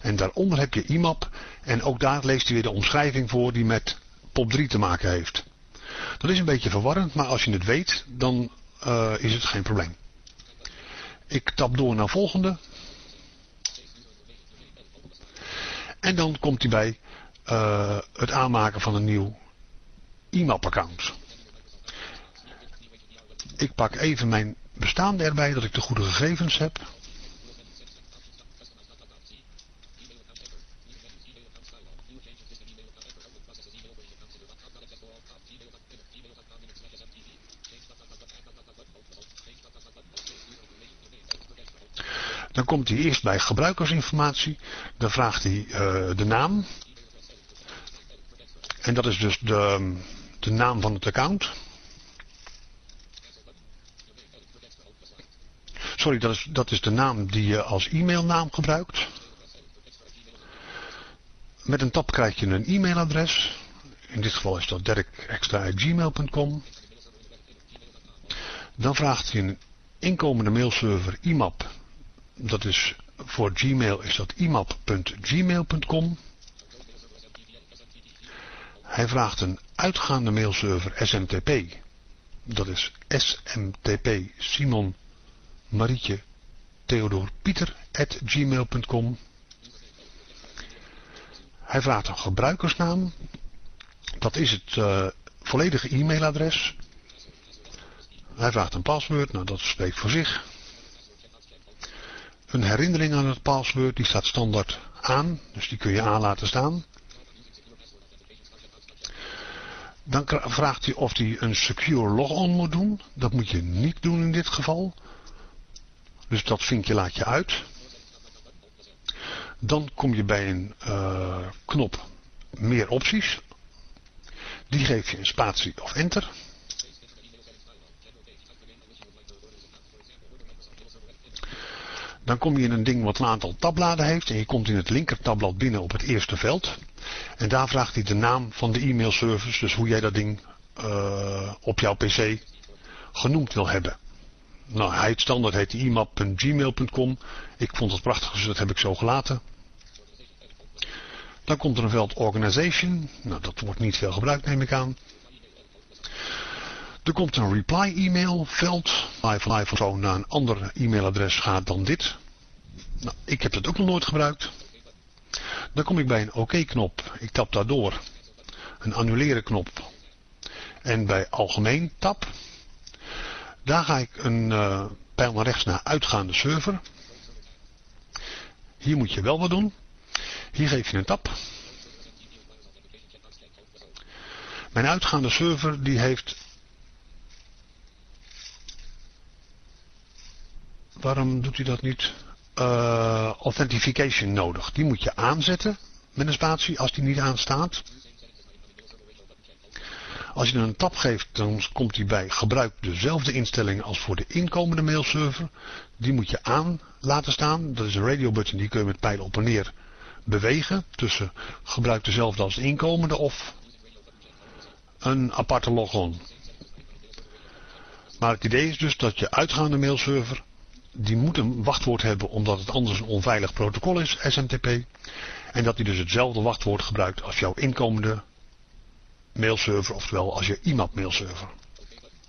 En daaronder heb je IMAP en ook daar leest hij weer de omschrijving voor die met POP 3 te maken heeft. Dat is een beetje verwarrend, maar als je het weet, dan uh, is het geen probleem. Ik tap door naar volgende. En dan komt hij bij uh, het aanmaken van een nieuw e-mail-account. Ik pak even mijn bestaande erbij, dat ik de goede gegevens heb. Dan komt hij eerst bij gebruikersinformatie. Dan vraagt hij uh, de naam. En dat is dus de, de naam van het account. Sorry, dat is, dat is de naam die je als e-mailnaam gebruikt. Met een tab krijg je een e-mailadres. In dit geval is dat dirkextra.gmail.com. Dan vraagt hij een inkomende mailserver IMAP. Dat is voor Gmail is dat imap.gmail.com. Hij vraagt een uitgaande mailserver SMTP. Dat is SMTP Simon Marietje Theodor. Hij vraagt een gebruikersnaam. Dat is het uh, volledige e-mailadres. Hij vraagt een paswoord. Nou, dat spreekt voor zich. Een herinnering aan het paswoord. Die staat standaard aan. Dus die kun je aan laten staan. Dan vraagt hij of hij een secure logon moet doen. Dat moet je niet doen in dit geval. Dus dat vinkje laat je uit. Dan kom je bij een uh, knop meer opties. Die geef je een spatie of enter. Dan kom je in een ding wat een aantal tabbladen heeft en je komt in het linker tabblad binnen op het eerste veld. En daar vraagt hij de naam van de e-mailservice, dus hoe jij dat ding uh, op jouw pc genoemd wil hebben. Nou, hij het standaard heet imap.gmail.com. Ik vond het prachtig, dus dat heb ik zo gelaten. Dan komt er een veld Organization. Nou, dat wordt niet veel gebruikt, neem ik aan. Er komt een reply e-mail veld. Live live naar een ander e-mailadres gaat dan dit. Nou, ik heb dat ook nog nooit gebruikt. Dan kom ik bij een oké knop. Ik tap daardoor. Een annuleren knop. En bij algemeen tab. Daar ga ik een uh, pijl naar rechts naar uitgaande server. Hier moet je wel wat doen. Hier geef je een tab. Mijn uitgaande server die heeft... Waarom doet hij dat niet? Uh, authentication nodig. Die moet je aanzetten met een spatie als die niet aanstaat. Als je een tab geeft, dan komt hij bij gebruik dezelfde instellingen als voor de inkomende mailserver. Die moet je aan laten staan. Dat is een radio button, die kun je met pijlen op en neer bewegen. Tussen gebruik dezelfde als de inkomende of een aparte logon. Maar het idee is dus dat je uitgaande mailserver, die moet een wachtwoord hebben omdat het anders een onveilig protocol is, SMTP. En dat die dus hetzelfde wachtwoord gebruikt als jouw inkomende mailserver, oftewel als je IMAP mailserver.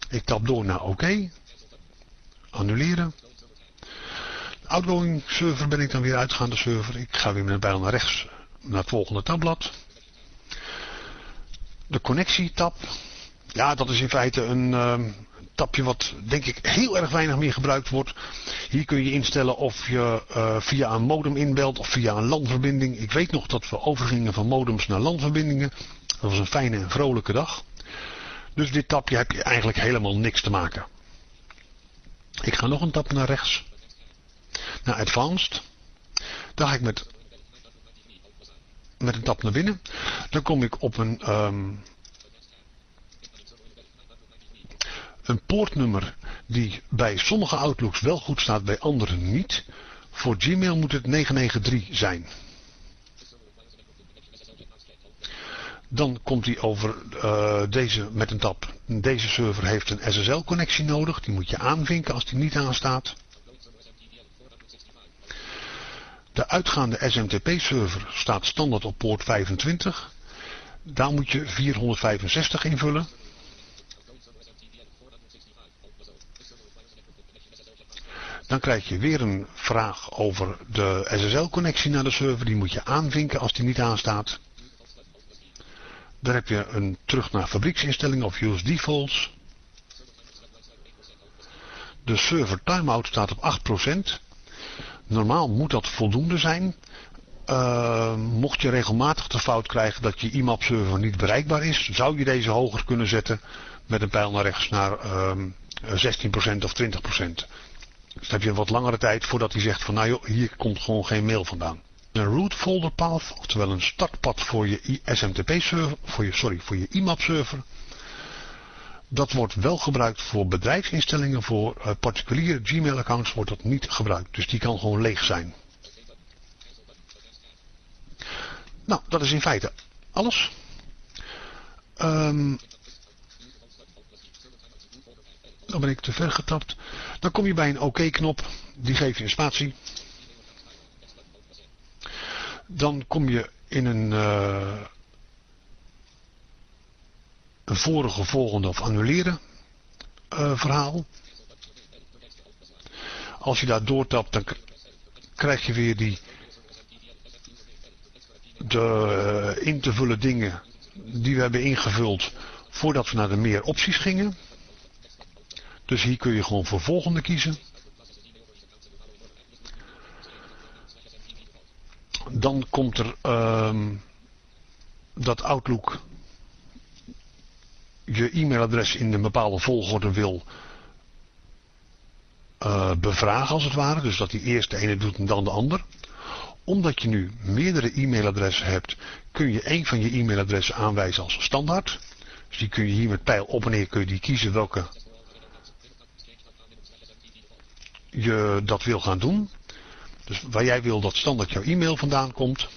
Ik tap door naar oké. Annuleren. Outgoing server ben ik dan weer uitgaande server. Ik ga weer met naar rechts naar het volgende tabblad. De connectietab. Ja, dat is in feite een uh, tabje wat denk ik heel erg weinig meer gebruikt wordt. Hier kun je instellen of je uh, via een modem inbelt of via een landverbinding. Ik weet nog dat we overgingen van modems naar landverbindingen. Dat was een fijne en vrolijke dag. Dus dit tapje heb je eigenlijk helemaal niks te maken. Ik ga nog een tap naar rechts. Naar Advanced. Daar ga ik met, met een tap naar binnen. Dan kom ik op een, um, een poortnummer die bij sommige Outlooks wel goed staat, bij andere niet. Voor Gmail moet het 993 zijn. Dan komt hij over uh, deze met een tab. Deze server heeft een SSL connectie nodig. Die moet je aanvinken als die niet aanstaat. De uitgaande SMTP server staat standaard op poort 25. Daar moet je 465 invullen. Dan krijg je weer een vraag over de SSL connectie naar de server. Die moet je aanvinken als die niet aanstaat. Daar heb je een terug naar fabrieksinstellingen of use defaults. De server timeout staat op 8%. Normaal moet dat voldoende zijn. Uh, mocht je regelmatig de fout krijgen dat je IMAP server niet bereikbaar is, zou je deze hoger kunnen zetten met een pijl naar rechts naar uh, 16% of 20%. Dus heb je wat langere tijd voordat hij zegt van nou joh, hier komt gewoon geen mail vandaan. Een root folder path, oftewel een startpad voor je SMTP server, voor je, sorry, voor je IMAP server. Dat wordt wel gebruikt voor bedrijfsinstellingen, voor uh, particuliere Gmail accounts wordt dat niet gebruikt. Dus die kan gewoon leeg zijn. Nou, dat is in feite alles. Um, dan ben ik te ver getapt. Dan kom je bij een OK-knop. die geef je een spatie. Dan kom je in een, uh, een vorige, volgende of annuleren uh, verhaal. Als je daar doortapt, dan krijg je weer die de uh, in te vullen dingen die we hebben ingevuld voordat we naar de meer opties gingen. Dus hier kun je gewoon voor volgende kiezen. Dan komt er um, dat Outlook je e-mailadres in een bepaalde volgorde wil uh, bevragen als het ware. Dus dat hij eerst de ene doet en dan de ander. Omdat je nu meerdere e-mailadressen hebt, kun je één van je e-mailadressen aanwijzen als standaard. Dus die kun je hier met pijl op en neer kun je die kiezen welke je dat wil gaan doen. Dus waar jij wil dat standaard jouw e-mail vandaan komt.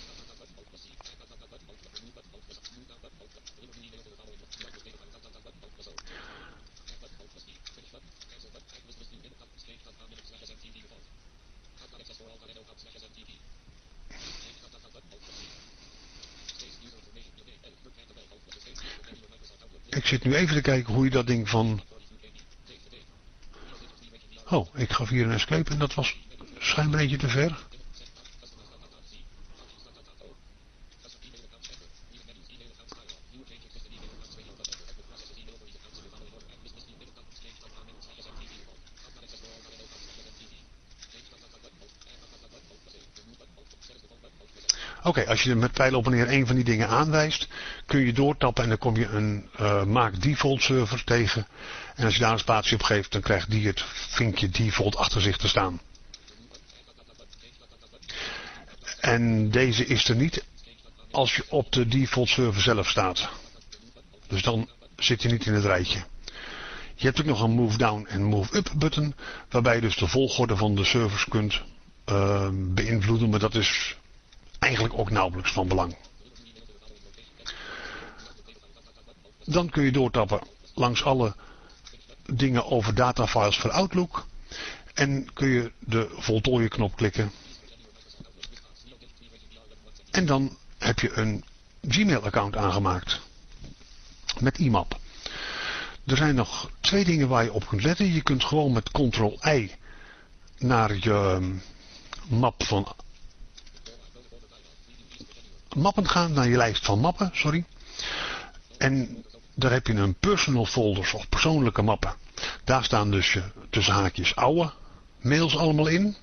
Ik zit nu even te kijken hoe je dat ding van Oh, ik gaf hier een escape en dat was schijnbaar een beetje te ver. Oké, als je met pijl op en neer een van die dingen aanwijst, kun je doortappen en dan kom je een uh, maak default server tegen. En als je daar een spatie op geeft, dan krijgt die het vinkje default achter zich te staan. En deze is er niet als je op de default server zelf staat. Dus dan zit je niet in het rijtje. Je hebt ook nog een move down en move up button, waarbij je dus de volgorde van de servers kunt uh, beïnvloeden, maar dat is eigenlijk ook nauwelijks van belang. Dan kun je doortappen langs alle dingen over datafiles voor Outlook. En kun je de voltooien knop klikken. En dan heb je een Gmail account aangemaakt. Met IMAP. Er zijn nog twee dingen waar je op kunt letten. Je kunt gewoon met Ctrl-I naar je map van mappen gaan, naar je lijst van mappen, sorry. En daar heb je een personal folders of persoonlijke mappen. Daar staan dus je tussen haakjes oude mails allemaal in.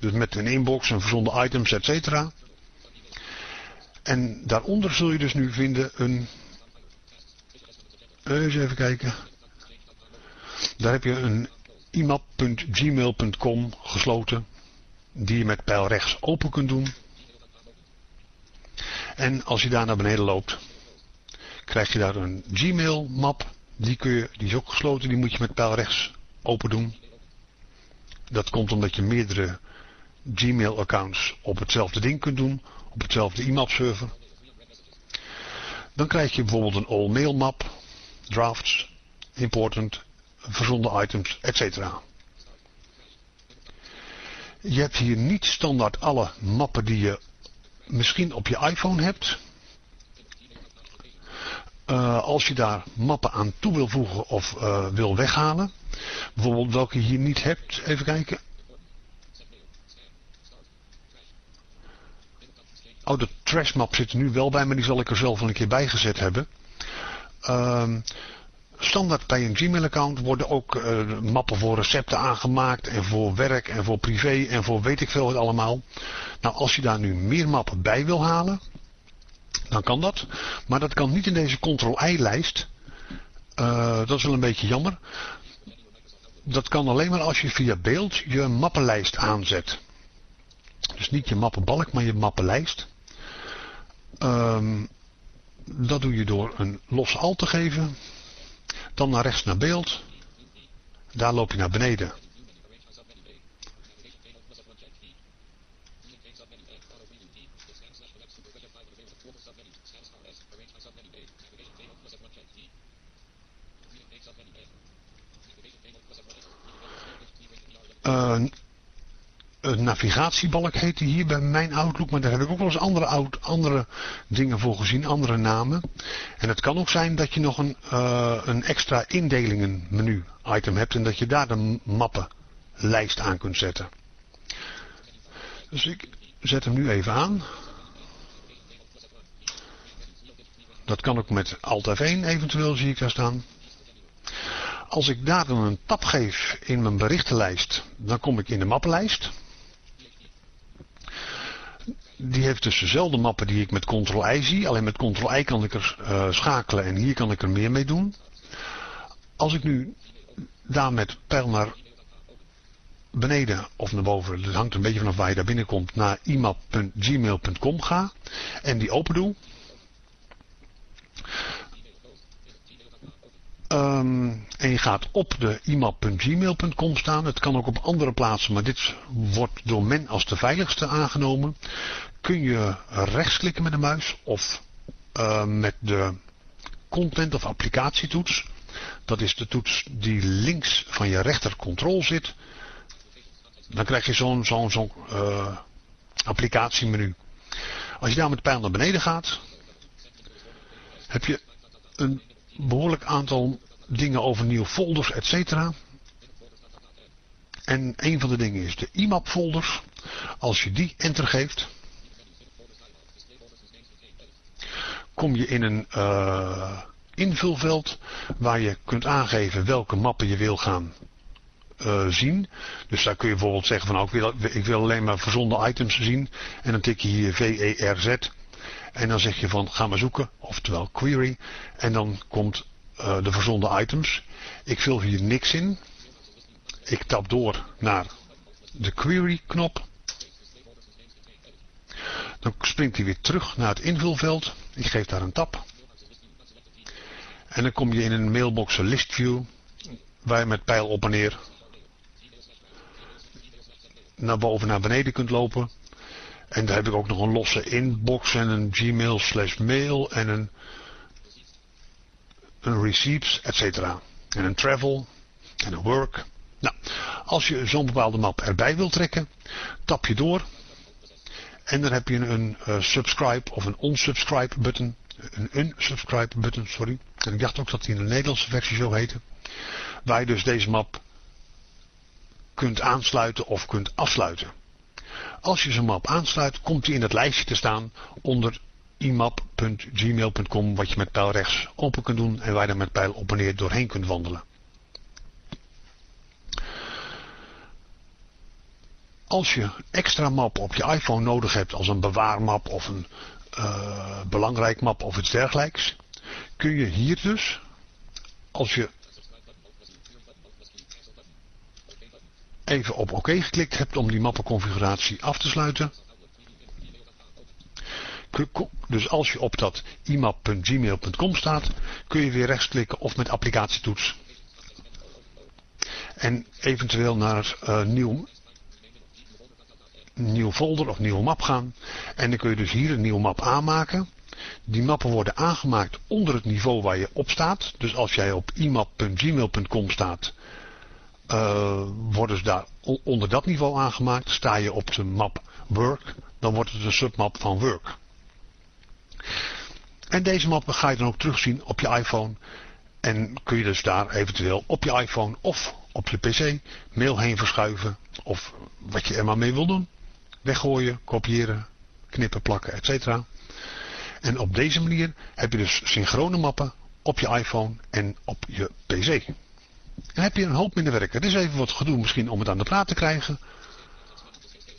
Dus met een inbox en verzonden items, et cetera. En daaronder zul je dus nu vinden een... Eens even kijken. Daar heb je een imap.gmail.com gesloten. Die je met pijl rechts open kunt doen. En als je daar naar beneden loopt, krijg je daar een Gmail map. Die, kun je, die is ook gesloten, die moet je met pijl rechts open doen. Dat komt omdat je meerdere Gmail accounts op hetzelfde ding kunt doen, op hetzelfde IMAP server. Dan krijg je bijvoorbeeld een all mail map, drafts, important, verzonden items, etc. Je hebt hier niet standaard alle mappen die je misschien op je iPhone hebt. Uh, als je daar mappen aan toe wil voegen of uh, wil weghalen. Bijvoorbeeld welke je hier niet hebt. Even kijken. Oh, de trash map zit er nu wel bij, maar die zal ik er zelf wel een keer bij gezet hebben. Uh, standaard bij een Gmail account worden ook uh, mappen voor recepten aangemaakt en voor werk en voor privé en voor weet ik veel wat allemaal. Nou, als je daar nu meer mappen bij wil halen, dan kan dat. Maar dat kan niet in deze Ctrl-I-lijst. Uh, dat is wel een beetje jammer. dat kan alleen maar als je via beeld je mappenlijst aanzet. Dus niet je mappenbalk, maar je mappenlijst. Um, dat doe je door een los alt te geven. Dan naar rechts naar beeld. Daar loop je naar beneden. Uh, een navigatiebalk heet die hier bij mijn Outlook, maar daar heb ik ook wel eens andere, andere dingen voor gezien, andere namen. En het kan ook zijn dat je nog een, uh, een extra indelingen menu item hebt en dat je daar de mappenlijst aan kunt zetten. Dus ik zet hem nu even aan. Dat kan ook met Alt F1 eventueel, zie ik daar staan. Als ik daar dan een tab geef in mijn berichtenlijst, dan kom ik in de mappenlijst die heeft dus dezelfde mappen die ik met Ctrl-I zie. Alleen met Ctrl-I kan ik er uh, schakelen en hier kan ik er meer mee doen. Als ik nu daar met pijl naar beneden of naar boven, dat hangt een beetje vanaf waar je daar binnenkomt, naar imap.gmail.com ga en die open doe. Um, en je gaat op de imap.gmail.com staan. Het kan ook op andere plaatsen, maar dit wordt door men als de veiligste aangenomen kun je rechtsklikken met de muis of uh, met de content of applicatietoets. Dat is de toets die links van je rechter control zit. Dan krijg je zo'n zo'n zo'n uh, applicatiemenu. Als je daar met de pijl naar beneden gaat, heb je een behoorlijk aantal dingen over nieuwe folders, etc. En een van de dingen is de IMAP folders. Als je die enter geeft, kom je in een uh, invulveld waar je kunt aangeven welke mappen je wil gaan uh, zien. Dus daar kun je bijvoorbeeld zeggen van nou, ik, wil, ik wil alleen maar verzonden items zien. En dan tik je hier VERZ. En dan zeg je van ga maar zoeken, oftewel query. En dan komt uh, de verzonden items. Ik vul hier niks in. Ik tap door naar de query knop. Dan springt hij weer terug naar het invulveld. Ik geef daar een tab. En dan kom je in een mailbox list view. Waar je met pijl op en neer naar boven naar beneden kunt lopen. En daar heb ik ook nog een losse inbox en een gmail slash mail en een, een receipts, etc. En een travel en een work. Nou, als je zo'n bepaalde map erbij wilt trekken, tap je door en dan heb je een uh, subscribe of een unsubscribe button. Een unsubscribe button, sorry. En ik dacht ook dat die in de Nederlandse versie zo heette. Waar je dus deze map kunt aansluiten of kunt afsluiten. Als je zo'n map aansluit, komt die in het lijstje te staan onder imap.gmail.com wat je met pijl rechts open kunt doen en waar je dan met pijl op en neer doorheen kunt wandelen. Als je extra map op je iPhone nodig hebt als een bewaarmap of een uh, belangrijk map of iets dergelijks, kun je hier dus, als je even op oké OK geklikt hebt om die mappenconfiguratie af te sluiten, dus als je op dat imap.gmail.com staat, kun je weer rechtsklikken of met applicatietoets. En eventueel naar uh, nieuw nieuw folder of nieuwe map gaan. En dan kun je dus hier een nieuwe map aanmaken. Die mappen worden aangemaakt onder het niveau waar je op staat. Dus als jij op imap.gmail.com staat, uh, worden ze daar onder dat niveau aangemaakt. Sta je op de map work, dan wordt het een submap van work. En deze mappen ga je dan ook terugzien op je iPhone. En kun je dus daar eventueel op je iPhone of op je PC mail heen verschuiven. Of wat je er maar mee wil doen weggooien, kopiëren, knippen, plakken, etc. En op deze manier heb je dus synchrone mappen op je iPhone en op je PC. Dan heb je een hoop minder werk. Het is even wat gedoe misschien om het aan de praat te krijgen.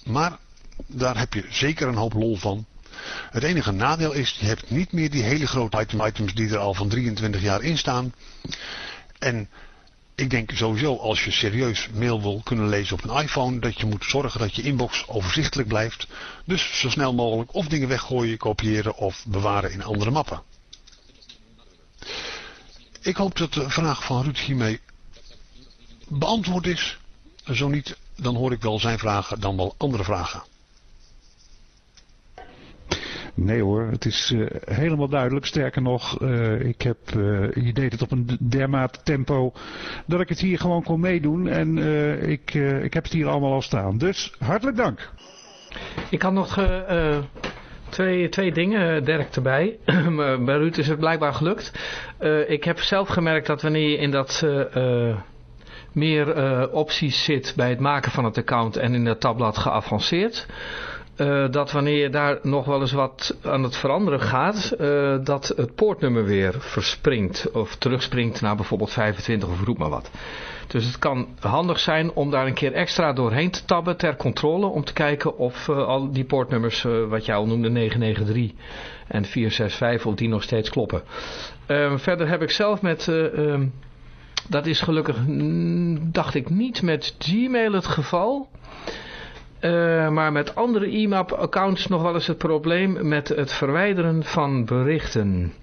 Maar daar heb je zeker een hoop lol van. Het enige nadeel is, je hebt niet meer die hele grote items die er al van 23 jaar in staan. En ik denk sowieso als je serieus mail wil kunnen lezen op een iPhone, dat je moet zorgen dat je inbox overzichtelijk blijft. Dus zo snel mogelijk of dingen weggooien, kopiëren of bewaren in andere mappen. Ik hoop dat de vraag van Ruud hiermee beantwoord is. Zo niet, dan hoor ik wel zijn vragen, dan wel andere vragen. Nee hoor, het is uh, helemaal duidelijk. Sterker nog, uh, ik heb, uh, je deed het op een dermate tempo dat ik het hier gewoon kon meedoen. En ik, ik heb het hier allemaal al staan. Dus hartelijk dank. Ik had nog twee, twee dingen, Dirk, erbij. [clears throat] Bij Ruud is het blijkbaar gelukt. ik heb zelf gemerkt dat wanneer je in dat meer opties zit bij het maken van het account en in het tabblad geavanceerd uh, dat wanneer daar nog wel eens wat aan het veranderen gaat, uh, dat het poortnummer weer verspringt of terugspringt naar bijvoorbeeld 25 of roep maar wat. Dus het kan handig zijn om daar een keer extra doorheen te tabben ter controle om te kijken of uh, al die poortnummers wat jij al noemde 993 en 465 of die nog steeds kloppen. Ehm, verder heb ik zelf met... Ehm, dat is gelukkig, dacht ik, niet met Gmail het geval. Uh, maar met andere IMAP-accounts nog wel eens het probleem met het verwijderen van berichten.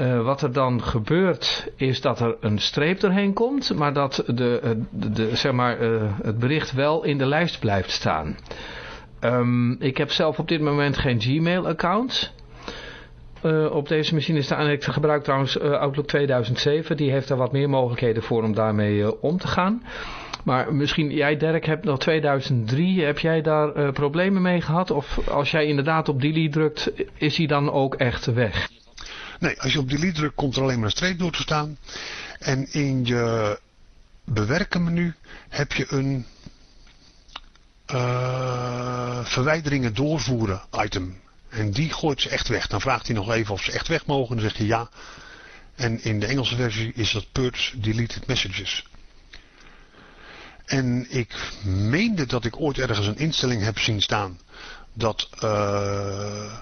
Uh, wat er dan gebeurt is dat er een streep doorheen komt, maar dat de, de, de zeg maar, het bericht wel in de lijst blijft staan. Um, ik heb zelf op dit moment geen Gmail-account. op deze machine staan. Ik gebruik trouwens Outlook 2007. Die heeft er wat meer mogelijkheden voor om daarmee om te gaan. Maar misschien, jij Dirk, hebt nog 2003, heb jij daar uh, problemen mee gehad? Of als jij inderdaad op delete drukt, is hij dan ook echt weg? Nee, als je op delete drukt, komt er alleen maar een streep door te staan. En in je bewerken menu heb je een uh, verwijderingen doorvoeren item. En die gooit ze echt weg. Dan vraagt hij nog even of ze echt weg mogen. Dan zeg je ja. En in de Engelse versie is dat purge deleted messages. En ik meende dat ik ooit ergens een instelling heb zien staan dat uh,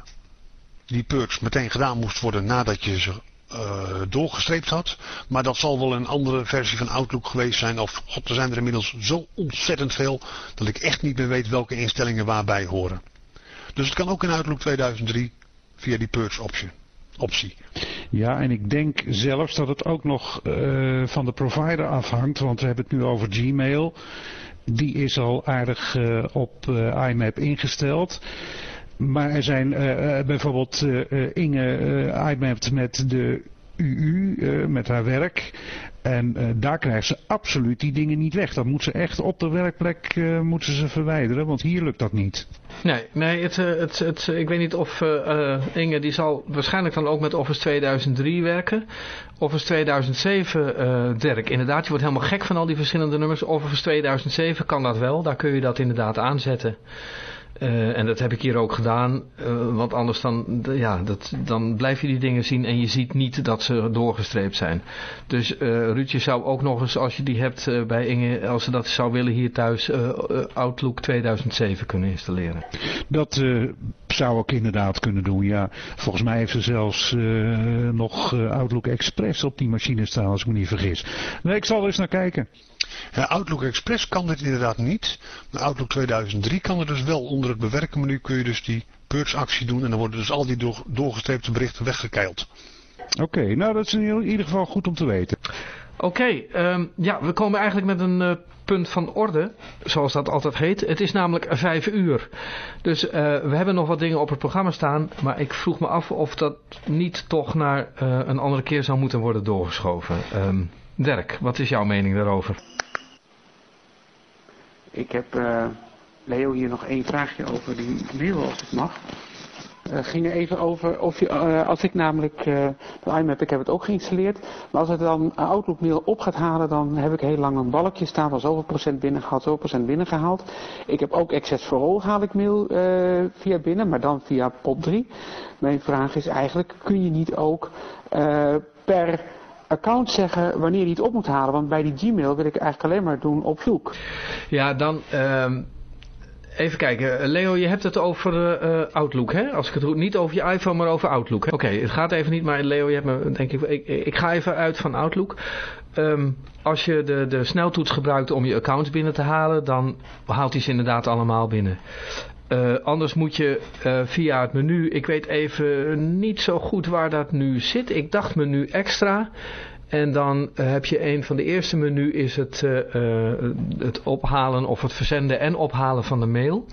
die purge meteen gedaan moest worden nadat je ze uh, doorgestreept had. Maar dat zal wel een andere versie van Outlook geweest zijn. Of god, er zijn er inmiddels zo ontzettend veel dat ik echt niet meer weet welke instellingen waarbij horen. Dus het kan ook in Outlook 2003 via die purge optie optie. Ja, en ik denk zelfs dat het ook nog uh, van de provider afhangt, want we hebben het nu over Gmail. Die is al aardig uh, op uh, IMAP ingesteld. Maar er zijn bijvoorbeeld Inge IMAP met de UU, met haar werk. En uh, daar krijgt ze absoluut die dingen niet weg. Dat moet ze echt op de werkplek uh, moeten ze verwijderen, want hier lukt dat niet. Nee, nee het, eh, het, het, ik weet niet of Inge, die zal waarschijnlijk dan ook met Office 2003 werken. Office 2007, uh, Dirk, inderdaad, je wordt helemaal gek van al die verschillende nummers. Office 2007 kan dat wel, daar kun je dat inderdaad aanzetten. Uh, en dat heb ik hier ook gedaan, uh, want anders dan, ja, dat, dan blijf je die dingen zien en je ziet niet dat ze doorgestreept zijn. Dus uh, Ruudje zou ook nog eens, als je die hebt bij Inge, als ze dat zou willen hier thuis, Outlook 2007 kunnen installeren. Dat zou ik inderdaad kunnen doen, ja. Volgens mij heeft ze zelfs nog Outlook Express op die machine staan, als ik me niet vergis. Nee, ik zal er eens naar kijken. Ja, Outlook Express kan dit inderdaad niet. Maar Outlook 2003 kan er dus wel. Onder het bewerken menu kun je dus die purge actie doen. En dan worden dus al die door, doorgestreepte berichten weggekeild. Oké, okay, nou dat is in ieder geval goed om te weten. Oké, okay, um, ja, we komen eigenlijk met een uh, punt van orde, zoals dat altijd heet. Het is namelijk vijf uur. Dus uh, we hebben nog wat dingen op het programma staan, maar ik vroeg me af of dat niet toch naar uh, een andere keer zou moeten worden doorgeschoven. Um, Dirk, wat is jouw mening daarover? Ik heb uh, Leo hier nog één vraagje over die mail als het mag. Uh, ging er even over of je, uh, als ik namelijk de iMap, ik heb het ook geïnstalleerd, maar als het dan Outlook mail op gaat halen, dan heb ik heel lang een balkje staan van zoveel procent binnengehaald, zoveel procent binnengehaald. Ik heb ook Access for All haal ik mail via binnen, maar dan via POP 3. Mijn vraag is eigenlijk, kun je niet ook per account zeggen wanneer hij het op moet halen. Want bij die Gmail wil ik eigenlijk alleen maar doen op zoek. Ja, dan... Um even kijken. Leo, je hebt het over uh, Outlook, hè? Als ik het goed... Niet over je iPhone, maar over Outlook. Oké, het gaat even niet, maar Leo, je hebt me, denk ik... Ik, ga even uit van Outlook. Um, als je de, de sneltoets gebruikt om je accounts binnen te halen, dan haalt hij ze inderdaad allemaal binnen. Uh, anders moet je uh, via het menu, ik weet even niet zo goed waar dat nu zit. Ik dacht menu extra. En dan uh, heb je een van de eerste menu is het, het ophalen of het verzenden en ophalen van de mail.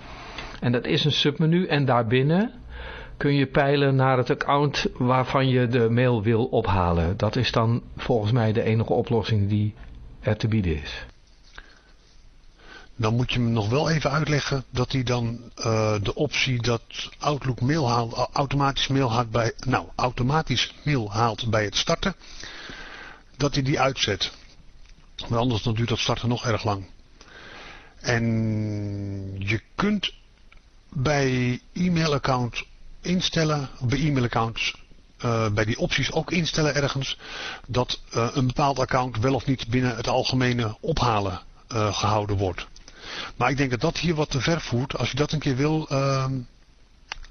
En dat is een submenu en daarbinnen kun je peilen naar het account waarvan je de mail wil ophalen. Dat is dan volgens mij de enige oplossing die er te bieden is. Dan moet je me nog wel even uitleggen dat hij dan uh, de optie dat Outlook mail haalt, automatisch mail haalt bij, nou, automatisch mail haalt bij het starten, dat hij die uitzet. Want anders dan duurt dat starten nog erg lang. En je kunt bij e-mailaccount instellen, bij e-mailaccounts, uh, bij die opties ook instellen ergens, dat een bepaald account wel of niet binnen het algemene ophalen gehouden wordt. Maar ik denk dat dat hier wat te ver voert. Als je dat een keer wil, uh,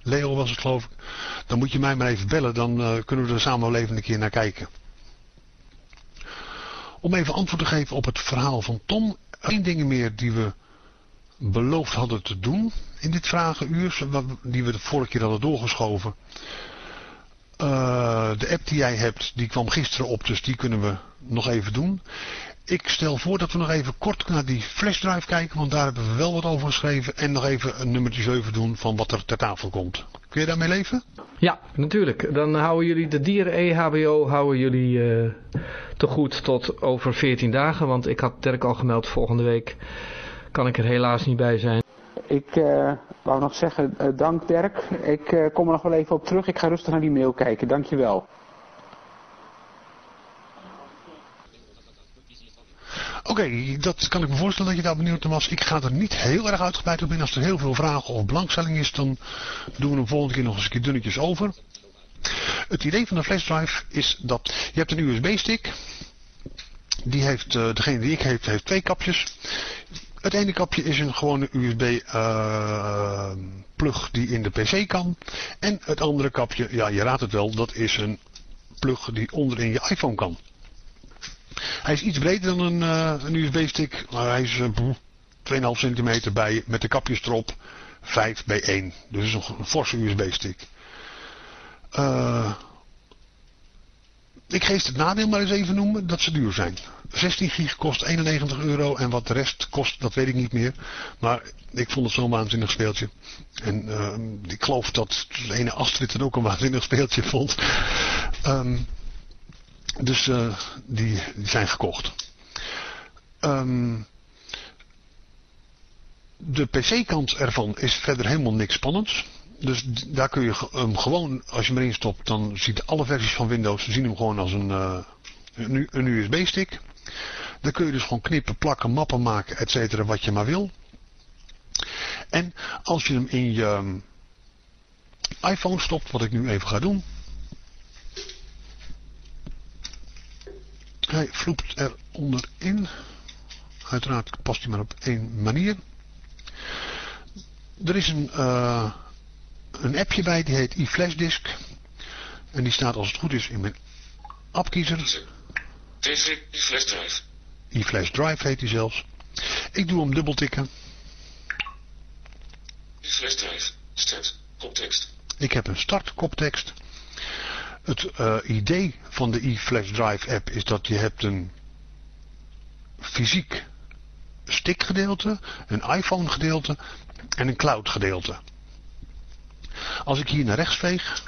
Leo was het geloof ik, dan moet je mij maar even bellen. Dan uh, kunnen we er samen wel even een keer naar kijken. Om even antwoord te geven op het verhaal van Tom. Eén dingen meer die we beloofd hadden te doen in dit vragenuur. Die we de vorige keer hadden doorgeschoven. Uh, de app die jij hebt, die kwam gisteren op, dus die kunnen we nog even doen. Ik stel voor dat we nog even kort naar die flashdrive kijken, want daar hebben we wel wat over geschreven. En nog even een nummertje 7 doen van wat er ter tafel komt. Kun je daarmee leven? Ja, natuurlijk. Dan houden jullie de dieren EHBO houden jullie uh, te goed tot over 14 dagen. Want ik had Dirk al gemeld, volgende week kan ik er helaas niet bij zijn. Ik uh, wou nog zeggen, uh, dank Dirk. Ik uh, kom er nog wel even op terug. Ik ga rustig naar die mail kijken. Dankjewel. Oké, dat kan ik me voorstellen dat je daar benieuwd naar was. Ik ga er niet heel erg uitgebreid op in. Als er heel veel vragen of belangstelling is, dan doen we hem volgende keer nog eens een keer dunnetjes over. Het idee van de flashdrive is dat je hebt een USB-stick. Die heeft, uh, degene die ik heb, heeft twee kapjes. Het ene kapje is een gewone USB uh, plug die in de PC kan. En het andere kapje, ja je raadt het wel, dat is een plug die onderin je iPhone kan. Hij is iets breder dan een, uh, een USB-stick, maar hij is uh, 2,5 centimeter bij met de kapjes erop. 5 bij 1. Dus een, een forse USB-stick. Uh, ik geef het nadeel maar eens even noemen dat ze duur zijn. 16 gig kost 91 euro en wat de rest kost, dat weet ik niet meer. Maar ik vond het zo'n waanzinnig speeltje. En uh, ik geloof dat de ene Astrid het ook een waanzinnig speeltje vond. Um, dus uh, die, zijn gekocht. Um, de PC-kant ervan is verder helemaal niks spannends. Dus daar kun je hem gewoon, als je hem erin stopt, dan ziet alle versies van Windows zien hem gewoon als een, uh, een, een USB-stick. Dan kun je dus gewoon knippen, plakken, mappen maken, et cetera, wat je maar wil. En als je hem in je um, iPhone stopt, wat ik nu even ga doen. Hij vloept er onderin. Uiteraard past hij maar op één manier. Er is een, uh, een appje bij, die heet iFlashDisk. En die staat als het goed is in mijn appkiezer. TV iFlash Drive. iFlash Drive heet hij zelfs. Ik doe hem dubbeltikken. iFlash Drive. Start. Koptekst. Ik heb een start koptekst. Het uh, idee van de iFlash Drive app is dat je hebt een fysiek stickgedeelte, een iPhone gedeelte en een cloud gedeelte. Als ik hier naar rechts veeg,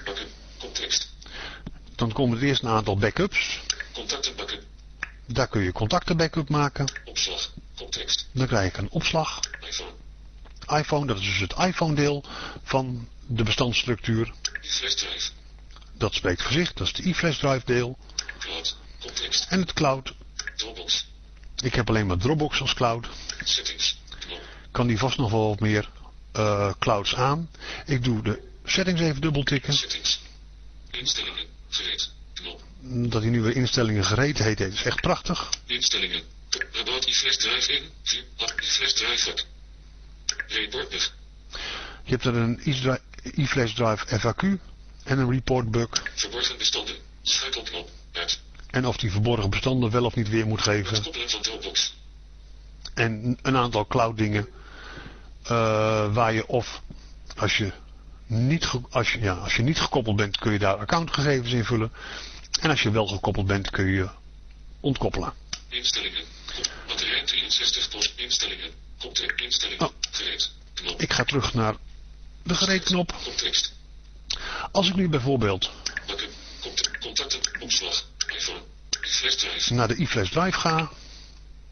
dan komen er eerst een aantal backups. Daar kun je contacten backup maken. Dan krijg ik een opslag. iPhone. dat is dus het iPhone deel van de bestandsstructuur. Dat spreekt voor zich, dat is de iFlash Drive deel. Cloud. En het cloud. Dropbox. Ik heb alleen maar Dropbox als cloud. Settings. Kan die vast nog wel wat meer uh, clouds aan. Ik doe de settings even dubbel tikken. Settings. Instellingen. Dat hij nu weer instellingen gereed heet, dat is echt prachtig. Instellingen. About iFlash Drive in. iFlash Drive. Reed. Reportbug. Je hebt er een e-flash drive FAQ en een report bug. Verborgen bestanden. Schuitelknop. Uit. En of die verborgen bestanden wel of niet weer moet geven. Van Dropbox. En een aantal cloud dingen. eh, waar je of als je, niet als, je, ja, als je niet gekoppeld bent kun je daar accountgegevens invullen. En als je wel gekoppeld bent kun je ontkoppelen. Instellingen. Batterij 63 post. Instellingen. Koptek. Instellingen. Oh. Gereed. Knop. Ik ga terug naar de gereedknop. Koptekst. Als ik nu bijvoorbeeld Contacten. Opslag. iPhone. Flash drive. naar de eFlash Drive ga,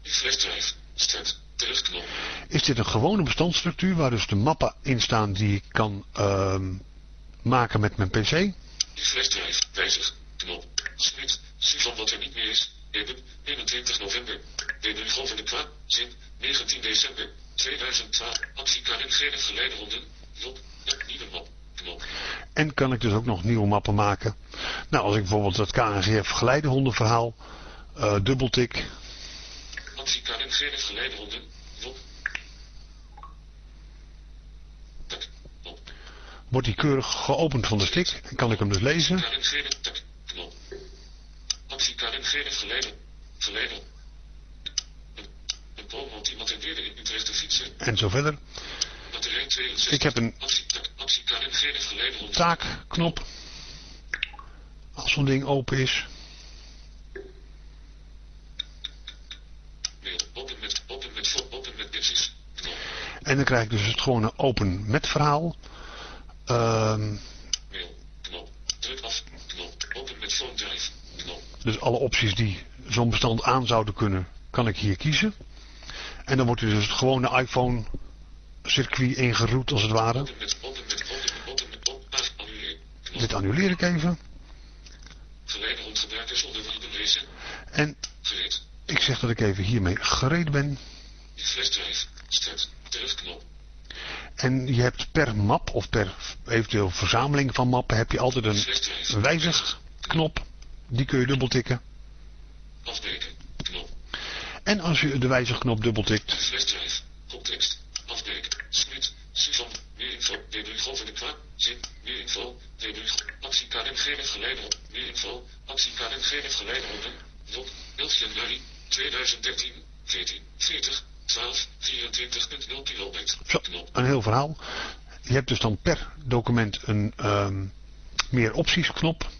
Flash drive. Start. Terugknop. is dit een gewone bestandsstructuur waar dus de mappen in staan die ik kan ehm, maken met mijn PC. Flash drive. Wijzig. Knop. Smit. Suzanne wat er niet meer is. Eben. 21 november. Eben Golven de Kwa. Zin. 19 december. 2012. Actie Karin Gerrit Geleidehonden. Job. Nieuwe map. En kan ik dus ook nog nieuwe mappen maken. Nou, als ik bijvoorbeeld het KNGF geleidehondenverhaal eh dubbeltik, Geleidehonden. Op. wordt die keurig geopend van de stick en kan ik hem dus lezen. Een, boom in Utrecht te fietsen. En zo verder. Batterij 62. Ik heb een Actie, taakknop. Als zo'n ding open is. Mail. Open met, open met, fo- open met bitches. Knop. En dan krijg ik dus het gewone open met verhaal. Ehm, Mail. Knop. Druk af. Knop. Open met phone drive. Knop. dus alle opties die zo'n bestand aan zouden kunnen, kan ik hier kiezen. En dan wordt dus het gewone iPhone circuit ingeroet als het ware. Open met, open met, open met, open met, op, af, annuleer. Knop. Dit annuleer ik even. Geleidehond gebruikers onder wielen lezen. En Gereed. ik zeg dat ik even hiermee gereed ben. Flash drive. Start. Terugknop. En je hebt per map of per eventueel verzameling van mappen heb je altijd een wijzigknop. Die kun je dubbeltikken. Afbreken. Knop. En als je de wijzigknop dubbeltikt, Flash drive. Koptekst. Afbreken. Smit. Suzanne. Meer info. Debuut Golven de Kwa. Zin. Meer info. Debuut. Actie Karin Gerrit. Meer info. Actie Karin Gerrit Geleidehonden. Job. 11 januari 2013. 14. 40. 12. 24.0 kilobyte. zo, Knop. een heel verhaal. Je hebt dus dan per document een ehm, meer opties knop.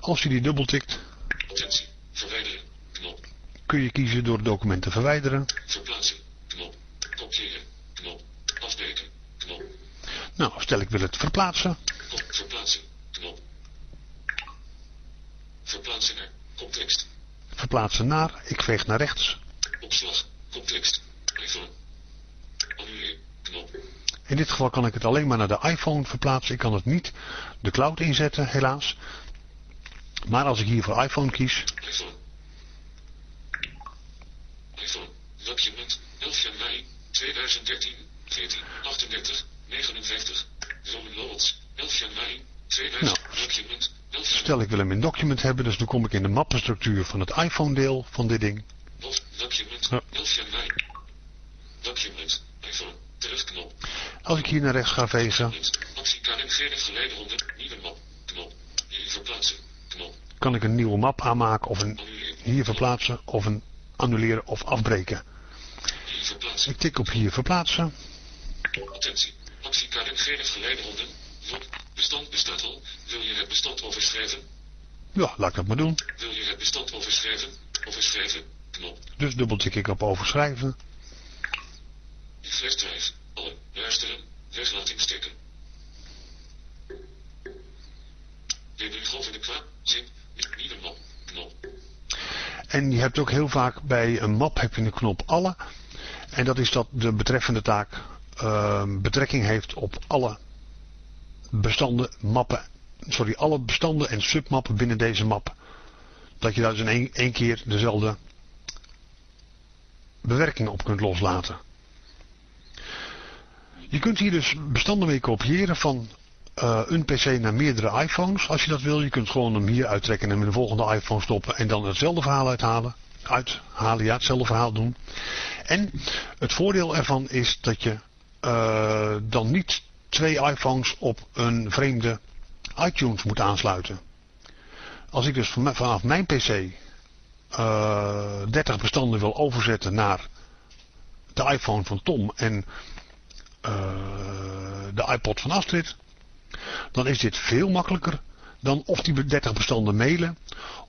Als je die dubbeltikt, Attentie. Verwijderen. Knop. kun je kiezen door het document te verwijderen. Verplaatsen. Knop. Kopiëren. Knop. Afbreken. Knop. Nou, stel ik wil het verplaatsen. Verplaatsen. Verplaatsen naar. Koptekst. Verplaatsen naar, ik veeg naar rechts. Opslag. Koptekst. iPhone. Annuleer. Knop. In dit geval kan ik het alleen maar naar de iPhone verplaatsen. Ik kan het niet de cloud inzetten, helaas. Maar als ik hier voor iPhone kies, iPhone. iPhone. Document. 11 januari 2013. 14. 38. 59. Roman Lowells. 11 januari 2000. Document. 11 januari. stel ik wil hem in document hebben, dus dan kom ik in de mappenstructuur van het iPhone deel van dit ding. Of document. Ja. 11 januari. Document. iPhone. Terugknop. Als ik hier naar rechts ga vegen, kan ik een nieuwe map aanmaken of een hier verplaatsen of een annuleren of afbreken. Ik tik op hier verplaatsen. Attentie. Actie Karin Gerrit Geleidehonden. Bestand bestaat al. Wil je het bestand overschrijven? Ja, laat ik dat maar doen. Wil je het bestand overschrijven? Overschrijven. Knop. Dus dubbel tik ik op overschrijven. Flash drive. Alle. Luisteren. Weglating Golven de Kwa. Zin. Nieuwe map. Knop. En je hebt ook heel vaak bij een map heb je een knop alle. En dat is dat de betreffende taak ehm, betrekking heeft op alle bestanden, mappen, sorry, alle bestanden en submappen binnen deze map. Dat je daar dus in één, keer dezelfde bewerking op kunt loslaten. Je kunt hier dus bestanden mee kopiëren van eh, een PC naar meerdere iPhones. Als je dat wil, je kunt gewoon hem hier uittrekken en in de volgende iPhone stoppen en dan hetzelfde verhaal uithalen. Uithalen, ja, hetzelfde verhaal doen. En het voordeel ervan is dat je uh, dan niet twee iPhones op een vreemde iTunes moet aansluiten. Als ik dus vanaf mijn PC uh, 30 bestanden wil overzetten naar de iPhone van Tom en uh, de iPod van Astrid, dan is dit veel makkelijker dan of die 30 bestanden mailen,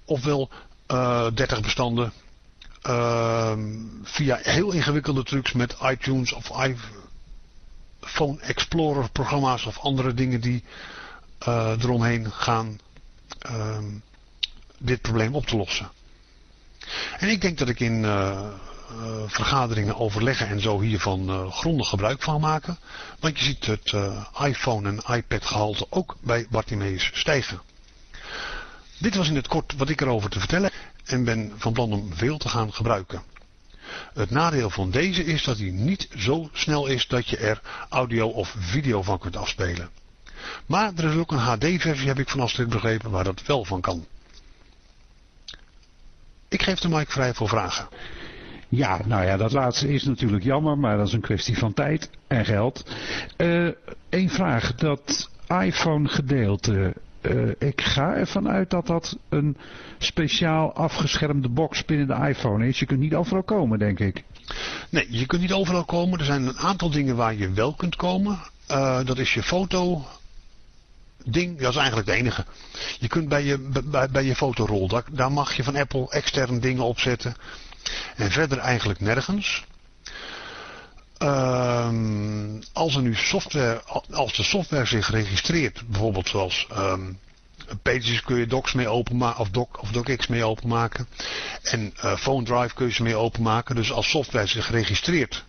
ofwel uh, 30 bestanden uh, via heel ingewikkelde trucs met iTunes of iPhone Explorer programma's of andere dingen die uh, eromheen gaan uh, dit probleem op te lossen. En ik denk dat ik in uh, uh, vergaderingen, overleggen en zo hiervan grondig gebruik van maken. Want je ziet het iPhone en iPad gehalte ook bij Bartimeus stijgen. Dit was in het kort wat ik erover te vertellen en ben van plan om veel te gaan gebruiken. Het nadeel van deze is dat hij niet zo snel is dat je er audio of video van kunt afspelen. Maar er is ook een HD-versie, heb ik van Astrid begrepen, waar dat wel van kan. Ik geef de mic vrij voor vragen. Ja, nou ja, dat laatste is natuurlijk jammer, maar dat is een kwestie van tijd en geld. Eén uh, vraag, dat iPhone gedeelte, uh, ik ga ervan uit dat dat een speciaal afgeschermde box binnen de iPhone is. Je kunt niet overal komen, denk ik. Nee, je kunt niet overal komen. Er zijn een aantal dingen waar je wel kunt komen. Uh, dat is je foto ding, dat is eigenlijk het enige. Je kunt bij je, bij, bij je fotorol, daar, daar mag je van Apple extern dingen opzetten. En verder eigenlijk nergens. Um, als software, als de software zich registreert, bijvoorbeeld zoals um, Pages kun je docs mee openmaken, of, doc, of docx mee openmaken. En uh, Phone Drive kun je ze mee openmaken. Dus als software zich registreert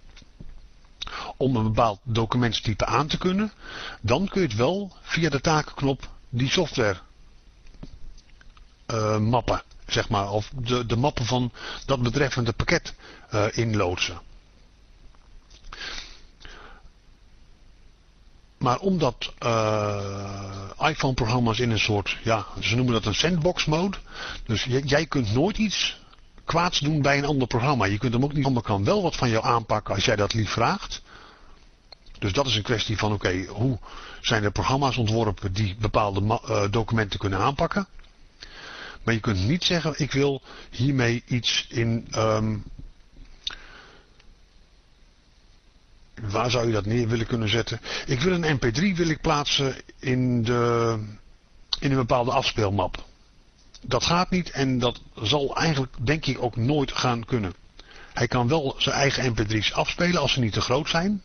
om een bepaald documentstype aan te kunnen, dan kun je het wel via de takenknop die software uh, mappen zeg maar, of de, de mappen van dat betreffende pakket uh, inloodsen. Maar omdat uh, iPhone-programma's in een soort, ja, ze noemen dat een sandbox mode. Dus jij kunt nooit iets kwaads doen bij een ander programma. Je kunt hem ook niet, ander kan wel wat van jou aanpakken als jij dat lief vraagt. Dus dat is een kwestie van, oké, hoe zijn er programma's ontworpen die bepaalde uh, documenten kunnen aanpakken. Maar je kunt niet zeggen, ik wil hiermee iets in... Um, waar zou je dat neer willen kunnen zetten? Ik wil een mp3 wil ik plaatsen in, de, in een bepaalde afspeelmap. Dat gaat niet en dat zal eigenlijk denk ik ook nooit gaan kunnen. Hij kan wel zijn eigen mp3's afspelen als ze niet te groot zijn.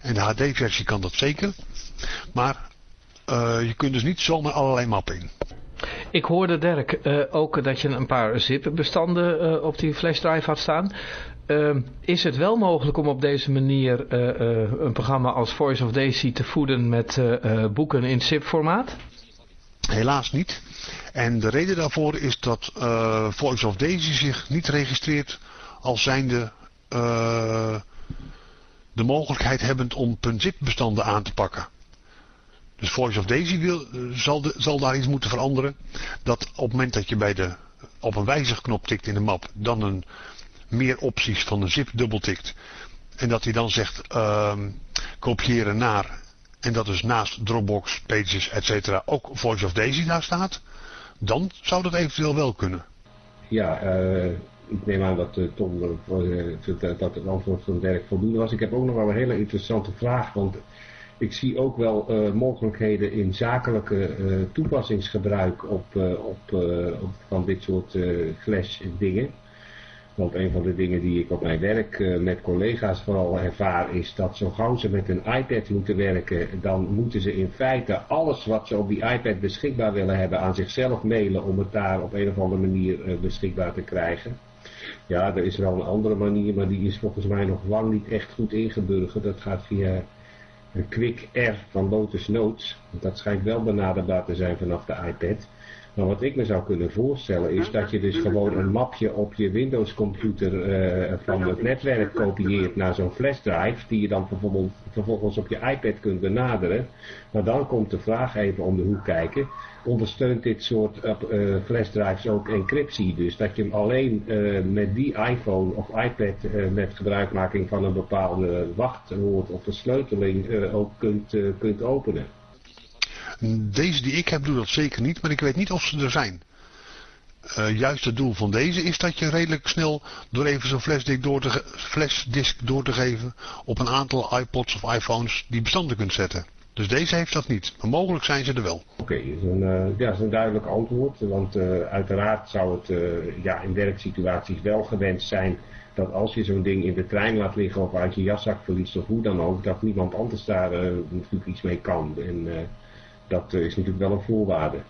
En de HD-versie kan dat zeker. Maar uh, je kunt dus niet zomaar allerlei mappen in. Ik hoorde Dirk uh, ook dat je een paar zip-bestanden uh, op die flashdrive had staan. Uh, is het wel mogelijk om op deze manier een programma als Voice of Daisy te voeden met boeken in zip-formaat? Helaas niet. En de reden daarvoor is dat Voice of Daisy zich niet registreert als zijnde de mogelijkheid hebbend om .zip-bestanden aan te pakken. Dus Voice of Daisy wil, zal, zal daar iets moeten veranderen. Dat op het moment dat je bij de, op een wijzigknop tikt in de map, dan een meer opties van een zip dubbeltikt. En dat hij dan zegt uh, kopiëren naar. En dat dus naast Dropbox, Pages, etc. ook Voice of Daisy daar staat. Dan zou dat eventueel wel kunnen. Ja, uh, ik neem aan dat uh, Tom uh, dat het antwoord van Dirk voldoende was. Ik heb ook nog wel een hele interessante vraag. Want ik zie ook wel mogelijkheden in zakelijke toepassingsgebruik op, op, op, van dit soort flash dingen. Want een van de dingen die ik op mijn werk met collega's vooral ervaar is dat zo gauw ze met een iPad moeten werken, dan moeten ze in feite alles wat ze op die iPad beschikbaar willen hebben aan zichzelf mailen om het daar op een of andere manier beschikbaar te krijgen. Ja, er is wel een andere manier, maar die is volgens mij nog lang niet echt goed ingeburgerd. Dat gaat via een Quick R van Lotus Notes. Dat schijnt wel benaderbaar te zijn vanaf de iPad. Maar wat ik me zou kunnen voorstellen is dat je dus gewoon een mapje op je Windows computer eh, van het netwerk kopieert naar zo'n flashdrive die je dan vervolgens, vervolgens op je iPad kunt benaderen. Maar dan komt de vraag even om de hoek kijken. Ondersteunt dit soort uh, flashdrives ook encryptie? Dus dat je hem alleen met die iPhone of iPad met gebruikmaking van een bepaalde wachtwoord of versleuteling ook kunt, kunt openen? Deze die ik heb doe dat zeker niet, maar ik weet niet of ze er zijn. Uh, juist het doel van deze is dat je redelijk snel door even zo'n flashdisk door, te flashdisk door te geven op een aantal iPods of iPhones die bestanden kunt zetten. Dus deze heeft dat niet, maar mogelijk zijn ze er wel. Oké, dat, uh, ja, is een duidelijk antwoord, want uh, uiteraard zou het ja, in werksituaties wel gewenst zijn dat als je zo'n ding in de trein laat liggen of uit je jaszak verliest of hoe dan ook, dat niemand anders daar natuurlijk iets mee kan. En, dat is natuurlijk wel een voorwaarde.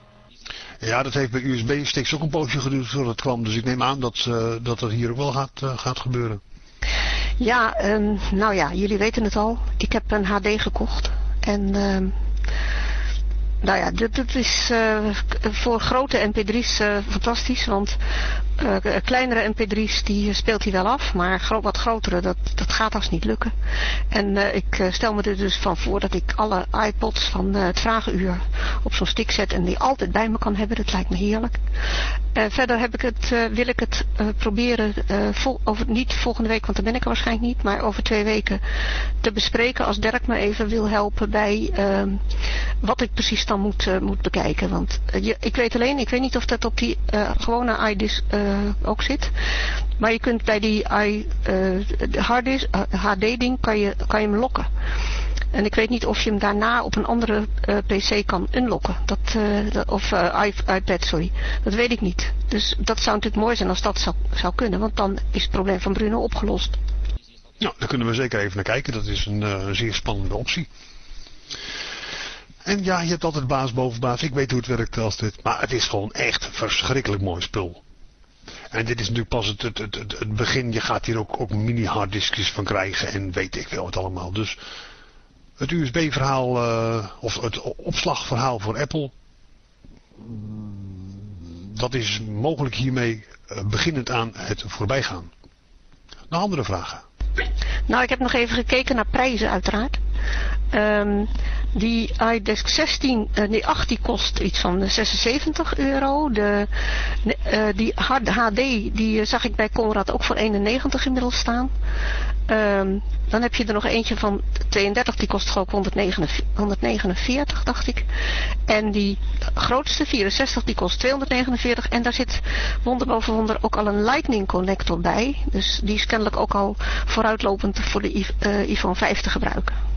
Ja, dat heeft bij USB-sticks ook een poosje geduurd voordat het kwam. Dus ik neem aan dat, uh, dat dat hier ook wel gaat, uh, gaat gebeuren. Ja, um, nou ja, jullie weten het al. Ik heb een HD gekocht. En um, nou ja, dit, dit is uh, voor grote mp3's fantastisch. Want uh, kleinere mp3's die speelt hij wel af, maar wat grotere, dat, dat gaat als niet lukken. En ik stel me er dus van voor dat ik alle iPods van het vragenuur op zo'n stick zet en die altijd bij me kan hebben. Dat lijkt me heerlijk. verder heb ik het, wil ik het proberen, vol, over, niet volgende week, want dan ben ik er waarschijnlijk niet, maar over twee weken te bespreken als Dirk me even wil helpen bij ehm, wat ik precies dan moet, moet bekijken. Want ik weet alleen, ik weet niet of dat op die gewone iDisk ook zit. Maar je kunt bij die I, HD-ding kan je, kan je hem lokken. En ik weet niet of je hem daarna op een andere uh, PC kan unlocken. Dat, of iPad, sorry. Dat weet ik niet. Dus dat zou natuurlijk mooi zijn als dat zou, zou kunnen. Want dan is het probleem van Bruno opgelost. Nou, daar kunnen we zeker even naar kijken. Dat is een, een zeer spannende optie. En ja, je hebt altijd baas boven baas. Ik weet hoe het werkt als dit. Maar het is gewoon echt verschrikkelijk mooi spul. En dit is natuurlijk pas het, het, het, het begin. Je gaat hier ook, ook mini harddiskjes van krijgen en weet ik veel wat allemaal. Dus het USB-verhaal uh, of het opslagverhaal voor Apple. Dat is mogelijk hiermee uh, beginnend aan het voorbijgaan. Nog andere vragen? Nou, ik heb nog even gekeken naar prijzen uiteraard. Um, die iDesk 16, uh, nee 8 die kost iets van 76 euro. De, uh, die HD die zag ik bij Conrad ook voor 91 inmiddels staan. Um, dan heb je er nog eentje van 32, die kost ik 149, 149 dacht ik. En die grootste 64 die kost 249 en daar zit wonder boven wonder ook al een lightning connector bij. Dus die is kennelijk ook al vooruitlopend voor de iPhone 5 te gebruiken.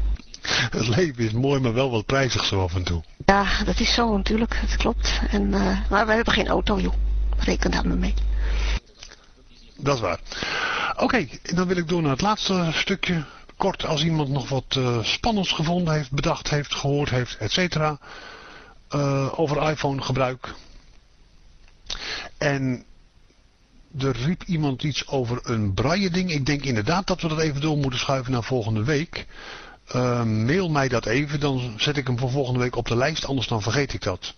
[laughs] Het leven is mooi, maar wel wat prijzig zo af en toe. Ja, dat is zo natuurlijk. Dat klopt. En, uh, maar we hebben geen auto, joh. Reken daar maar mee. Dat is waar. Oké, okay, dan wil ik door naar het laatste stukje. Kort, als iemand nog wat uh, spannends gevonden heeft, bedacht heeft, gehoord heeft, et cetera. Uh, over iPhone gebruik. En er riep iemand iets over een braille ding. Ik denk inderdaad dat we dat even door moeten schuiven naar volgende week. Uh, mail mij dat even, dan zet ik hem voor volgende week op de lijst, anders dan vergeet ik dat.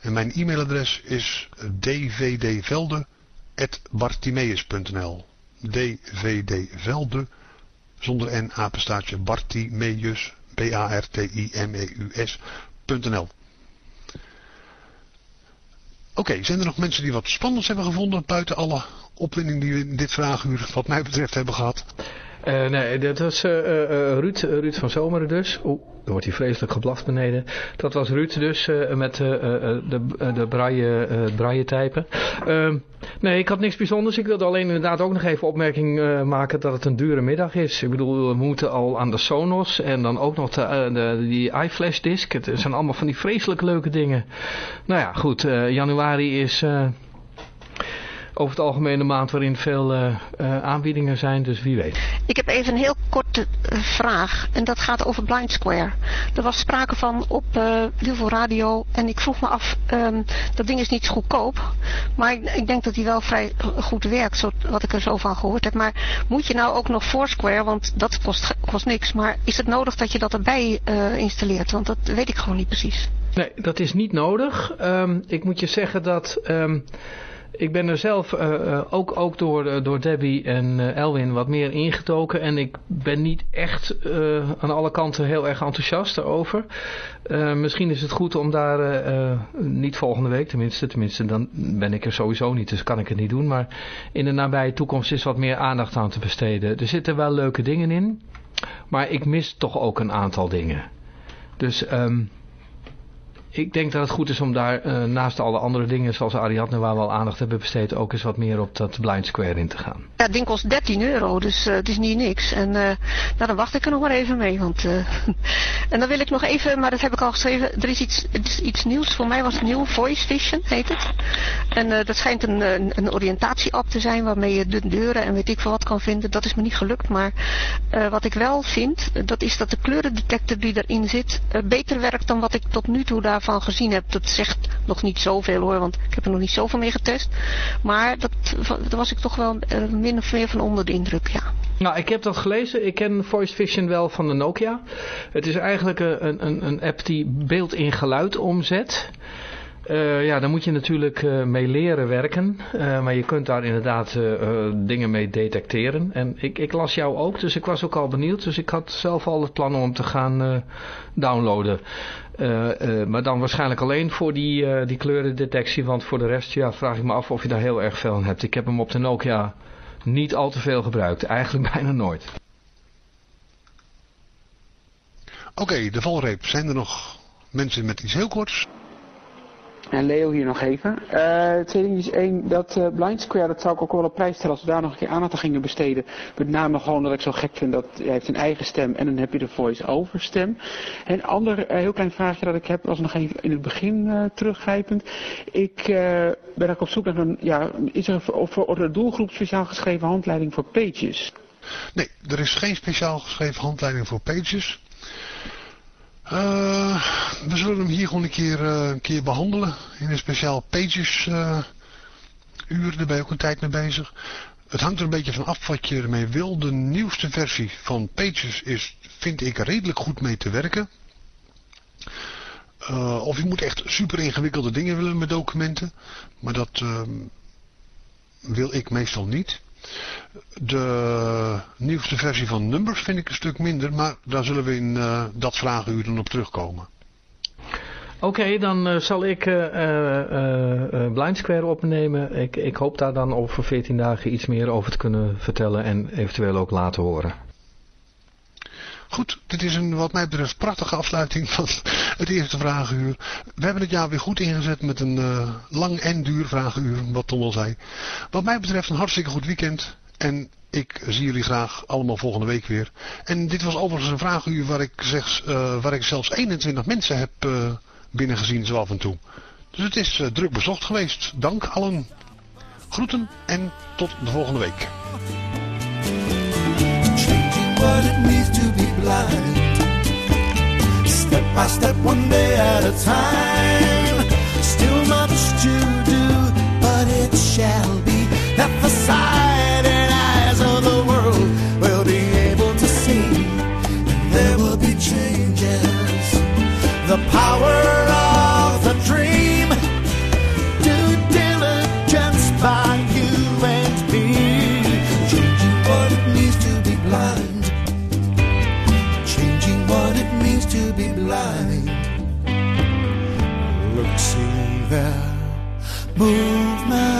En mijn e-mailadres is dvdvelde.bartimeus.nl dvdvelde, zonder n, apenstaartje, Bartimeus, B-A-R-T-I-M-E-U-S.nl Oké, okay, zijn er nog mensen die wat spannends hebben gevonden buiten alle opwinding die we in dit vraaguur wat mij betreft hebben gehad? Uh, nee, dat was uh, Ruud, van Zomeren dus. Oeh, er wordt hier vreselijk geblaft beneden. Dat was Ruud dus met de, de braille, braille typen. Ehm, nee, ik had niks bijzonders. Ik wilde alleen inderdaad ook nog even opmerking maken dat het een dure middag is. Ik bedoel, we moeten al aan de Sonos en dan ook nog de, de, die iFlash disk. Het zijn allemaal van die vreselijk leuke dingen. Nou ja, goed. januari is over het algemeen een maand waarin veel uh, uh, aanbiedingen zijn, dus wie weet. Ik heb even een heel korte uh, vraag en dat gaat over Blind Square. Er was sprake van op uh, heel radio en ik vroeg me af, um, dat ding is niet goedkoop, maar ik, ik denk dat hij wel vrij goed werkt, zo, wat ik er zo van gehoord heb. Maar moet je nou ook nog Foursquare, want dat kost, kost niks, maar is het nodig dat je dat erbij installeert? Want dat weet ik gewoon niet precies. Nee, dat is niet nodig. Ehm, ik moet je zeggen dat... Ehm, ik ben er zelf uh, ook, ook door, uh, door Debbie en Elwin wat meer ingetoken. En ik ben niet echt aan alle kanten heel erg enthousiast over. misschien is het goed om daar, niet volgende week tenminste, tenminste dan ben ik er sowieso niet, dus kan ik het niet doen. Maar in de nabije toekomst is wat meer aandacht aan te besteden. Er zitten wel leuke dingen in, maar ik mis toch ook een aantal dingen. Dus... Um, ik denk dat het goed is om daar uh, naast alle andere dingen zoals Ariadne waar we al aandacht hebben besteed ook eens wat meer op dat blind square in te gaan. Ja, het ding kost 13 euro, dus uh, het is niet niks. En uh, nou, dan wacht ik er nog maar even mee. Want, [laughs] en dan wil ik nog even, maar dat heb ik al geschreven, er is iets, iets nieuws. Voor mij was het nieuw, Voice Vision heet het. En dat schijnt een, een, een oriëntatie-app te zijn waarmee je de deuren en weet ik veel wat kan vinden. Dat is me niet gelukt, maar wat ik wel vind, dat is dat de kleurendetector die erin zit beter werkt dan wat ik tot nu toe daar van gezien heb, dat zegt nog niet zoveel hoor, want ik heb er nog niet zoveel mee getest. Maar dat, daar was ik toch wel uh, min of meer van onder de indruk, ja. Nou, ik heb dat gelezen. Ik ken Voice Vision wel van de Nokia. Het is eigenlijk een, een, een app die beeld in geluid omzet. Uh, ja, daar moet je natuurlijk mee leren werken. Maar je kunt daar inderdaad dingen mee detecteren. En ik, ik, las jou ook, dus ik was ook al benieuwd. Dus ik had zelf al het plan om te gaan downloaden. Maar dan waarschijnlijk alleen voor die, die kleurendetectie. Want voor de rest ja, vraag ik me af of je daar heel erg veel aan hebt. Ik heb hem op de Nokia niet al te veel gebruikt. Eigenlijk [laughs] bijna nooit. Oké, de valreep. Zijn er nog mensen met iets heel korts? En Leo hier nog even. Uh, twee dingen is één, dat uh, Blind Square, dat zou ik ook wel op prijs stellen als we daar nog een keer aandacht aan gingen besteden. Met name gewoon dat ik zo gek vind dat hij heeft een eigen stem en dan heb je de voice-over stem. En een ander uh, heel klein vraagje dat ik heb, was nog even in het begin teruggrijpend. Ik ben ook op zoek naar een, ja, is er voor, voor de doelgroep speciaal geschreven handleiding voor pages? Nee, er is geen speciaal geschreven handleiding voor pages. Uh, we zullen hem hier gewoon een keer, uh, een keer behandelen. In een speciaal pages uh, uur. Daar ben je ook een tijd mee bezig. Het hangt er een beetje van af wat je ermee wil. De nieuwste versie van Pages is, vind ik, redelijk goed mee te werken. of je moet echt super ingewikkelde dingen willen met documenten. Maar dat wil ik meestal niet. De nieuwste versie van Numbers vind ik een stuk minder, maar daar zullen we in uh, dat vragenuur dan op terugkomen. Oké, dan uh, zal ik uh, Blind Square opnemen. Ik, ik hoop daar dan over 14 dagen iets meer over te kunnen vertellen en eventueel ook laten horen. Goed, dit is een wat mij betreft prachtige afsluiting van het eerste vragenuur. We hebben het jaar weer goed ingezet met een uh, lang en duur vragenuur, wat Tom al zei. Wat mij betreft een hartstikke goed weekend. En ik zie jullie graag allemaal volgende week weer. En dit was overigens een vragenuur waar ik, zeg, uh, waar ik zelfs 21 mensen heb uh, binnengezien zo af en toe. Dus het is druk bezocht geweest. Dank allen. Groeten en tot de volgende week. Blind. Step by step, one day at a time. Still much to do, but it shall be that the Move